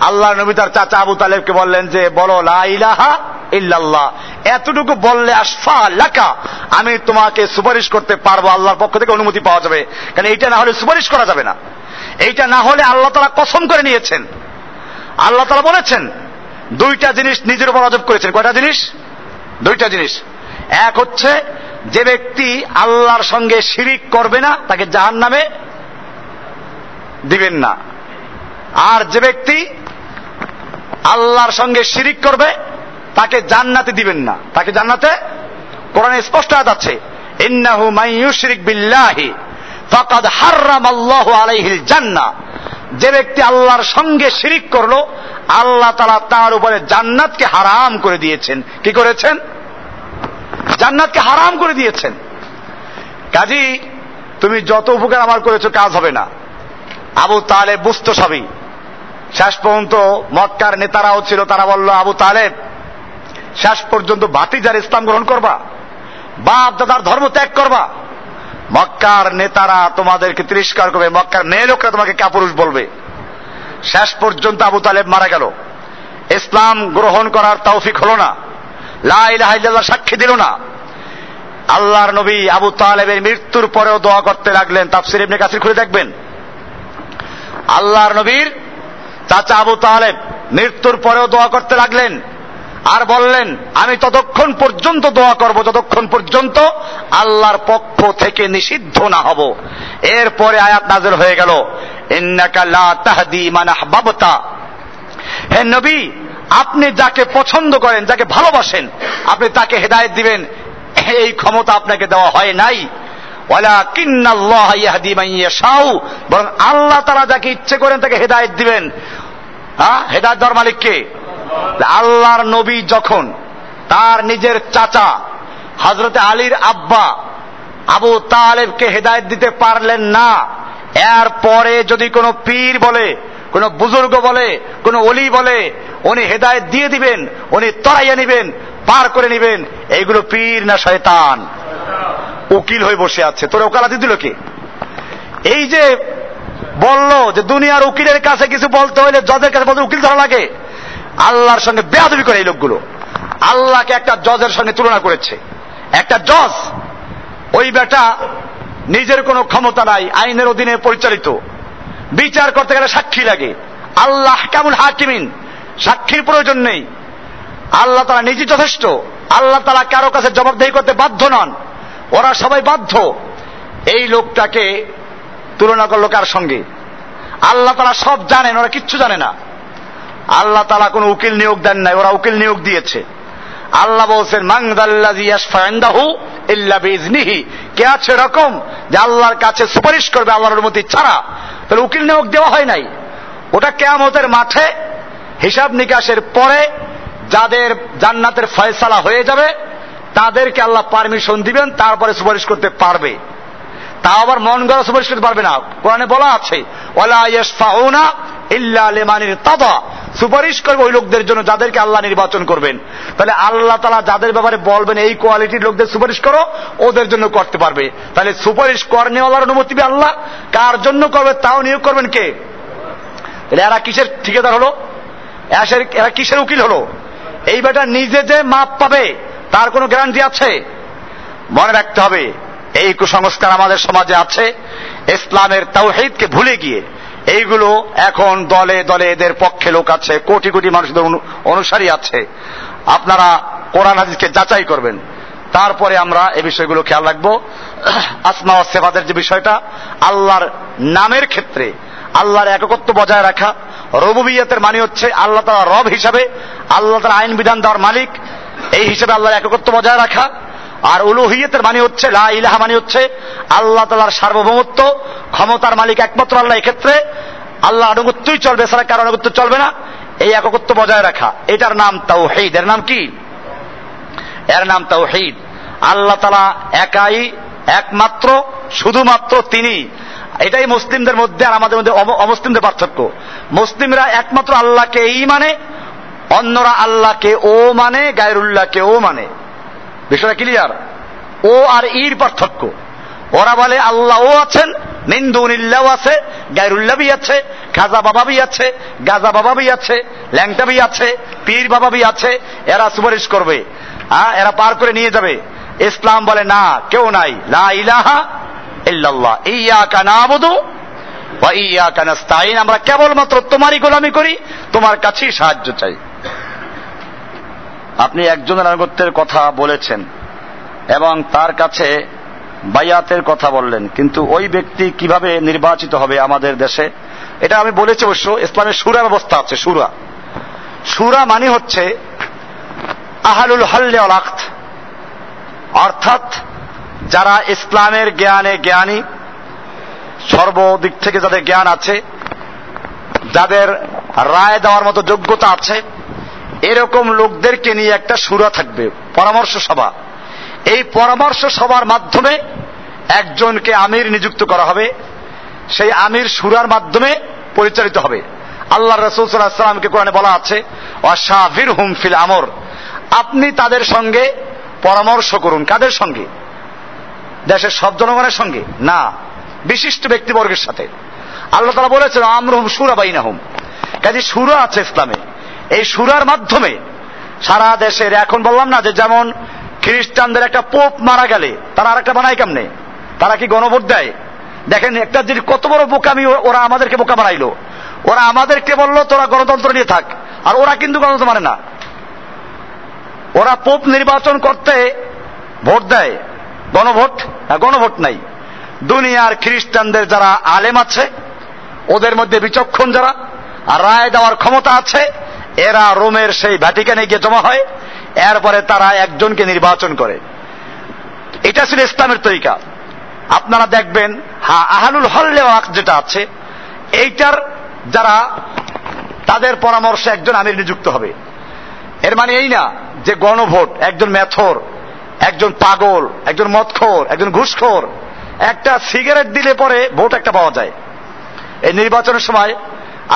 আল্লাহ নবী তার চাচা আবু তালেবকে বললেন যে, বলো, লা ইলাহা ইল্লাল্লাহ। এতটুকু বললে, আশফা লাকা, আমি তোমাকে সুপারিশ করতে পারব, আল্লাহর পক্ষ থেকে অনুমতি পাওয়া যাবে। কারণ এইটা না হলে সুপারিশ করা যাবে না। এইটা না হলে আল্লাহ তারা কসম করে নিয়েছেন। আল্লাহ তালা বলেছেন দুইটা জিনিস নিজের উপর অজব করেছেন। কয়টা জিনিস? দুইটা জিনিস। এক হচ্ছে, যে ব্যক্তি আল্লাহর সঙ্গে শিরিক করবে না, তাকে জাহান নামে দিবেন না। আর যে ব্যক্তি আল্লাহর সঙ্গে শিরিক করবে, তাকে জান্নাতে দিবেন না। তাকে জান্নাতে? কোরআনে স্পষ্ট আছে, ইন্নাহু মাইয়ুশরিক বিল্লাহি, ফাকাদ হাররাম আল্লাহ আলাইহিল জান্নাহ। যে ব্যক্তি আল্লাহর সঙ্গে শিরিক করল, আল্লাহ তালা তার উপরে জান্নাতকে হারাম করে দিয়েছেন। কি করেছেন? জান্নাতকে হারাম করে দিয়েছেন। কাজী, তুমি যত উপকার আমার করেছ কাজ হবে না। আবু তালেব বুঝতো সবই। শেষ পর্যন্ত মক্কার নেতারাও ছিল, তারা বলল, আবু তালেব, শেষ পর্যন্ত ভাতিজার ইসলাম গ্রহণ করবা। বাপ দাদার ধর্ম ত্যাগ করবা। মক্কার নেতারা তোমাদেরকে তিরস্কার করবে, মক্কার মেয়ে লোকরা তোমাকে কাপুরুষ বলবে। শেষ পর্যন্ত আবু তালেব মারা গেল। ইসলাম গ্রহণ করার তৌফিক হলো না। লাইল্লাহ সাক্ষী দিল না। আল্লাহর নবী আবু তালেবের মৃত্যুর পরেও দোয়া করতে লাগলেন। তাফসির ইবনে কাসির খুলে দেখবেন। আল্লাহর নবীর চাচা আবু তালেব মৃত্যুর পরেও দোয়া করতে লাগলেন। আর বললেন, আমি ততক্ষণ পর্যন্ত দোয়া করব, যতক্ষণ পর্যন্ত আল্লাহর পক্ষ থেকে নিষিদ্ধ না হব। এরপরে আয়াত নাজের হয়ে গেল হে নবী, আপনি যাকে পছন্দ করেন, যাকে ভালোবাসেন, আপনি তাকে হেদায়ত দিবেন। এই ক্ষমতা আপনাকে দেওয়া হয় নাই। বরং আল্লাহ তারা যাকে ইচ্ছে করেন তাকে হেদায়ত দিবেন। হ্যাঁ হেদায়ত দেওয়ার মালিককে আল্লাহর নবী যখন তার নিজের চাচা হজরতে আলীর আব্বা আবু তালেবকে হেদায়ত দিতে পারলেন না এর পরে যদি কোনো পীর বলে, কোন বুজুর্গ বলে, কোন অলি বলে, উনি হেদায়ত দিয়ে দিবেন, উনি তরাইয়া নিবেন, পার করে নিবেন, এইগুলো পীর না শয়তান? উকিল হয়ে বসে আছে। তোর ওকালাতি দিল কি? এই যে বলল যে দুনিয়ার উকিলের কাছে কিছু বলতে হইলে জজের কাছে বলতে উকিল ধরা লাগে আল্লাহর সঙ্গে বেয়াদবি করে এই লোকগুলো। আল্লাহকে একটা জজের সঙ্গে তুলনা করেছে। একটা জজ, ওই বেটা নিজের কোনো ক্ষমতা নাই, আইনের অধীনে পরিচালিত। বিচার করতে গেলে সাক্ষী লাগে। আল্লাহ কেমন হাকিমিন? সাক্ষীর প্রয়োজন নেই। আল্লাহ তারা নিজে যথেষ্ট। আল্লাহ তারা কারও কাছে জবাবদেহি করতে বাধ্য নন। ওরা সবাই বাধ্য। এই লোকটাকে তুলনা করল কার সঙ্গে? আল্লাহ তারা সব জানেন, ওরা কিচ্ছু জানে না। আল্লাহ তালা কোন উকিল নিয়োগ দেন নাই, ওরা উকিল নিয়োগ দিয়েছে। আল্লাহ বলছেন মাংদাল্লাহু কে আছে এরকম যে আল্লাহর কাছে সুপারিশ করবে আল্লাহর অনুমতি ছাড়া? তাহলে উকিল নিয়োগ দেওয়া হয় নাই। ওটা কেয়ামতের মাঠে হিসাব নিকাশের পরে যাদের জান্নাতের ফয়সালা হয়ে যাবে, তাদেরকে আল্লাহ পারমিশন দিবেন, তারপরে সুপারিশ করতে পারবে। তা আবার মন গড়া সুপারিশ করতে পারবে না। কোরআনে বলা আছে ওলা সুপারিশ করবে ওই লোকদের জন্য যাদেরকে আল্লাহ নির্বাচন করবেন। তাহলে আল্লাহ তালা যাদের ব্যাপারে বলবেন এই কোয়ালিটির লোকদের সুপারিশ করো, ওদের জন্য করতে পারবে। তাহলে সুপারিশ করনেওয়ালার অনুমতি আল্লাহ। কার জন্য করবে, তাও নিয়োগ করবেন কে? তাহলে এরা কিসের ঠিকাদার হলো? এরা কিসের উকিল হলো? এই বেটা নিজে যে মাপ পাবে, তার কোনো গ্যারান্টি আছে? মনে রাখতে হবে এই কুসংস্কার আমাদের সমাজে আছে। ইসলামের তাওহিদকে ভুলে গিয়ে এইগুলো এখন দলে দলে এদের পক্ষে লোক আছে, কোটি কোটি মানুষদের অনুসারী আছে। আপনারা কোরআন হাদিসকে যাচাই করবেন। তারপরে আমরা এই বিষয়গুলো খেয়াল রাখব। আসমা ও সেবাদের যে বিষয়টা, আল্লাহর নামের ক্ষেত্রে, আল্লাহর এককত্ব বজায় রাখা, রবুবিয়াতের মানে হচ্ছে আল্লাহ তালা রব হিসাবে, আল্লাহ তালা আইন বিধান দেওয়ার মালিক, এই হিসেবে আল্লাহর এককত্ব বজায় রাখা। আর উলুহিয়তের মানে হচ্ছে, লা ইলাহা মানে হচ্ছে আল্লাহ তালার সার্বভৌমত্ব, ক্ষমতার মালিক একমাত্র আল্লাহ এক্ষেত্রে। আল্লাহ আনুগত্যই চলবে ছাড়া কারও আনুগত্য চলবে না। এই একত্ব বজায় রাখা। এটার নাম তাও তাওহিদ। এর নাম কি? এর নাম তাও তাওহিদ। আল্লাহ তালা একাই একমাত্র, শুধুমাত্র তিনি। এটাই মুসলিমদের মধ্যে আর আমাদের মধ্যে অমুসলিমদের পার্থক্য। মুসলিমরা একমাত্র আল্লাহকে এই মানে অন্যরা আল্লাহকে ও মানে গায়রুল্লাহকে ও মানে। বিষয়টা ক্লিয়ার ও আর ইর পার্থক্য। ওরা বলে, আল্লাহও আছেন নিন্দুনিল্লাও আছে গায়রুল্লাবি আছে খাজা বাবাবি আছে গাজা বাবাবি আছে, ল্যাংটাবি আছে পীর বাবাবি আছে, এরা সুপারিশ করবে। হ্যাঁ এরা পার করে নিয়ে যাবে। ইসলাম বলে, না, কেউ নাই। লা ইলাহা ইল্লাল্লাহ। ইয়া কানাবুদু বা ইয়া কানাস্তাইন আমরা কেবলমাত্র তোমারই গোলামি করি, তোমার কাছেই সাহায্য চাই। আপনি একজনের আনুগত্যের কথা বলেছেন এবং তার কাছে বায়াতের কথা বললেন, কিন্তু ওই ব্যক্তি কীভাবে নির্বাচিত হবে আমাদের দেশে? এটা আমি বলেছি অবশ্য, ইসলামের সুরা ব্যবস্থা আছে, সুরা। সুরা মানে হচ্ছে আহালুল হাল্লে আলাক্ত অর্থাৎ যারা ইসলামের জ্ঞানে জ্ঞানী, সর্বদিক থেকে যাদের জ্ঞান আছে, যাদের রায় দেওয়ার মতো যোগ্যতা আছে এরকম লোকদেরকে নিয়ে একটা সুরা থাকবে, পরামর্শ সভা। এই পরামর্শ সভার মাধ্যমে একজনকে আমির নিযুক্ত করা হবে। সেই আমির সুরার মাধ্যমে পরিচালিত হবে। আল্লাহ রসুল সাল্লামকে কোরআনে বলা আছে অশাহির হুম ফিল আমর। আপনি তাদের সঙ্গে পরামর্শ করুন। কাদের সঙ্গে? দেশের সব জনগণের সঙ্গে? না। বিশিষ্ট ব্যক্তিবর্গের সাথে। আল্লাহ তারা বলেছেন আমরুম সুরা বাইনা হুম কাজে সুরা আছে ইসলামে। এই সুরার মাধ্যমে সারা দেশের, এখন বললাম না যে যেমন খ্রিস্টানদের একটা পোপ মারা গেলে, তারা আর একটা বানায় কেমনে? তারা কি গণভোট দেয়? দেখেন একটা জিনিস কত বড় বোকামি ওরা আমাদেরকে বোকা বানাইলো। ওরা আমাদেরকে বলল, তোরা গণতন্ত্র নিয়ে থাক। আর ওরা কিন্তু গণতন্ত্র মানে না। ওরা পোপ নির্বাচন করতে ভোট দেয়। গণভোট? গণভোট নাই। দুনিয়ার খ্রিস্টানদের যারা আলেম আছে, ওদের মধ্যে বিচক্ষণ যারা, আর রায় দেওয়ার ক্ষমতা আছে এরা রোমের সেই ভ্যাটিকানে গিয়ে জমা হয়, এরপরে তারা একজনকে নির্বাচন করে। এটা ছিল ইসলামের তরিকা। আপনারা দেখবেন, হা, আহালুল হল্লে যেটা আছে, এইটার যারা তাদের পরামর্শে একজন আমির নিযুক্ত হবে। এর মানে এই না যে গণভোট, একজন মেথর, একজন পাগল, একজন মদখোর, একজন ঘুষখোর, একটা সিগারেট দিলে পরে ভোট একটা পাওয়া যায়। এই নির্বাচনের সময়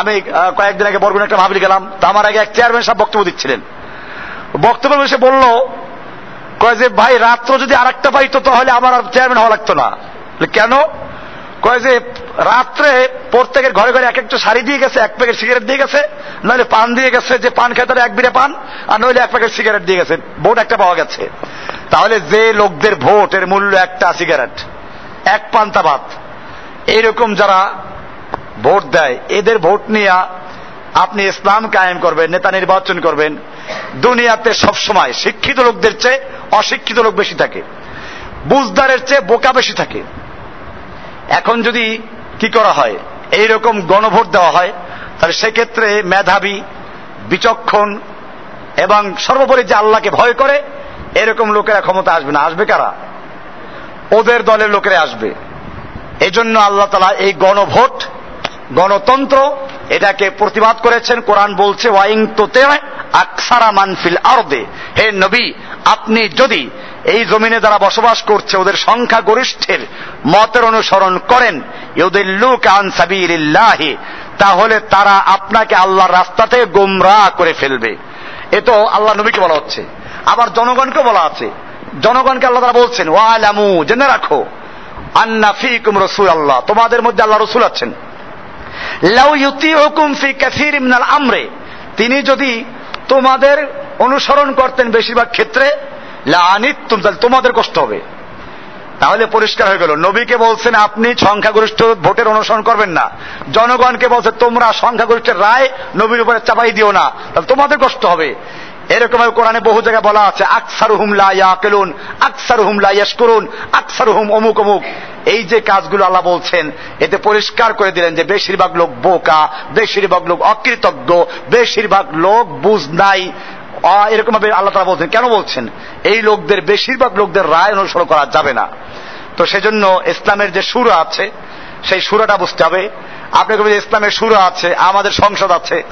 আমি কয়েকদিন আগে বরগুন একটা ভাবলি গেলাম, তা আমার আগে এক চেয়ারম্যান সাহেব বক্তব্য দিচ্ছিলেন। বক্তব্য এসে বলল, কয় যে, ভাই, রাত্র যদি আর একটা পাইতো তাহলে আমার আর চেয়ারম্যান হওয়া লাগতো না। কেন? কয় যে, রাত্রে প্রত্যেকের ঘরে ঘরে এক একটা শাড়ি দিয়ে গেছে, এক প্যাকেট সিগারেট দিয়ে গেছে নইলে পান দিয়ে গেছে, যে পান খেতে এক বিড়ে পান, আর নইলে এক প্যাকেট সিগারেট দিয়ে গেছে, ভোট একটা পাওয়া গেছে। তাহলে যে লোকদের ভোটের মূল্য একটা সিগারেট এক পান্তা ভাত। এইরকম যারা ভোট দেয়। এদের ভোট নিয়ে আপনি ইসলাম কায়েম করবেন, নেতা নির্বাচন করবেন। দুনিয়াতে সবসময় শিক্ষিত লোকদের চেয়ে অশিক্ষিত লোক বেশি থাকে। বুঝদারের চেয়ে বোকা বেশি থাকে। এখন যদি কি করা হয়, এইরকম গণভোট দেওয়া হয়, তাহলে সেক্ষেত্রে মেধাবী, বিচক্ষণ এবং সর্বোপরি যে আল্লাহকে ভয় করে, এরকম লোকেরা ক্ষমতা আসবে না। আসবে কারা? ওদের দলের লোকেরা আসবে। এজন্য আল্লাহ তালা এই গণভোট গণতন্ত্র, এটাকে প্রতিবাদ করেছেন, কোরআন বলছে, ওয়াইং তোতে আকসারা মানফিল আরদে। হে নবী, আপনি যদি এই জমিনে যারা বসবাস করছে, ওদের সংখ্যা গরিষ্ঠের মতের অনুসরণ করেন ওদের লুক আনসাবির তাহলে তারা আপনাকে আল্লাহর রাস্তাতে গোমরা করে ফেলবে। এ তো আল্লাহ নবীকে বলা হচ্ছে। আবার জনগণকে বলা আছে। জনগণকে আল্লাহ তারা বলছেন, ওয়ালামু, জেনে রাখো, আন্না ফিকুম রসুল আল্লাহ তোমাদের মধ্যে আল্লাহ রসুল আছেন। লাউ ইউতি আমরে। তিনি যদি তোমাদের অনুসরণ করতেন বেশিরভাগ ক্ষেত্রে তাহলে তোমাদের কষ্ট হবে। তাহলে পরিষ্কার হয়ে গেল। নবীকে বলছেন, আপনি সংখ্যাগরিষ্ঠ ভোটের অনুসরণ করবেন না। জনগণকে বলছে, তোমরা সংখ্যাগরিষ্ঠের রায় নবীর উপরে চাপাই দিও না। তাহলে তোমাদের কষ্ট হবে। এরকম কোরআনে বহু জায়গায় বলা আছে আকসার হুম লাকেলুন আকসার হুম করুন আকসার হুম অমুক অমুক। এই যে কাজগুলো আল্লাহ বলছেন, এতে পরিষ্কার করে দিলেন যে বেশিরভাগ লোক বোকা, বেশিরভাগ লোক অকৃতজ্ঞ, বেশিরভাগ লোক বুঝ নাই। এরকম ভাবে আল্লাহ তারা বলছেন। কেন বলছেন? এই লোকদের, বেশিরভাগ লোকদের রায় অনুসরণ করা যাবে না। তো সেজন্য ইসলামের যে সুর আছে, সেই সুরাটা বুঝতে হবে। আপনি কবেন ইসলামের সুর আছে, আমাদের সংসদ আছে।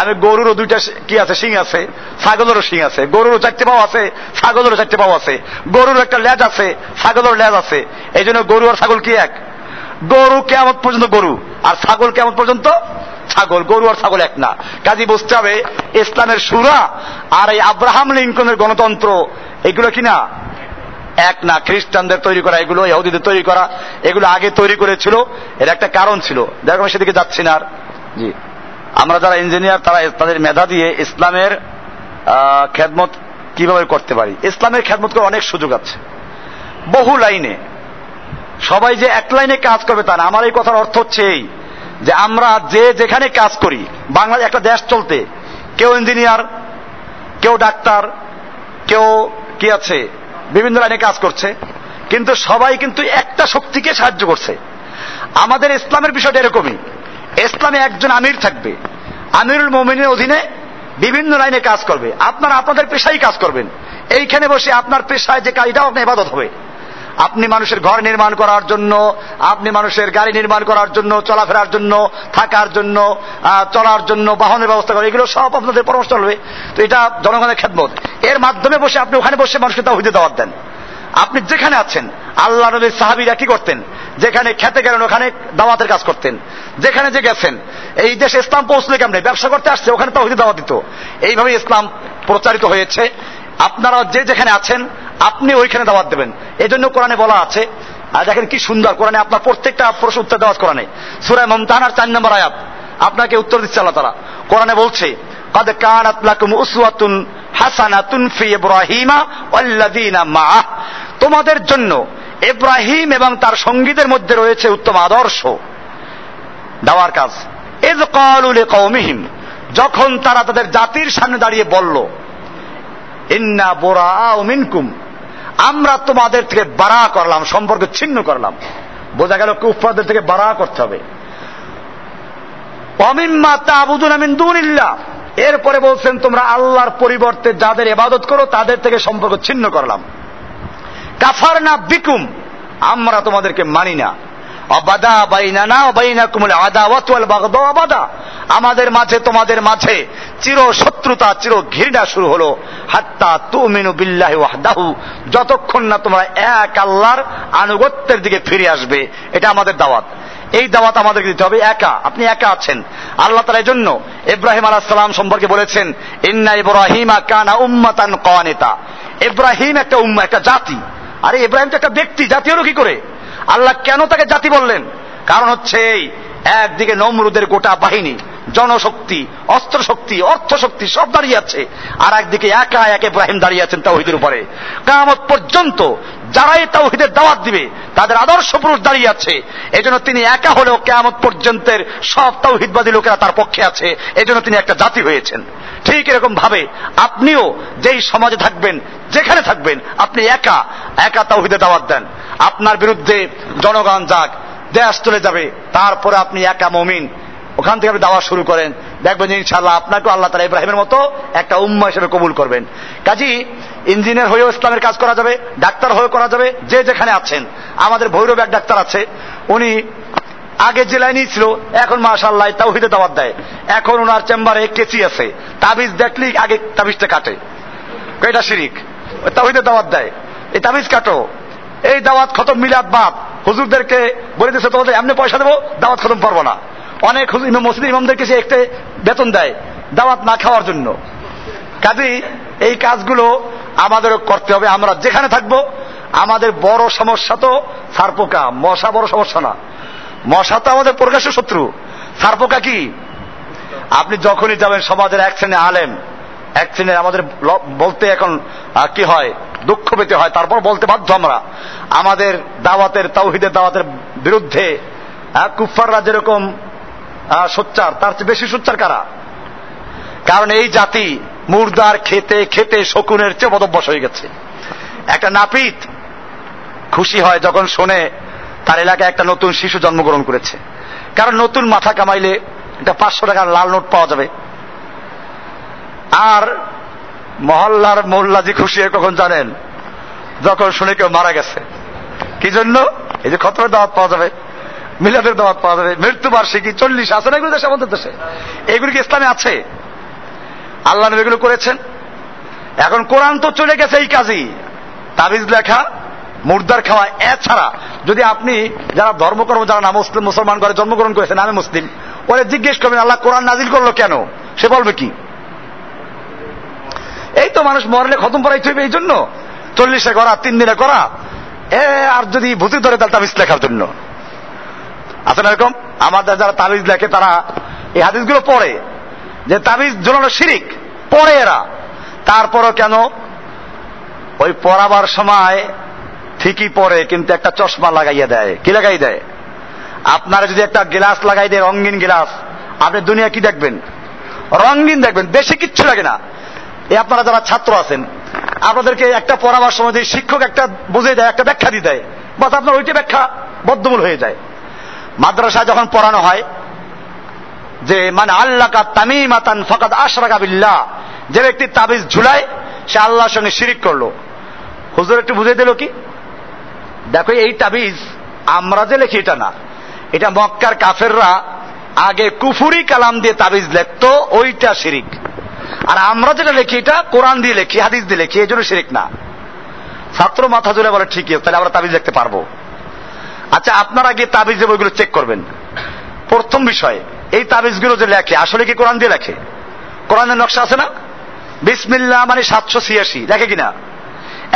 আমি গরুরও দুইটা কি আছে সিং আছে, ছাগলেরও সিং আছে। গরুরও চারটে পাও আছে, ছাগলেরও চারটে পাও আছে। গরুর একটা লেজ আছে ছাগলের লেজ আছে। এই জন্য গরু আর ছাগল কি এক? গরু কেমন পর্যন্ত গরু, আর ছাগল কেমন পর্যন্ত ছাগল, গরু আর ছাগল এক না। কাজী বুঝতে হবে, ইসলামের সুরা আর এই আব্রাহাম লিঙ্কনের গণতন্ত্র, এগুলো কি না? এক না, খ্রিস্টানদের তৈরি করা, এগুলো ইহুদিদের তৈরি করা, এগুলো আগে তৈরি করেছিল, এর একটা কারণ ছিল। দেখো আমি সেদিকে যাচ্ছি না আর। জি। আমরা যারা ইঞ্জিনিয়ার তারা তাদের মেধা দিয়ে ইসলামের খেদমত কীভাবে করতে পারি? ইসলামের খেদমত করার অনেক সুযোগ আছে। বহু লাইনে। সবাই যে এক লাইনে কাজ করবে তা না। আমার এই কথার অর্থ হচ্ছে এই, যে আমরা যে যেখানে কাজ করি বাংলাদেশ একটা দেশ চলতে, কেউ ইঞ্জিনিয়ার কেউ ডাক্তার, কেউ কি আছে? বিভিন্ন লাইনে কাজ করছে, কিন্তু সবাই কিন্তু একটা শক্তিকে সাহায্য করছে। আমাদের ইসলামের বিষয়টা এরকমই। ইসলামে একজন আমির থাকবে। আমিরুল মোমিনের অধীনে বিভিন্ন লাইনে কাজ করবে। আপনারা আপনাদের পেশাই কাজ করবেন। এইখানে বসে আপনার পেশায় যে কাজ এটাও আপনার ইবাদত হবে। আপনি মানুষের ঘর নির্মাণ করার জন্য, আপনি মানুষের গাড়ি নির্মাণ করার জন্য, চলাফেরার জন্য, থাকার জন্য চলার জন্য, বাহনের ব্যবস্থা করা, এগুলো সব আপনাদের পরামর্শ চলবে তো এটা জনগণের খেদমত। এর মাধ্যমে বসে আপনি ওখানে বসে মানুষকে তা হইতে দেওয়ার দেন। আপনি যেখানে আছেন, আল্লাহ নবীর সাহাবিরা কি করতেন? যেখানে খেতে গেলেন, ওখানে দাওয়াতের কাজ করতেন। যেখানে যে গেছেন, এই দেশে ইসলাম পৌঁছলে কেমনে? ব্যবসা করতে আসছে, ওখানে তো দাওয়াত দিত। এইভাবে ইসলাম প্রচারিত হয়েছে। আপনারা যে যেখানে আছেন আপনি ওইখানে দাওয়াত দেবেন এই জন্য কোরআনে বলা আছে আর দেখেন কি সুন্দর কোরআনে আপনার প্রত্যেকটা প্রশ্ন উত্তর দেওয়া কোরআনে সুরায় মমতানার চার নম্বর আয়াত আপনাকে উত্তর দিচ্ছে আল্লাহ তারা কোরআনে বলছে قد كانت لكم أسوة حسنة في إبراهيم والذين معه তোমাদের জন্য ইব্রাহিম এবং তার সঙ্গীদের মধ্যে রয়েছে উত্তম আদর্শ দেওয়ার কাজ এজ কালুলে কৌমিহিম যখন তারা তাদের জাতির সামনে দাঁড়িয়ে বলল ইন্না বোরা মিনকুম। আমরা তোমাদের থেকে বাড়া করলাম, সম্পর্ক ছিন্ন করলাম। বোঝা গেল কুফাদের থেকে বাড়া করতে হবে। অমিম্মা তাবুদুন আমিন দুনিল্লাহ। এরপরে বলছেন, তোমরা আল্লাহর পরিবর্তে যাদের এবাদত করো, তাদের থেকে সম্পর্ক ছিন্ন করলাম। কাফার না বিকুম। আমরা তোমাদেরকে মানি না। অবাদা বাইনানা বাইনা কুমুল আদাওয়াত ওয়াল বাগদা অবাদা আমাদের মাঝে, তোমাদের মাঝে চির শত্রুতা, চির ঘৃণা শুরু হলো। হাত্তা তুমিনু বিল্লাহি ওয়াহদাহু। যতক্ষণ না তোমরা এক আল্লাহর আনুগত্যের দিকে ফিরে আসবে, এটা আমাদের দাওয়াত। এই দাওয়াত আমাদেরকে দিতে হবে একা। আপনি একা আছেন। আল্লাহ তালা জন্য ইব্রাহিম আলাহ সালাম সম্পর্কে বলেছেন, ইন্না ইব্রাহিমা কানা উম্মাতান কানেতা। ইব্রাহিম একটা উম্মা, একটা জাতি। আরে ইব্রাহিম তো একটা ব্যক্তি, জাতি হলো কি করে? আল্লাহ কেন তাকে জাতি বললেন? কারণ হচ্ছে এই, একদিকে নমরুদের গোটা বাহিনী, জনশক্তি অস্ত্র শক্তি অর্থ শক্তি সব দাঁড়িয়ে আছে, আর একদিকে একা এক ইব্রাহিম দাঁড়িয়ে আছেন তাওহিদের উপরে। কামত পর্যন্ত যারাই তাওহিদের দাওয়াত দিবে, তাদের আদর্শ পুরুষ দাঁড়িয়ে আছে। এজন্য তিনি একা হলেও কেয়ামত পর্যন্তের সব তাওহিদবাদী লোকেরা তার পক্ষে আছে। এজন্য তিনি একটা জাতি হয়েছেন। ঠিক এরকম ভাবে আপনিও যেই সমাজে থাকবেন, যেখানে থাকবেন, আপনি একা একা তাওহিদের দাওয়াত দেন। আপনার বিরুদ্ধে জনগণ যাক দেশ চলে যাবে, তারপরে আপনি একা মমিন। ওখান থেকে আপনি দাওয়া শুরু করেন। দেখবেন ইনশাল্লাহ আপনাকেও আল্লাহ তালা ইব্রাহিমের মতো একটা উম্মা হিসেবে কবুল করবেন। কাজী, ইঞ্জিনিয়ার হয়েও ইসলামের কাজ করা যাবে, ডাক্তার হয়েও করা যাবে, যে যেখানে আছেন। আমাদের ভৈরব এক ডাক্তার আছে, উনি আগে জেলায় নিয়েছিল এখন মাশাল্লাহ তাওহিদে দাওয়াত দেয়। এখন ওনার চেম্বারে কেসি আছে। তাবিজ দেখলেই আগে তাবিজটা কাটে। এটা শিরিক। তাওহিদে দাওয়াত দেয়। এই তাবিজ কাটো। এই দাওয়াত খতম মিলাদ বাপ হুজুরদেরকে বলে দিচ্ছে তোমাদের এমনি পয়সা দেবো, দাওয়াত খতম পারব না। অনেক মসজিদ ইমামদেরকে সে একটা বেতন দেয় দাওয়াত না খাওয়ার জন্য। কাজেই এই কাজগুলো আমাদেরও করতে হবে। আমরা যেখানে থাকব, আমাদের বড় সমস্যা তো সারপোকা। মশা বড় সমস্যা না। মশা তো আমাদের প্রকাশ্য শত্রু। সারপোকা কি? আপনি যখনই যাবেন, সমাজের এক শ্রেণি আলেম, এক শ্রেণির আমাদের বলতে এখন কি হয়? দুঃখ পেতে হয়। তারপর বলতে বাধ্য আমরা। আমাদের দাওয়াতের, তাওহিদের দাওয়াতের বিরুদ্ধে কুফাররা যেরকম সোচ্চার। তার চেয়ে বেশি সোচ্চার কারা? কারণ এই জাতি মুর্দার খেতে খেতে শকুনের চেয়ে বদভ্যাস হয়ে গেছে। একটা নাপিত খুশি হয় যখন শোনে তার এলাকায় একটা নতুন শিশু জন্মগ্রহণ করেছে। কারণ নতুন মাথা কামাইলে একটা পাঁচশো টাকার লাল নোট পাওয়া যাবে। আর মহল্লার মোল্লাজি খুশি হয়ে কখন জানেন? যখন শুনে কেউ মারা গেছে। কি জন্য? এই যে খতরের দাওয়াত পাওয়া যাবে। মিলাদের দাওয়াত পাওয়া যাবে। মৃত্যু বার্ষিকী চল্লিশ আছে না এগুলো দেশে, আমাদের দেশে? এগুলি কি ইসলামে আছে? আল্লাহ এগুলো করেছেন। এখন কোরআন তো চলে গেছে এই কাজই। তাবিজ লেখা, মুর্দার খাওয়া, এছাড়া যদি আপনি যারা ধর্মকর্ম, যারা না মুসলিম, মুসলমান করে জন্মগ্রহণ করেছেন, আমি মুসলিম, ওরে জিজ্ঞেস করবেন, আল্লাহ কোরআন নাজিল করল কেন? সে বলবে কি? এই তো মানুষ মরলে খতম পড়াইতে হইবে এই জন্য। চল্লিশে করা তিন দিনে করা এ, আর যদি ভূতি ধরে তাহলে তাবিজ লেখার জন্য। আছে না এরকম আমাদের যারা তাবিজ লেখে, তারা এই হাদিসগুলো পড়ে। যে তাবিজ ঝোলানো শিরিক, পড়ে এরা। তারপরও কেন? ওই পড়াবার সময় ঠিকই পড়ে, কিন্তু একটা চশমা লাগাইয়া দেয়। কি লাগাই দেয়? আপনারা যদি একটা গ্লাস লাগাই দেয়, রঙিন গ্লাস, আপনি দুনিয়া কি দেখবেন? রঙিন দেখবেন, বেশি কিচ্ছু লাগে না। এই আপনারা যারা ছাত্র আছেন, আপনাদেরকে একটা পড়াবার সময় শিক্ষক একটা বুঝে দেয়, একটা ব্যাখ্যা দিয়ে দেয়, বাস আপনার ওইটা ব্যাখ্যা বদ্ধমূল হয়ে যায়। মাদ্রাসায় যখন পড়ানো হয়, যে মানে আল্লাহ কা তামিমাতান ফকাত আশরাকা বিল্লাহ, যে ব্যক্তি তাবিজ ঝুলায়, সে আল্লাহর সঙ্গে শিরিক করল। হুজুর একটু বুঝে দিল কি? দেখো, এই তাবিজ আমরা যে লেখি এটা না। এটা মক্কার কাফেররা আগে কুফুরি কালাম দিয়ে তাবিজ লেখতো, ওইটা শিরিক। আর আমরা যেটা লেখি এটা কোরআন দিয়ে লেখি, হাদিস দিয়ে লেখি, এই জন্য শিরিক না। ছাত্র মাথা জুড়ে বলে, ঠিকই, তাহলে আমরা তাবিজ দেখতে পারব। আচ্ছা আপনারা গিয়ে তাবিজ বইগুলো চেক করবেন। প্রথম বিষয়, এই তাবিজগুলো যে লেখে, আসলে কি কোরআন দিয়ে লেখে? কোরআনের নকশা আছে না? বিসমিল্লা মানে সাতশো ছিয়াশি, লেখে কিনা?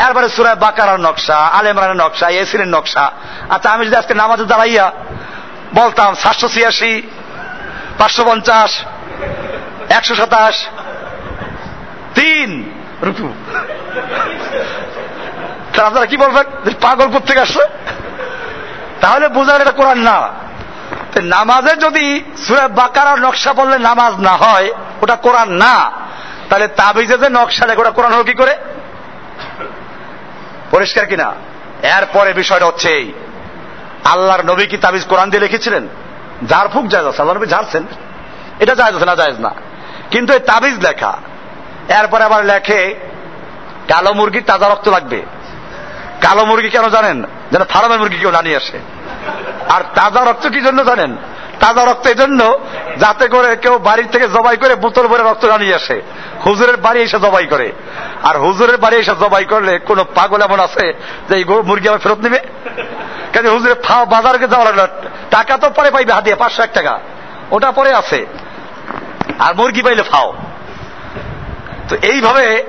এরপরে সুরায় বাকারার নকশা আলেমরানের নকশা এসিনের নকশা। আচ্ছা আমি যদি আজকে নামাজে দাঁড়াইয়া বলতাম সাতশো ছিয়াশি, পাঁচশো পঞ্চাশ, একশো সাতাশ, তিন রুকু। আপনারা কি বলবেন? পাগল থেকে আসছে তাহলে বোঝার এটা কোরআন না। নামাজে যদি সুরে বাকারার নকশা বললে নামাজ না হয়, ওটা কোরআন না, তাহলে তাবিজে যে নকশা লেখে ওটা কোরআন হলো কি করে? পরিষ্কার কিনা? এরপরে বিষয়টা হচ্ছে এই। আল্লাহর নবী কি তাবিজ কোরআন দিয়ে লিখেছিলেন? ঝাড়ফুক জায়জ আছে আল্লাহ নবী ঝাড়ছেন। এটা জায়জ আছে না জায়জ না? কিন্তু এই তাবিজ লেখা। এরপরে আবার লেখে, কালো মুরগির তাজা রক্ত লাগবে। কালো মুরগি কেন জানেন? যেন ফার্মের মুরগি কেউ না নিয়ে আসে। আর তাজা রক্ত কি জন্য জানেন? তাজা রক্ত এই জন্য যাতে করে কেউ বাড়ির থেকে জবাই করে বোতল ভরে রক্ত না নিয়ে আসে। হুজুরের বাড়ি এসে জবাই করে। আর হুজুরের বাড়ি এসে জবাই করলে কোন পাগল এমন আছে যে এই মুরগি আবার ফেরত নেবে? কেন হুজুরের ফাও বাজারকে যাওয়া লাগল টাকা তো পরে পাইবে হাতিয়ে পাঁচশো এক টাকা। ওটা পরে আছে। আর মুরগি পাইলে ফাও। তো এইভাবে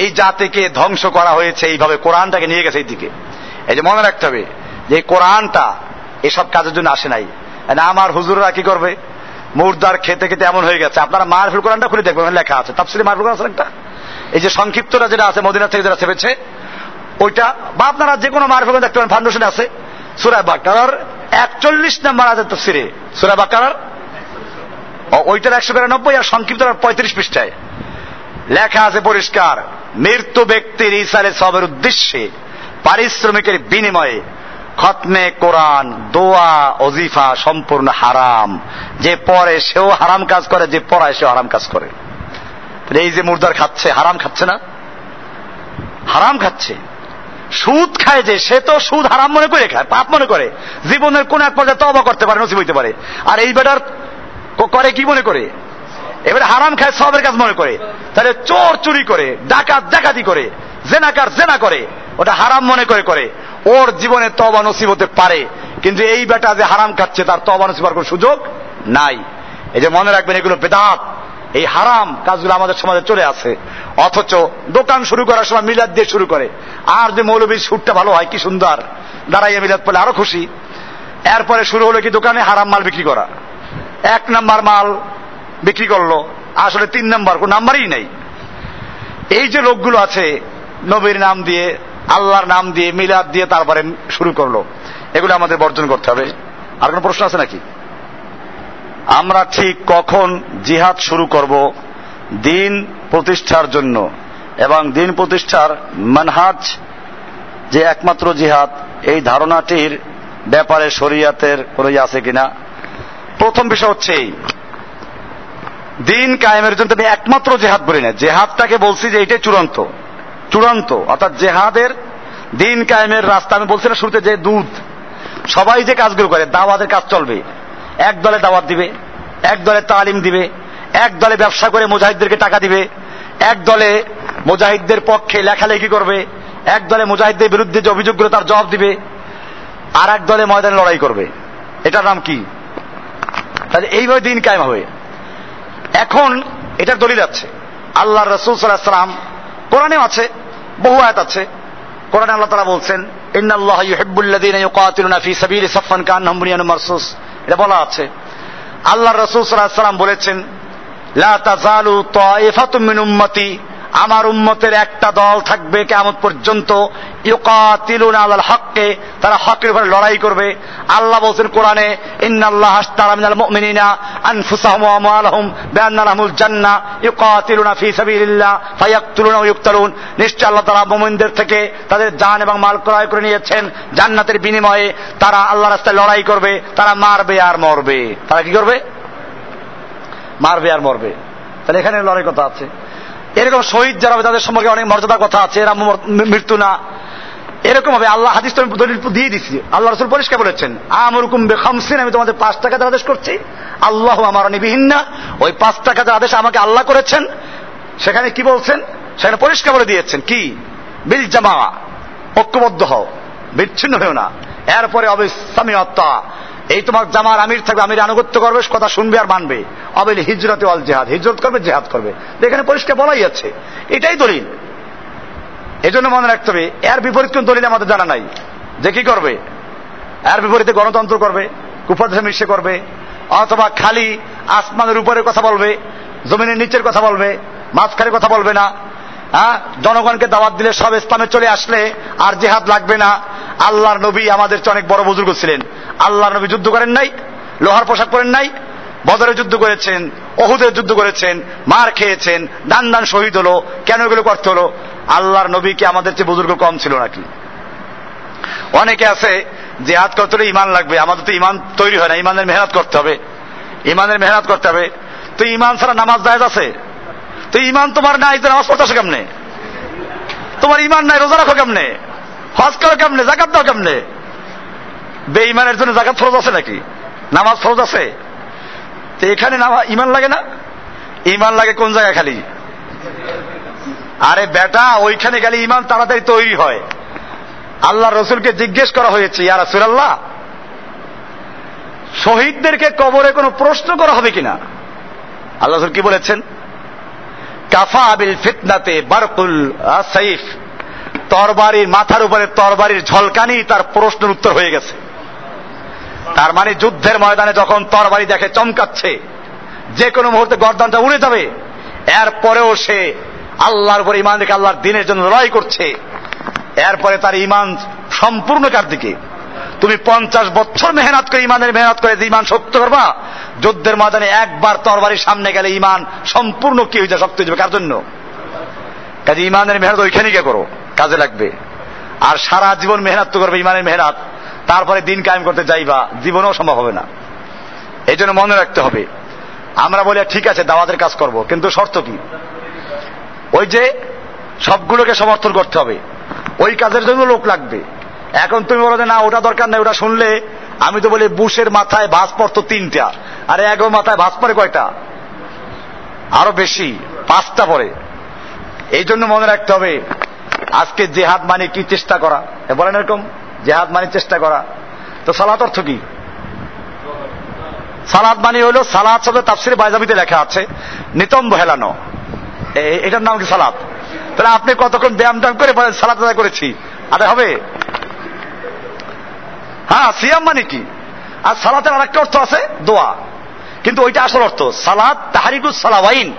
এই জাতিকে ধ্বংস করা হয়েছে, এইভাবে কোরআনটাকে নিয়ে গেছে এই দিকে এই যে মনে রাখতে হবে যে কোরআনটা এসব কাজের জন্য আসে নাই। আমার হুজুররা কি করবে? মুর্দার খেতে খেতে এমন হয়ে গেছে। আপনারা মারফুল কোরআনটা খুলে দেখবেন লেখা আছে। তাপসিলি মারফুল কোরআন একটা? এই যে সংক্ষিপ্তটা যেটা আছে, মদিনা থেকে যেটা ছেপেছে, ওইটা, বা আপনারা যে কোনো মারফুল দেখতে পারেন ফাউন্ডেশন আছে সুরায় বাকার একচল্লিশ নাম্বার আছে তফসিরে। সুরায় বাকার ওইটার একশো বিরানব্বই আর সংক্ষিপ্ত পঁয়ত্রিশ পৃষ্ঠায়। লেখা আছে পরিষ্কার। মৃত্যু ব্যক্তির ইসারে সবের উদ্দেশ্যে, পারিশ্রমিকের বিনিময়ে খতমে কোরআন, দোয়া, অজিফা সম্পূর্ণ হারাম। যে পরে সেও হারাম কাজ করে, যে পড়ায় সেও হারাম কাজ করে। এই যে মুর্দার খাচ্ছে, হারাম খাচ্ছে না? হারাম খাচ্ছে। সুদ খায় যে, সে তো সুদ হারাম মনে করে খায়, পাপ মনে করে। জীবনের কোন এক পর্যায়ে তবা করতে পারে, নসিব হইতে পারে। আর এই বেটার করে কি মনে করে? এবারে হারাম খায় সবের কাজ মনে করে। তাহলে চোর চুরি করে, ডাকাত ডাকাতি করে, জেনাকার জেনা করে, ওটা হারাম মনে করে করে। ওর জীবনে তবা নসিব হতে পারে, কিন্তু এই বেটা যে হারাম খাচ্ছে, তার তবা নসিব কোনো সুযোগ নাই। এই যে মনে রাখবেন, এগুলো বেদাত। এই হারাম কাজগুলো আমাদের সমাজে চলে আসে। অথচ দোকান শুরু করার সময় মিলাদ দিয়ে শুরু করে। আর যে মৌলবীর সুরটা ভালো হয়, কি সুন্দর। দাঁড়াইয়া মিলাদ পেলে আরও খুশি। এরপরে শুরু হলো কি দোকানে হারাম মাল বিক্রি করা। এক নাম্বার মাল বিক্রি করল। আসলে তিন নাম্বার, কোন নাম্বারই নেই। এই যে লোকগুলো আছে, নবীর নাম দিয়ে, আল্লাহর নাম দিয়ে, মিলাদ দিয়ে তারপরে শুরু করল, এগুলো আমাদের বর্জন করতে হবে। আর কোনো প্রশ্ন আছে নাকি? আমরা ঠিক কখন জিহাদ শুরু করব? দিন প্রতিষ্ঠার জন্য। এবং দিন প্রতিষ্ঠার মানহাজ যে একমাত্র জিহাদ, এই ধারণাটির ব্যাপারে শরিয়াতের কোনো ইয়ে আছে কিনা? প্রথম বিষয় হচ্ছে এই। দিন কায়েমের জন্য আমি একমাত্র জেহাদ বলি না। জেহাদটাকে বলছি যে এটাই চূড়ান্ত। চূড়ান্ত। অর্থাৎ জেহাদের দিন কায়েমের রাস্তা, আমি বলছি না শুরুতে যে দুধ সবাই যে কাজগুলো করে, দাওয়াতের কাজ চলবে। এক দলে দাওয়াত দিবে, এক দলে তালিম দিবে, এক দলে ব্যবসা করে মুজাহিদদেরকে টাকা দিবে, এক দলে মুজাহিদদের পক্ষে লেখালেখি করবে, এক দলে মুজাহিদদের বিরুদ্ধে যে অভিযোগগুলো তার জবাব দিবে, আর এক দলে ময়দানে লড়াই করবে। এটার নাম কি? তাহলে এইভাবে দিন কায়েম হবে। এখন এটার দলিল আছে। আল্লাহ রসুল সাল্লাম কোরআনেও আছে, বহু আয়াত আছে। কোরআনে আল্লাহ তারা বলছেন এটা বলা আছে। আল্লাহ রসুল সাল্লাম বলেছেন, লা তাজালু তাইফাতুম মিন উম্মতি আমার উম্মতের একটা দল থাকবে কেমন পর্যন্ত, ইউকাতিলুনা আলাল হককে, তারা হকের উপরে লড়াই করবে। আল্লাহ বলছেন কোরআনে, ইন্নাল্লাহ আশতারা মিনাল মুমিনিনা আনফুসাহুম ওয়া আমওয়ালাহুম বিআন্না লাহুমুল জান্নাহ ইউকাতিলুনা ফি সাবিলিল্লাহ ফায়াকতুলুনা ওয়া ইউকতালুন। নিশ্চয় আল্লাহ তাআলা মুমিনদের থেকে তাদের জান এবং মাল ক্রয় করে নিয়েছেন। জান্নাতের বিনিময়ে তারা আল্লাহ রাস্তায় লড়াই করবে, তারা মারবে আর মরবে। তারা কি করবে? মারবে আর মরবে। তাহলে এখানে লড়াই কথা আছে। এরকম শহীদ যারা হবে, তাদের সম্পর্কে অনেক মর্যাদার কথা আছে, এরা মৃত্যু না। এরকম হবে আল্লাহ হাদিস তো আমি দলিল দিয়ে দিচ্ছি আল্লাহ রসুল পরিষ্কার বলেছেন, আমরকুম বেখামসিন আমি তোমাদের পাঁচ টাকাতে আদেশ করছি। আল্লাহ আমার নিবিহীন না ওই পাঁচ টাকাতে আদেশ আমাকে আল্লাহ করেছেন। সেখানে কি বলছেন? সেখানে পরিষ্কার বলে দিয়েছেন, কি? বিল জামা ঐক্যবদ্ধ হও, বিচ্ছিন্ন হও না। এরপরে হবে সামিয়ত্তা এই তোমার জামার আমির থাকবে, আমির আনুগত্য করবে কথা শুনবে আর মানবে। অবেল হিজরতে অল জেহাদ। হিজরত করবে, জেহাদ করবে। এখানে পরিষ্কার বলাই যাচ্ছে। এটাই দলিল। এই জন্য মনে রাখতে হবে, এর বিপরীত কোন দলিল আমাদের জানা নাই। যে কি করবে? এর বিপরীতে গণতন্ত্র করবে কুপদেশে মিশে করবে, অথবা খালি আসমানের উপরে কথা বলবে, জমিনের নিচের কথা বলবে মাঝখানের কথা বলবে না। হ্যাঁ? জনগণকে দাওয়াত দিলে সব ইসলামে চলে আসলে আর জেহাদ লাগবে না। আল্লাহর নবী আমাদের অনেক বড় বুজুর্গ ছিলেন। আল্লাহর নবী যুদ্ধ করেন নাই, লোহার পোশাক পরেন নাই, বদরে যুদ্ধ করেছেন অহুদের যুদ্ধ করেছেন, মার খেয়েছেন, দান দান শহীদ হলো, কেন এগুলো করতে হলো? আল্লাহর নবী কি আমাদের চেয়ে বুজুর্গ কম ছিল নাকি? অনেকে আছে জেহাদ করতে হলে ইমান লাগবে, আমাদের তো ইমান তৈরি হয় না ইমানের মেহনত করতে হবে ইমানের মেহনত করতে হবে। তো ইমান ছাড়া নামাজ জায়েজ আছে? তো ইমান তোমার নাই, তো নামাজ পড়তে কেমনে? তোমার ইমান নাই, রোজা রাখো কেমনে? হজ করো কেমনে জাকাত দাও কেমনে? বেঈমানের জন্য জাকাত ফরজ আছে নাকি? নামাজ ফরজ আছে? তো এখানে ইমান লাগে না? ইমান লাগে কোন জায়গায় খালি? আরে বেটা, ওইখানে গেলে ইমান তাড়াতাড়ি তৈরি হয়। আল্লাহ রসুলকে জিজ্ঞেস করা হয়েছে, ইয়া রাসুলাল্লাহ, শহীদদেরকে কবরে কোনো প্রশ্ন করা হবে কিনা? আল্লাহ রসুল কি বলেছেন? কাফা আবিল ফিতনাতে বারকুল সাইফ তরবারির মাথার উপরে তরবারির ঝলকানি তার প্রশ্নের উত্তর হয়ে গেছে। তার মানে যুদ্ধের ময়দানে যখন তরবারি দেখে চমকাচ্ছে, যে কোনো মুহূর্তে গর্দানটা উড়ে যাবে। এরপরেও সে আল্লাহর উপর ইমান রেখে আল্লাহর দিনের জন্য লড়াই করছে। এরপরে তার ইমান সম্পূর্ণ কার দিকে? তুমি পঞ্চাশ বছর মেহনত করে ইমানের মেহনত করে ইমান শক্ত করবা, যুদ্ধের ময়দানে একবার তরবারির সামনে গেলে ইমান সম্পূর্ণ কি হয়ে যায়, শক্ত হয়ে যাবে কার জন্য? কাজে ইমানের মেহনত ওইখানে গিয়ে করো, কাজে লাগবে। আর সারা জীবন মেহনত তো করবে ইমানের মেহনত। তারপরে দিন কায়েম করতে যাইবা, জীবনেও সম্ভব হবে না। এই জন্য মনে রাখতে হবে। আমরা বলি, ঠিক আছে, দাওয়াতের কাজ করব। কিন্তু শর্ত কি? ওই যে সবগুলোকে সমর্থন করতে হবে। ওই কাজের জন্য লোক লাগবে। এখন তুমি বলো যে, না, ওটা দরকার নাই, ওটা শুনলে আমি তো বলি বুশের মাথায় ভাস পড়তো তিনটা। আর এগো মাথায় ভাস পড়ে কয়টা? আরও বেশি, পাঁচটা পরে এই জন্য মনে রাখতে হবে, আজকে জেহাদ মানে কি চেষ্টা করা? বলেন এরকম। জেহাদ মানে চেষ্টা করা। তো সালাত অর্থ কি? সালাদ মানে হলো সালাদ শব্দ তাফসিরে বাইজাবিতে লেখা আছে, নিতম্ব হেলানো। এটার নাম কি সালাদ তাহলে আপনি কতক্ষণ ব্যায়াম ট্যাম করে সালাদ আদায় করেছি। আদায় হবে? হ্যাঁ সিয়াম মানে কি? আর সালাতের আরেকটা অর্থ আছে, দোয়া। কিন্তু ওইটা আসল অর্থ। সালাদ তাহারিকুস সালাওয়াইন।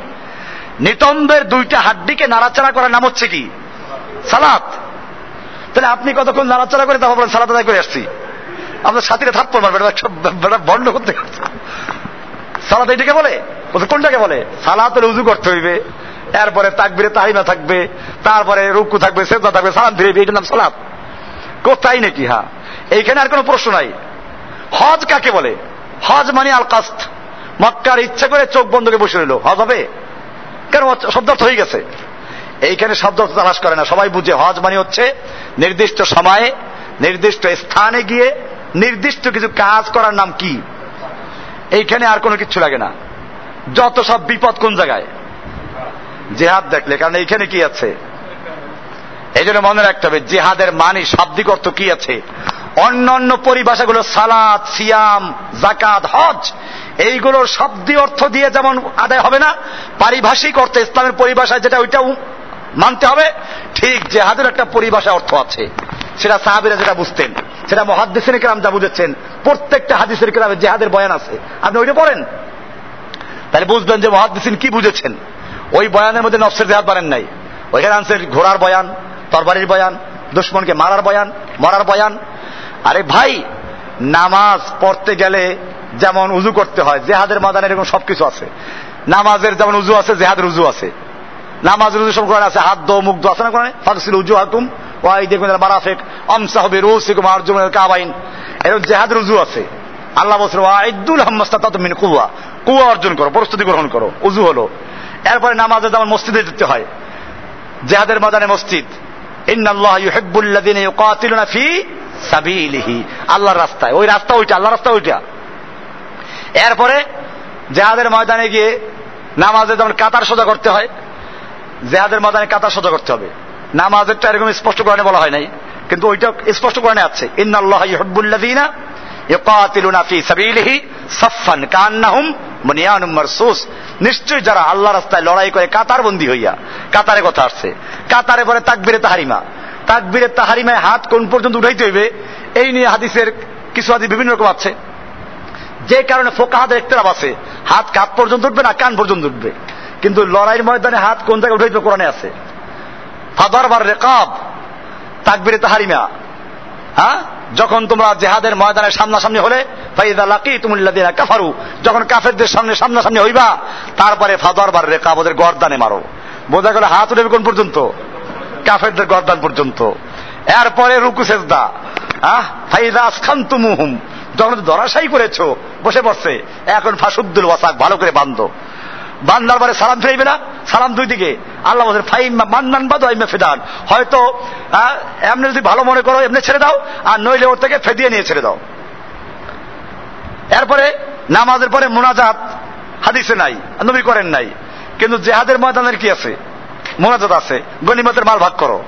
নিতম্বের দুইটা হাড্ডিকে নাড়াচাড়া করার নাম হচ্ছে কি? সালাত। তাহলে আপনি কতক্ষণ নাড়াচাড়া করে তারপর সালাত আদায় করে আসছি। আপনার সাথীরা থাপ্পড় মারবে বন্ধ করতে সালাত এইটাকে বলে? কোনটাকে বলে? সালাত উজু করতে হইবে। এরপরে তাকবিরে তাহিমা থাকবে, তারপরে রুকু থাকবে সেজা থাকবে, সালাম ফিরে এটার নাম সালাত। কোথায় নাকি হ্যাঁ? এইখানে আর কোনো প্রশ্ন নাই। হজ কাকে বলে? হজ মানে আল কাস্ত মক্কার ইচ্ছা করে চোখ বন্ধকে বসে রইল। হজ হবে? কেন? শব্দ হয়ে গেছে। এইখানে শব্দ তালাশ করে না। সবাই বুঝে, হজ মানে হচ্ছে নির্দিষ্ট সময়ে, নির্দিষ্ট স্থানে গিয়ে নির্দিষ্ট কিছু কাজ করার নাম কি? এইখানে আর কোনো কিছু লাগে না। যত সব বিপদ কোন জায়গায়? জেহাদ দেখলে, কারণ এইখানে কি আছে? এই জন্য মনে রাখতে হবে, জেহাদের মানে শাব্দিক অর্থ কি আছে? অন্য অন্য পরিভাষাগুলো সালাদ সিয়াম জাকাত হজ, এইগুলোর শাব্দিক অর্থ দিয়ে যেমন আদায় হবে না, পারিভাষিক অর্থ ইসলামের পরিভাষায় যেটা, ওইটাও মানতে হবে। ঠিক জেহাদের একটা পরিভাষা অর্থ আছে। সেটা সাহাবিরা যেটা বুঝতেন, সেটা মহাদ্দেশের কেরাম যা বুঝেছেন, প্রত্যেকটা হাদিসের কেরামে জেহাদের বয়ান আছে। আপনি ওইটা পড়েন? তাহলে বুঝবেন যে মহাদ্দেশিন কি বুঝেছেন। ওই বয়ানের মধ্যে নফসের জেহাদ বানেন নাই। ওইখানে আনছেন ঘোড়ার বয়ান, তরবারির বয়ান, দুশ্মনকে মারার বয়ান, মরার বয়ান। আরে ভাই, নামাজ পড়তে গেলে যেমন উজু করতে হয়, জেহাদের মাদানে এরকম সবকিছু আছে। নামাজের যেমন উজু আছে, জেহাদের উজু আছে। নামাজ উজু সব আছে, হাত দো, মুখ দো, আছে না কোরআনে? ফাকসিল উজু হাকুম ওয়াই দেখুন মারাফেক অমসা হবে রুসিকুম কাবাইন। এরকম জেহাদের উজু আছে। আল্লাহ বসর ওয়াইদুল হাম্মাস্তা তত মিন কুয়া কুয়া অর্জন করো, প্রস্তুতি গ্রহণ করো, উজু হলো। এরপরে নামাজে যেমন মসজিদে যেতে হয়, জেহাদের মাদানে মসজিদ। আল্লাহর রাস্তায়। ওই রাস্তা ওইটা আল্লাহ রাস্তা ওইটা। এরপরে জেহাদের ময়দানে গিয়ে নামাজে যেমন কাতার সোজা করতে হয় জেহাদের ময়দানে কাতার সোজা করতে হবে। নামাজেরটা এরকম স্পষ্ট করে বলা হয় নাই, কিন্তু ওইটা স্পষ্ট করে আছে। ইন্নাল্লাহ সাবিলিহি নিশ্চয় যারা আল্লাহ রাস্তায় লড়াই করে কাতার বন্দী হইয়া, কাতারে কথা আসছে। কাতারে পরে তাকবিরে তাহারিমা। তাকবিরে তাহারিমায় হাত কোন পর্যন্ত উঠাইতে হইবে, এই নিয়ে হাদিসের কিছু হাদিস বিভিন্ন রকম আছে। যে কারণে ফোকাহাদের একতলাপ আছে। হাত কাত পর্যন্ত উঠবে না কান পর্যন্ত উঠবে। কিন্তু লড়াইয়ের ময়দানে হাত কোন জায়গায় উঠাইতে কোরআনে আছে? ফাদার বার রেকাব, তাকবিরে তাহারিমা। হ্যাঁ? যখন তোমরা জেহাদের ময়দানের সামনাসামনি হলে ফাইদা লাকি তুমুল্লাদিনা কাফারু, যখন কাফেরদের সামনে সামনাসামনি হইবা, তারপরে ফাদার বার রেকাব ওদের গর্দানে মারো। বোঝা গেল হাত উঠবে কোন পর্যন্ত? কাফেরদের গর্দান পর্যন্ত। এরপরে রুকু সেজদা। হ্যাঁ? আসখান্তুমুহুম, যখন দরাশাই করেছ, বসে বসে এখন ফাসুদ্দুল ওয়াসাক ভালো করে বান্ধো বান্দার পরে সালাম ফিরাইবে না, সালাম দুই দিকে। আল্লাহ বলছেন ফাইমা মান্নান বাদ আইমা ফেদান। হয়তো এমনি যদি ভালো মনে করো, এমনি ছেড়ে দাও, আর নইলে ওর থেকে ফেদিয়ে নিয়ে ছেড়ে দাও। এরপরে নামাজের পরে মোনাজাত হাদিসে নাই, নবী করেন নাই। কিন্তু জেহাদের ময়দানের কি আছে? মোনাজাত আছে। গনিমতের মাল ভাগ করো।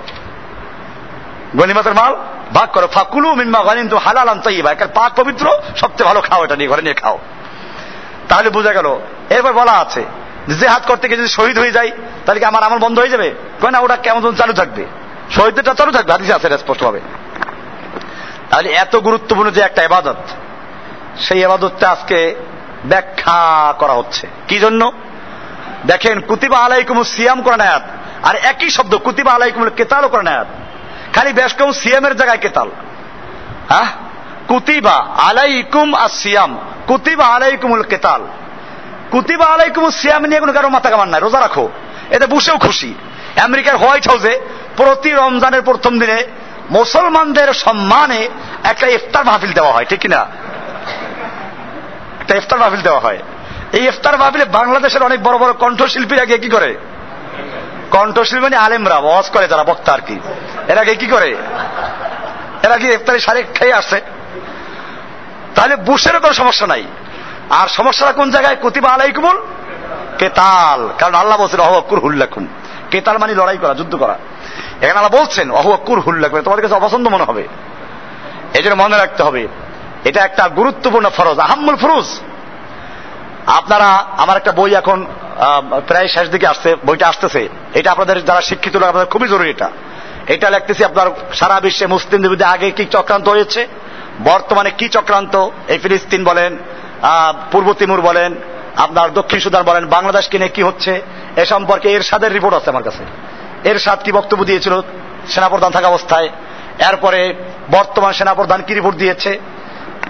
গনিমতের মাল ভাগ করো। ফাকুলু মিম্মা গানিন তো হালাল আন্তইবা একটা পাক পবিত্র, সবচেয়ে ভালো খাও এটা নিয়ে, ঘরে নিয়ে খাও। তাহলে বোঝা গেল এরপর বলা আছে জেহাদ করতে গিয়ে যদি শহীদ হয়ে যায় তাহলে কি আমার আমল বন্ধ হয়ে যাবে? কয় না, ওটা কেমন চালু থাকবে। শহীদটা চালু থাকবে, হাদিসে আছে স্পষ্ট হবে তাহলে এত গুরুত্বপূর্ণ যে একটা এবাদত সেই এবাদতটা আজকে ব্যাখ্যা করা হচ্ছে। কি জন্য? দেখেন, কুতিবা আলাইকুম সিয়াম করেন আয়াত। আর একই শব্দ, কুতিবা আলাইকুম কেতালও করেন আয়াত। খালি বেশ কম সিয়ামের জায়গায় কেতাল। হ্যাঁ? কুতিবা আলাইকুম আর সিয়াম কুতিবা আলাইকুমুল কেতাল। কুতিবা আলাইকুম সিয়াম নিয়ে কোনো কারও মাথা কামান নাই, রোজা রাখো। এতে বসেও খুশি। আমেরিকার হোয়াইট হাউসে প্রতি রমজানের প্রথম দিনে মুসলমানদের সম্মানে একটা ইফতার মাহফিল দেওয়া হয়, ঠিক কিনা? একটা ইফতার মাহফিল দেওয়া হয়। এই ইফতার মাহফিলে বাংলাদেশের অনেক বড় বড় কণ্ঠশিল্পীরা গিয়ে কি করে? কণ্ঠশিল্পী মানে আলেমরা, ওয়াজ করে যারা বক্তা আর কি। এরা গিয়ে কি করে? এরা কি ইফতারি সারে খেয়ে আসে। তাহলে বুশেরও কোনো সমস্যা নাই। আর সমস্যাটা কোন জায়গায়? কুতিবা আলাইকুমুল কেতাল। কারণ আল্লাহ বলছেন অহকুর হুল্লাকুম কেতাল মানে লড়াই করা, যুদ্ধ করা। এখানে আল্লাহ বলছেন অহকুর হুল্লাকুম তোমাদের কাছে অপছন্দ মনে হবে। এই জন্য মনে রাখতে হবে, এটা একটা গুরুত্বপূর্ণ ফরজ, আহাম্মুল ফরুজ। আপনারা, আমার একটা বই এখন প্রায় শেষ দিকে আসছে, বইটা আসতেছে। এটা আপনাদের যারা শিক্ষিত আপনাদের খুবই জরুরি এটা। এটা লিখতেছি আপনার সারা বিশ্বে মুসলিমদের বিরুদ্ধে আগে কি চক্রান্ত হয়েছে? বর্তমানে কি চক্রান্ত? এই ফিলিস্তিন বলেন পূর্ব তিমুর বলেন, আপনার দক্ষিণ সুদান বলেন বাংলাদেশকে নিয়ে কি হচ্ছে? এ সম্পর্কে এরশাদের রিপোর্ট আছে আমার কাছে। এরশাদ কি বক্তব্য দিয়েছিল? সেনাপ্রধান থাকা অবস্থায়। এরপরে বর্তমান সেনাপ্রধান কি রিপোর্ট দিয়েছে?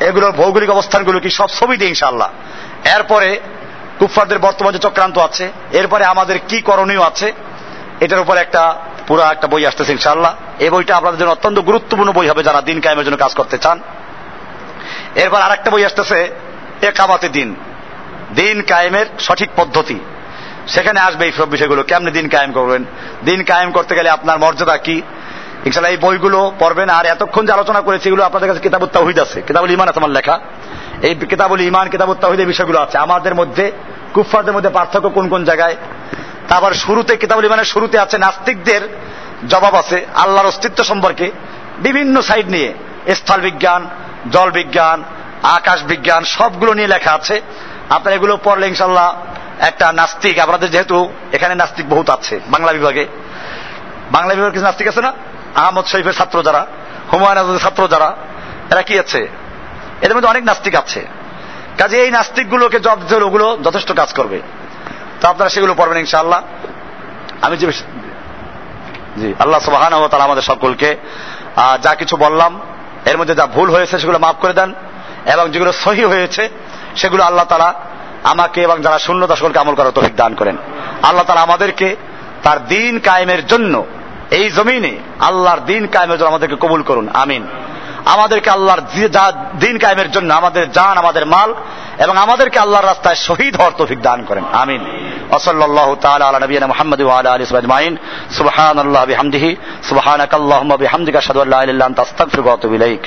এগুলোর ভৌগোলিক অবস্থানগুলো কি সব ছবি দিয়ে ইনশাল্লাহ এরপরে কুফফারদের বর্তমান যে চক্রান্ত আছে, এরপরে আমাদের কি করণীয় আছে, এটার উপর একটা পুরো একটা বই আসতেছে ইনশাল্লাহ এই বইটা আপনাদের জন্য অত্যন্ত গুরুত্বপূর্ণ বই হবে, যারা দিন কায়েমের জন্য কাজ করতে চান। এরপর আর একটা বই আসতেছে একাবাতে দিন। দিন কায়েমের সঠিক পদ্ধতি। সেখানে আসবে এই সব বিষয়গুলো। কেমনি দিন কায়েম করবেন? দিন কায়েম করতে গেলে আপনার মর্যাদা কি? ইনশাল্লাহ এই বইগুলো পড়বেন। আর এতক্ষণ যে আলোচনা করেছি, এগুলো আপনাদের কাছে কিতাবুত তাহিদ আছে। কিতাবুল ইমান আছে আমার লেখা। এই কিতাবুল ইমান কিতাবুত তাহিদের বিষয়গুলো আছে। আমাদের মধ্যে, কুফফারদের মধ্যে পার্থক্য কোন কোন জায়গায়? তারপর শুরুতে, কিতাবুল ইমানের শুরুতে আছে, নাস্তিকদের জবাব আছে আল্লাহর অস্তিত্ব সম্পর্কে বিভিন্ন সাইড নিয়ে। স্থল বিজ্ঞান, জল বিজ্ঞান আকাশ বিজ্ঞান সবগুলো নিয়ে লেখা আছে। আপনার এগুলো পড়লে ইনশাল্লাহ একটা নাস্তিক, আপনাদের যেহেতু এখানে নাস্তিক বহুত আছে বাংলা বিভাগে। বাংলা বিভাগে কিছু নাস্তিক আছে না? আহমদ শরীফের ছাত্র যারা, হুমায়ুন আজাদের ছাত্র যারা, এরা কি আছে? এদের মধ্যে অনেক নাস্তিক আছে। কাজে এই নাস্তিকগুলোকে জব দিতে ওগুলো যথেষ্ট কাজ করবে। তো আপনারা সেগুলো পড়বেন ইনশাআল্লাহ। আমি যে জি, আল্লাহ সুবাহান তারা আমাদের সকলকে যা কিছু বললাম, এর মধ্যে যা ভুল হয়েছে সেগুলো মাফ করে দেন। এবং যেগুলো সহি হয়েছে, সেগুলো আল্লাহ তালা আমাকে এবং যারা শূন্য সকলকে আমল করার তফিক দান করেন। আল্লাহ তালা আমাদেরকে তার দিন কায়েমের জন্য এই জমিনে আল্লাহর দিন কায়েমের জন্য আমাদেরকে কবুল করুন, আমিন। আমাদেরকে আল্লাহর দিন কায়েমের জন্য আমাদের জান, আমাদের মাল এবং আমাদেরকে আল্লাহর রাস্তায় শহীদ হওয়ার তৌফিক দান করেন, আমিন। ওসল্লাহ তাআলা আলা নবিয়িনা মুহাম্মদ ওয়া আলা আলিহি আজমাইন। সুবহানাল্লাহি বিহামদিহি, সুবহানাকাল্লাহুম্মা বিহামদিকা আশহাদু আল্লা ইলাহা ইল্লা আনতা, আস্তাগফিরুকা ওয়া আতুবু ইলাইক।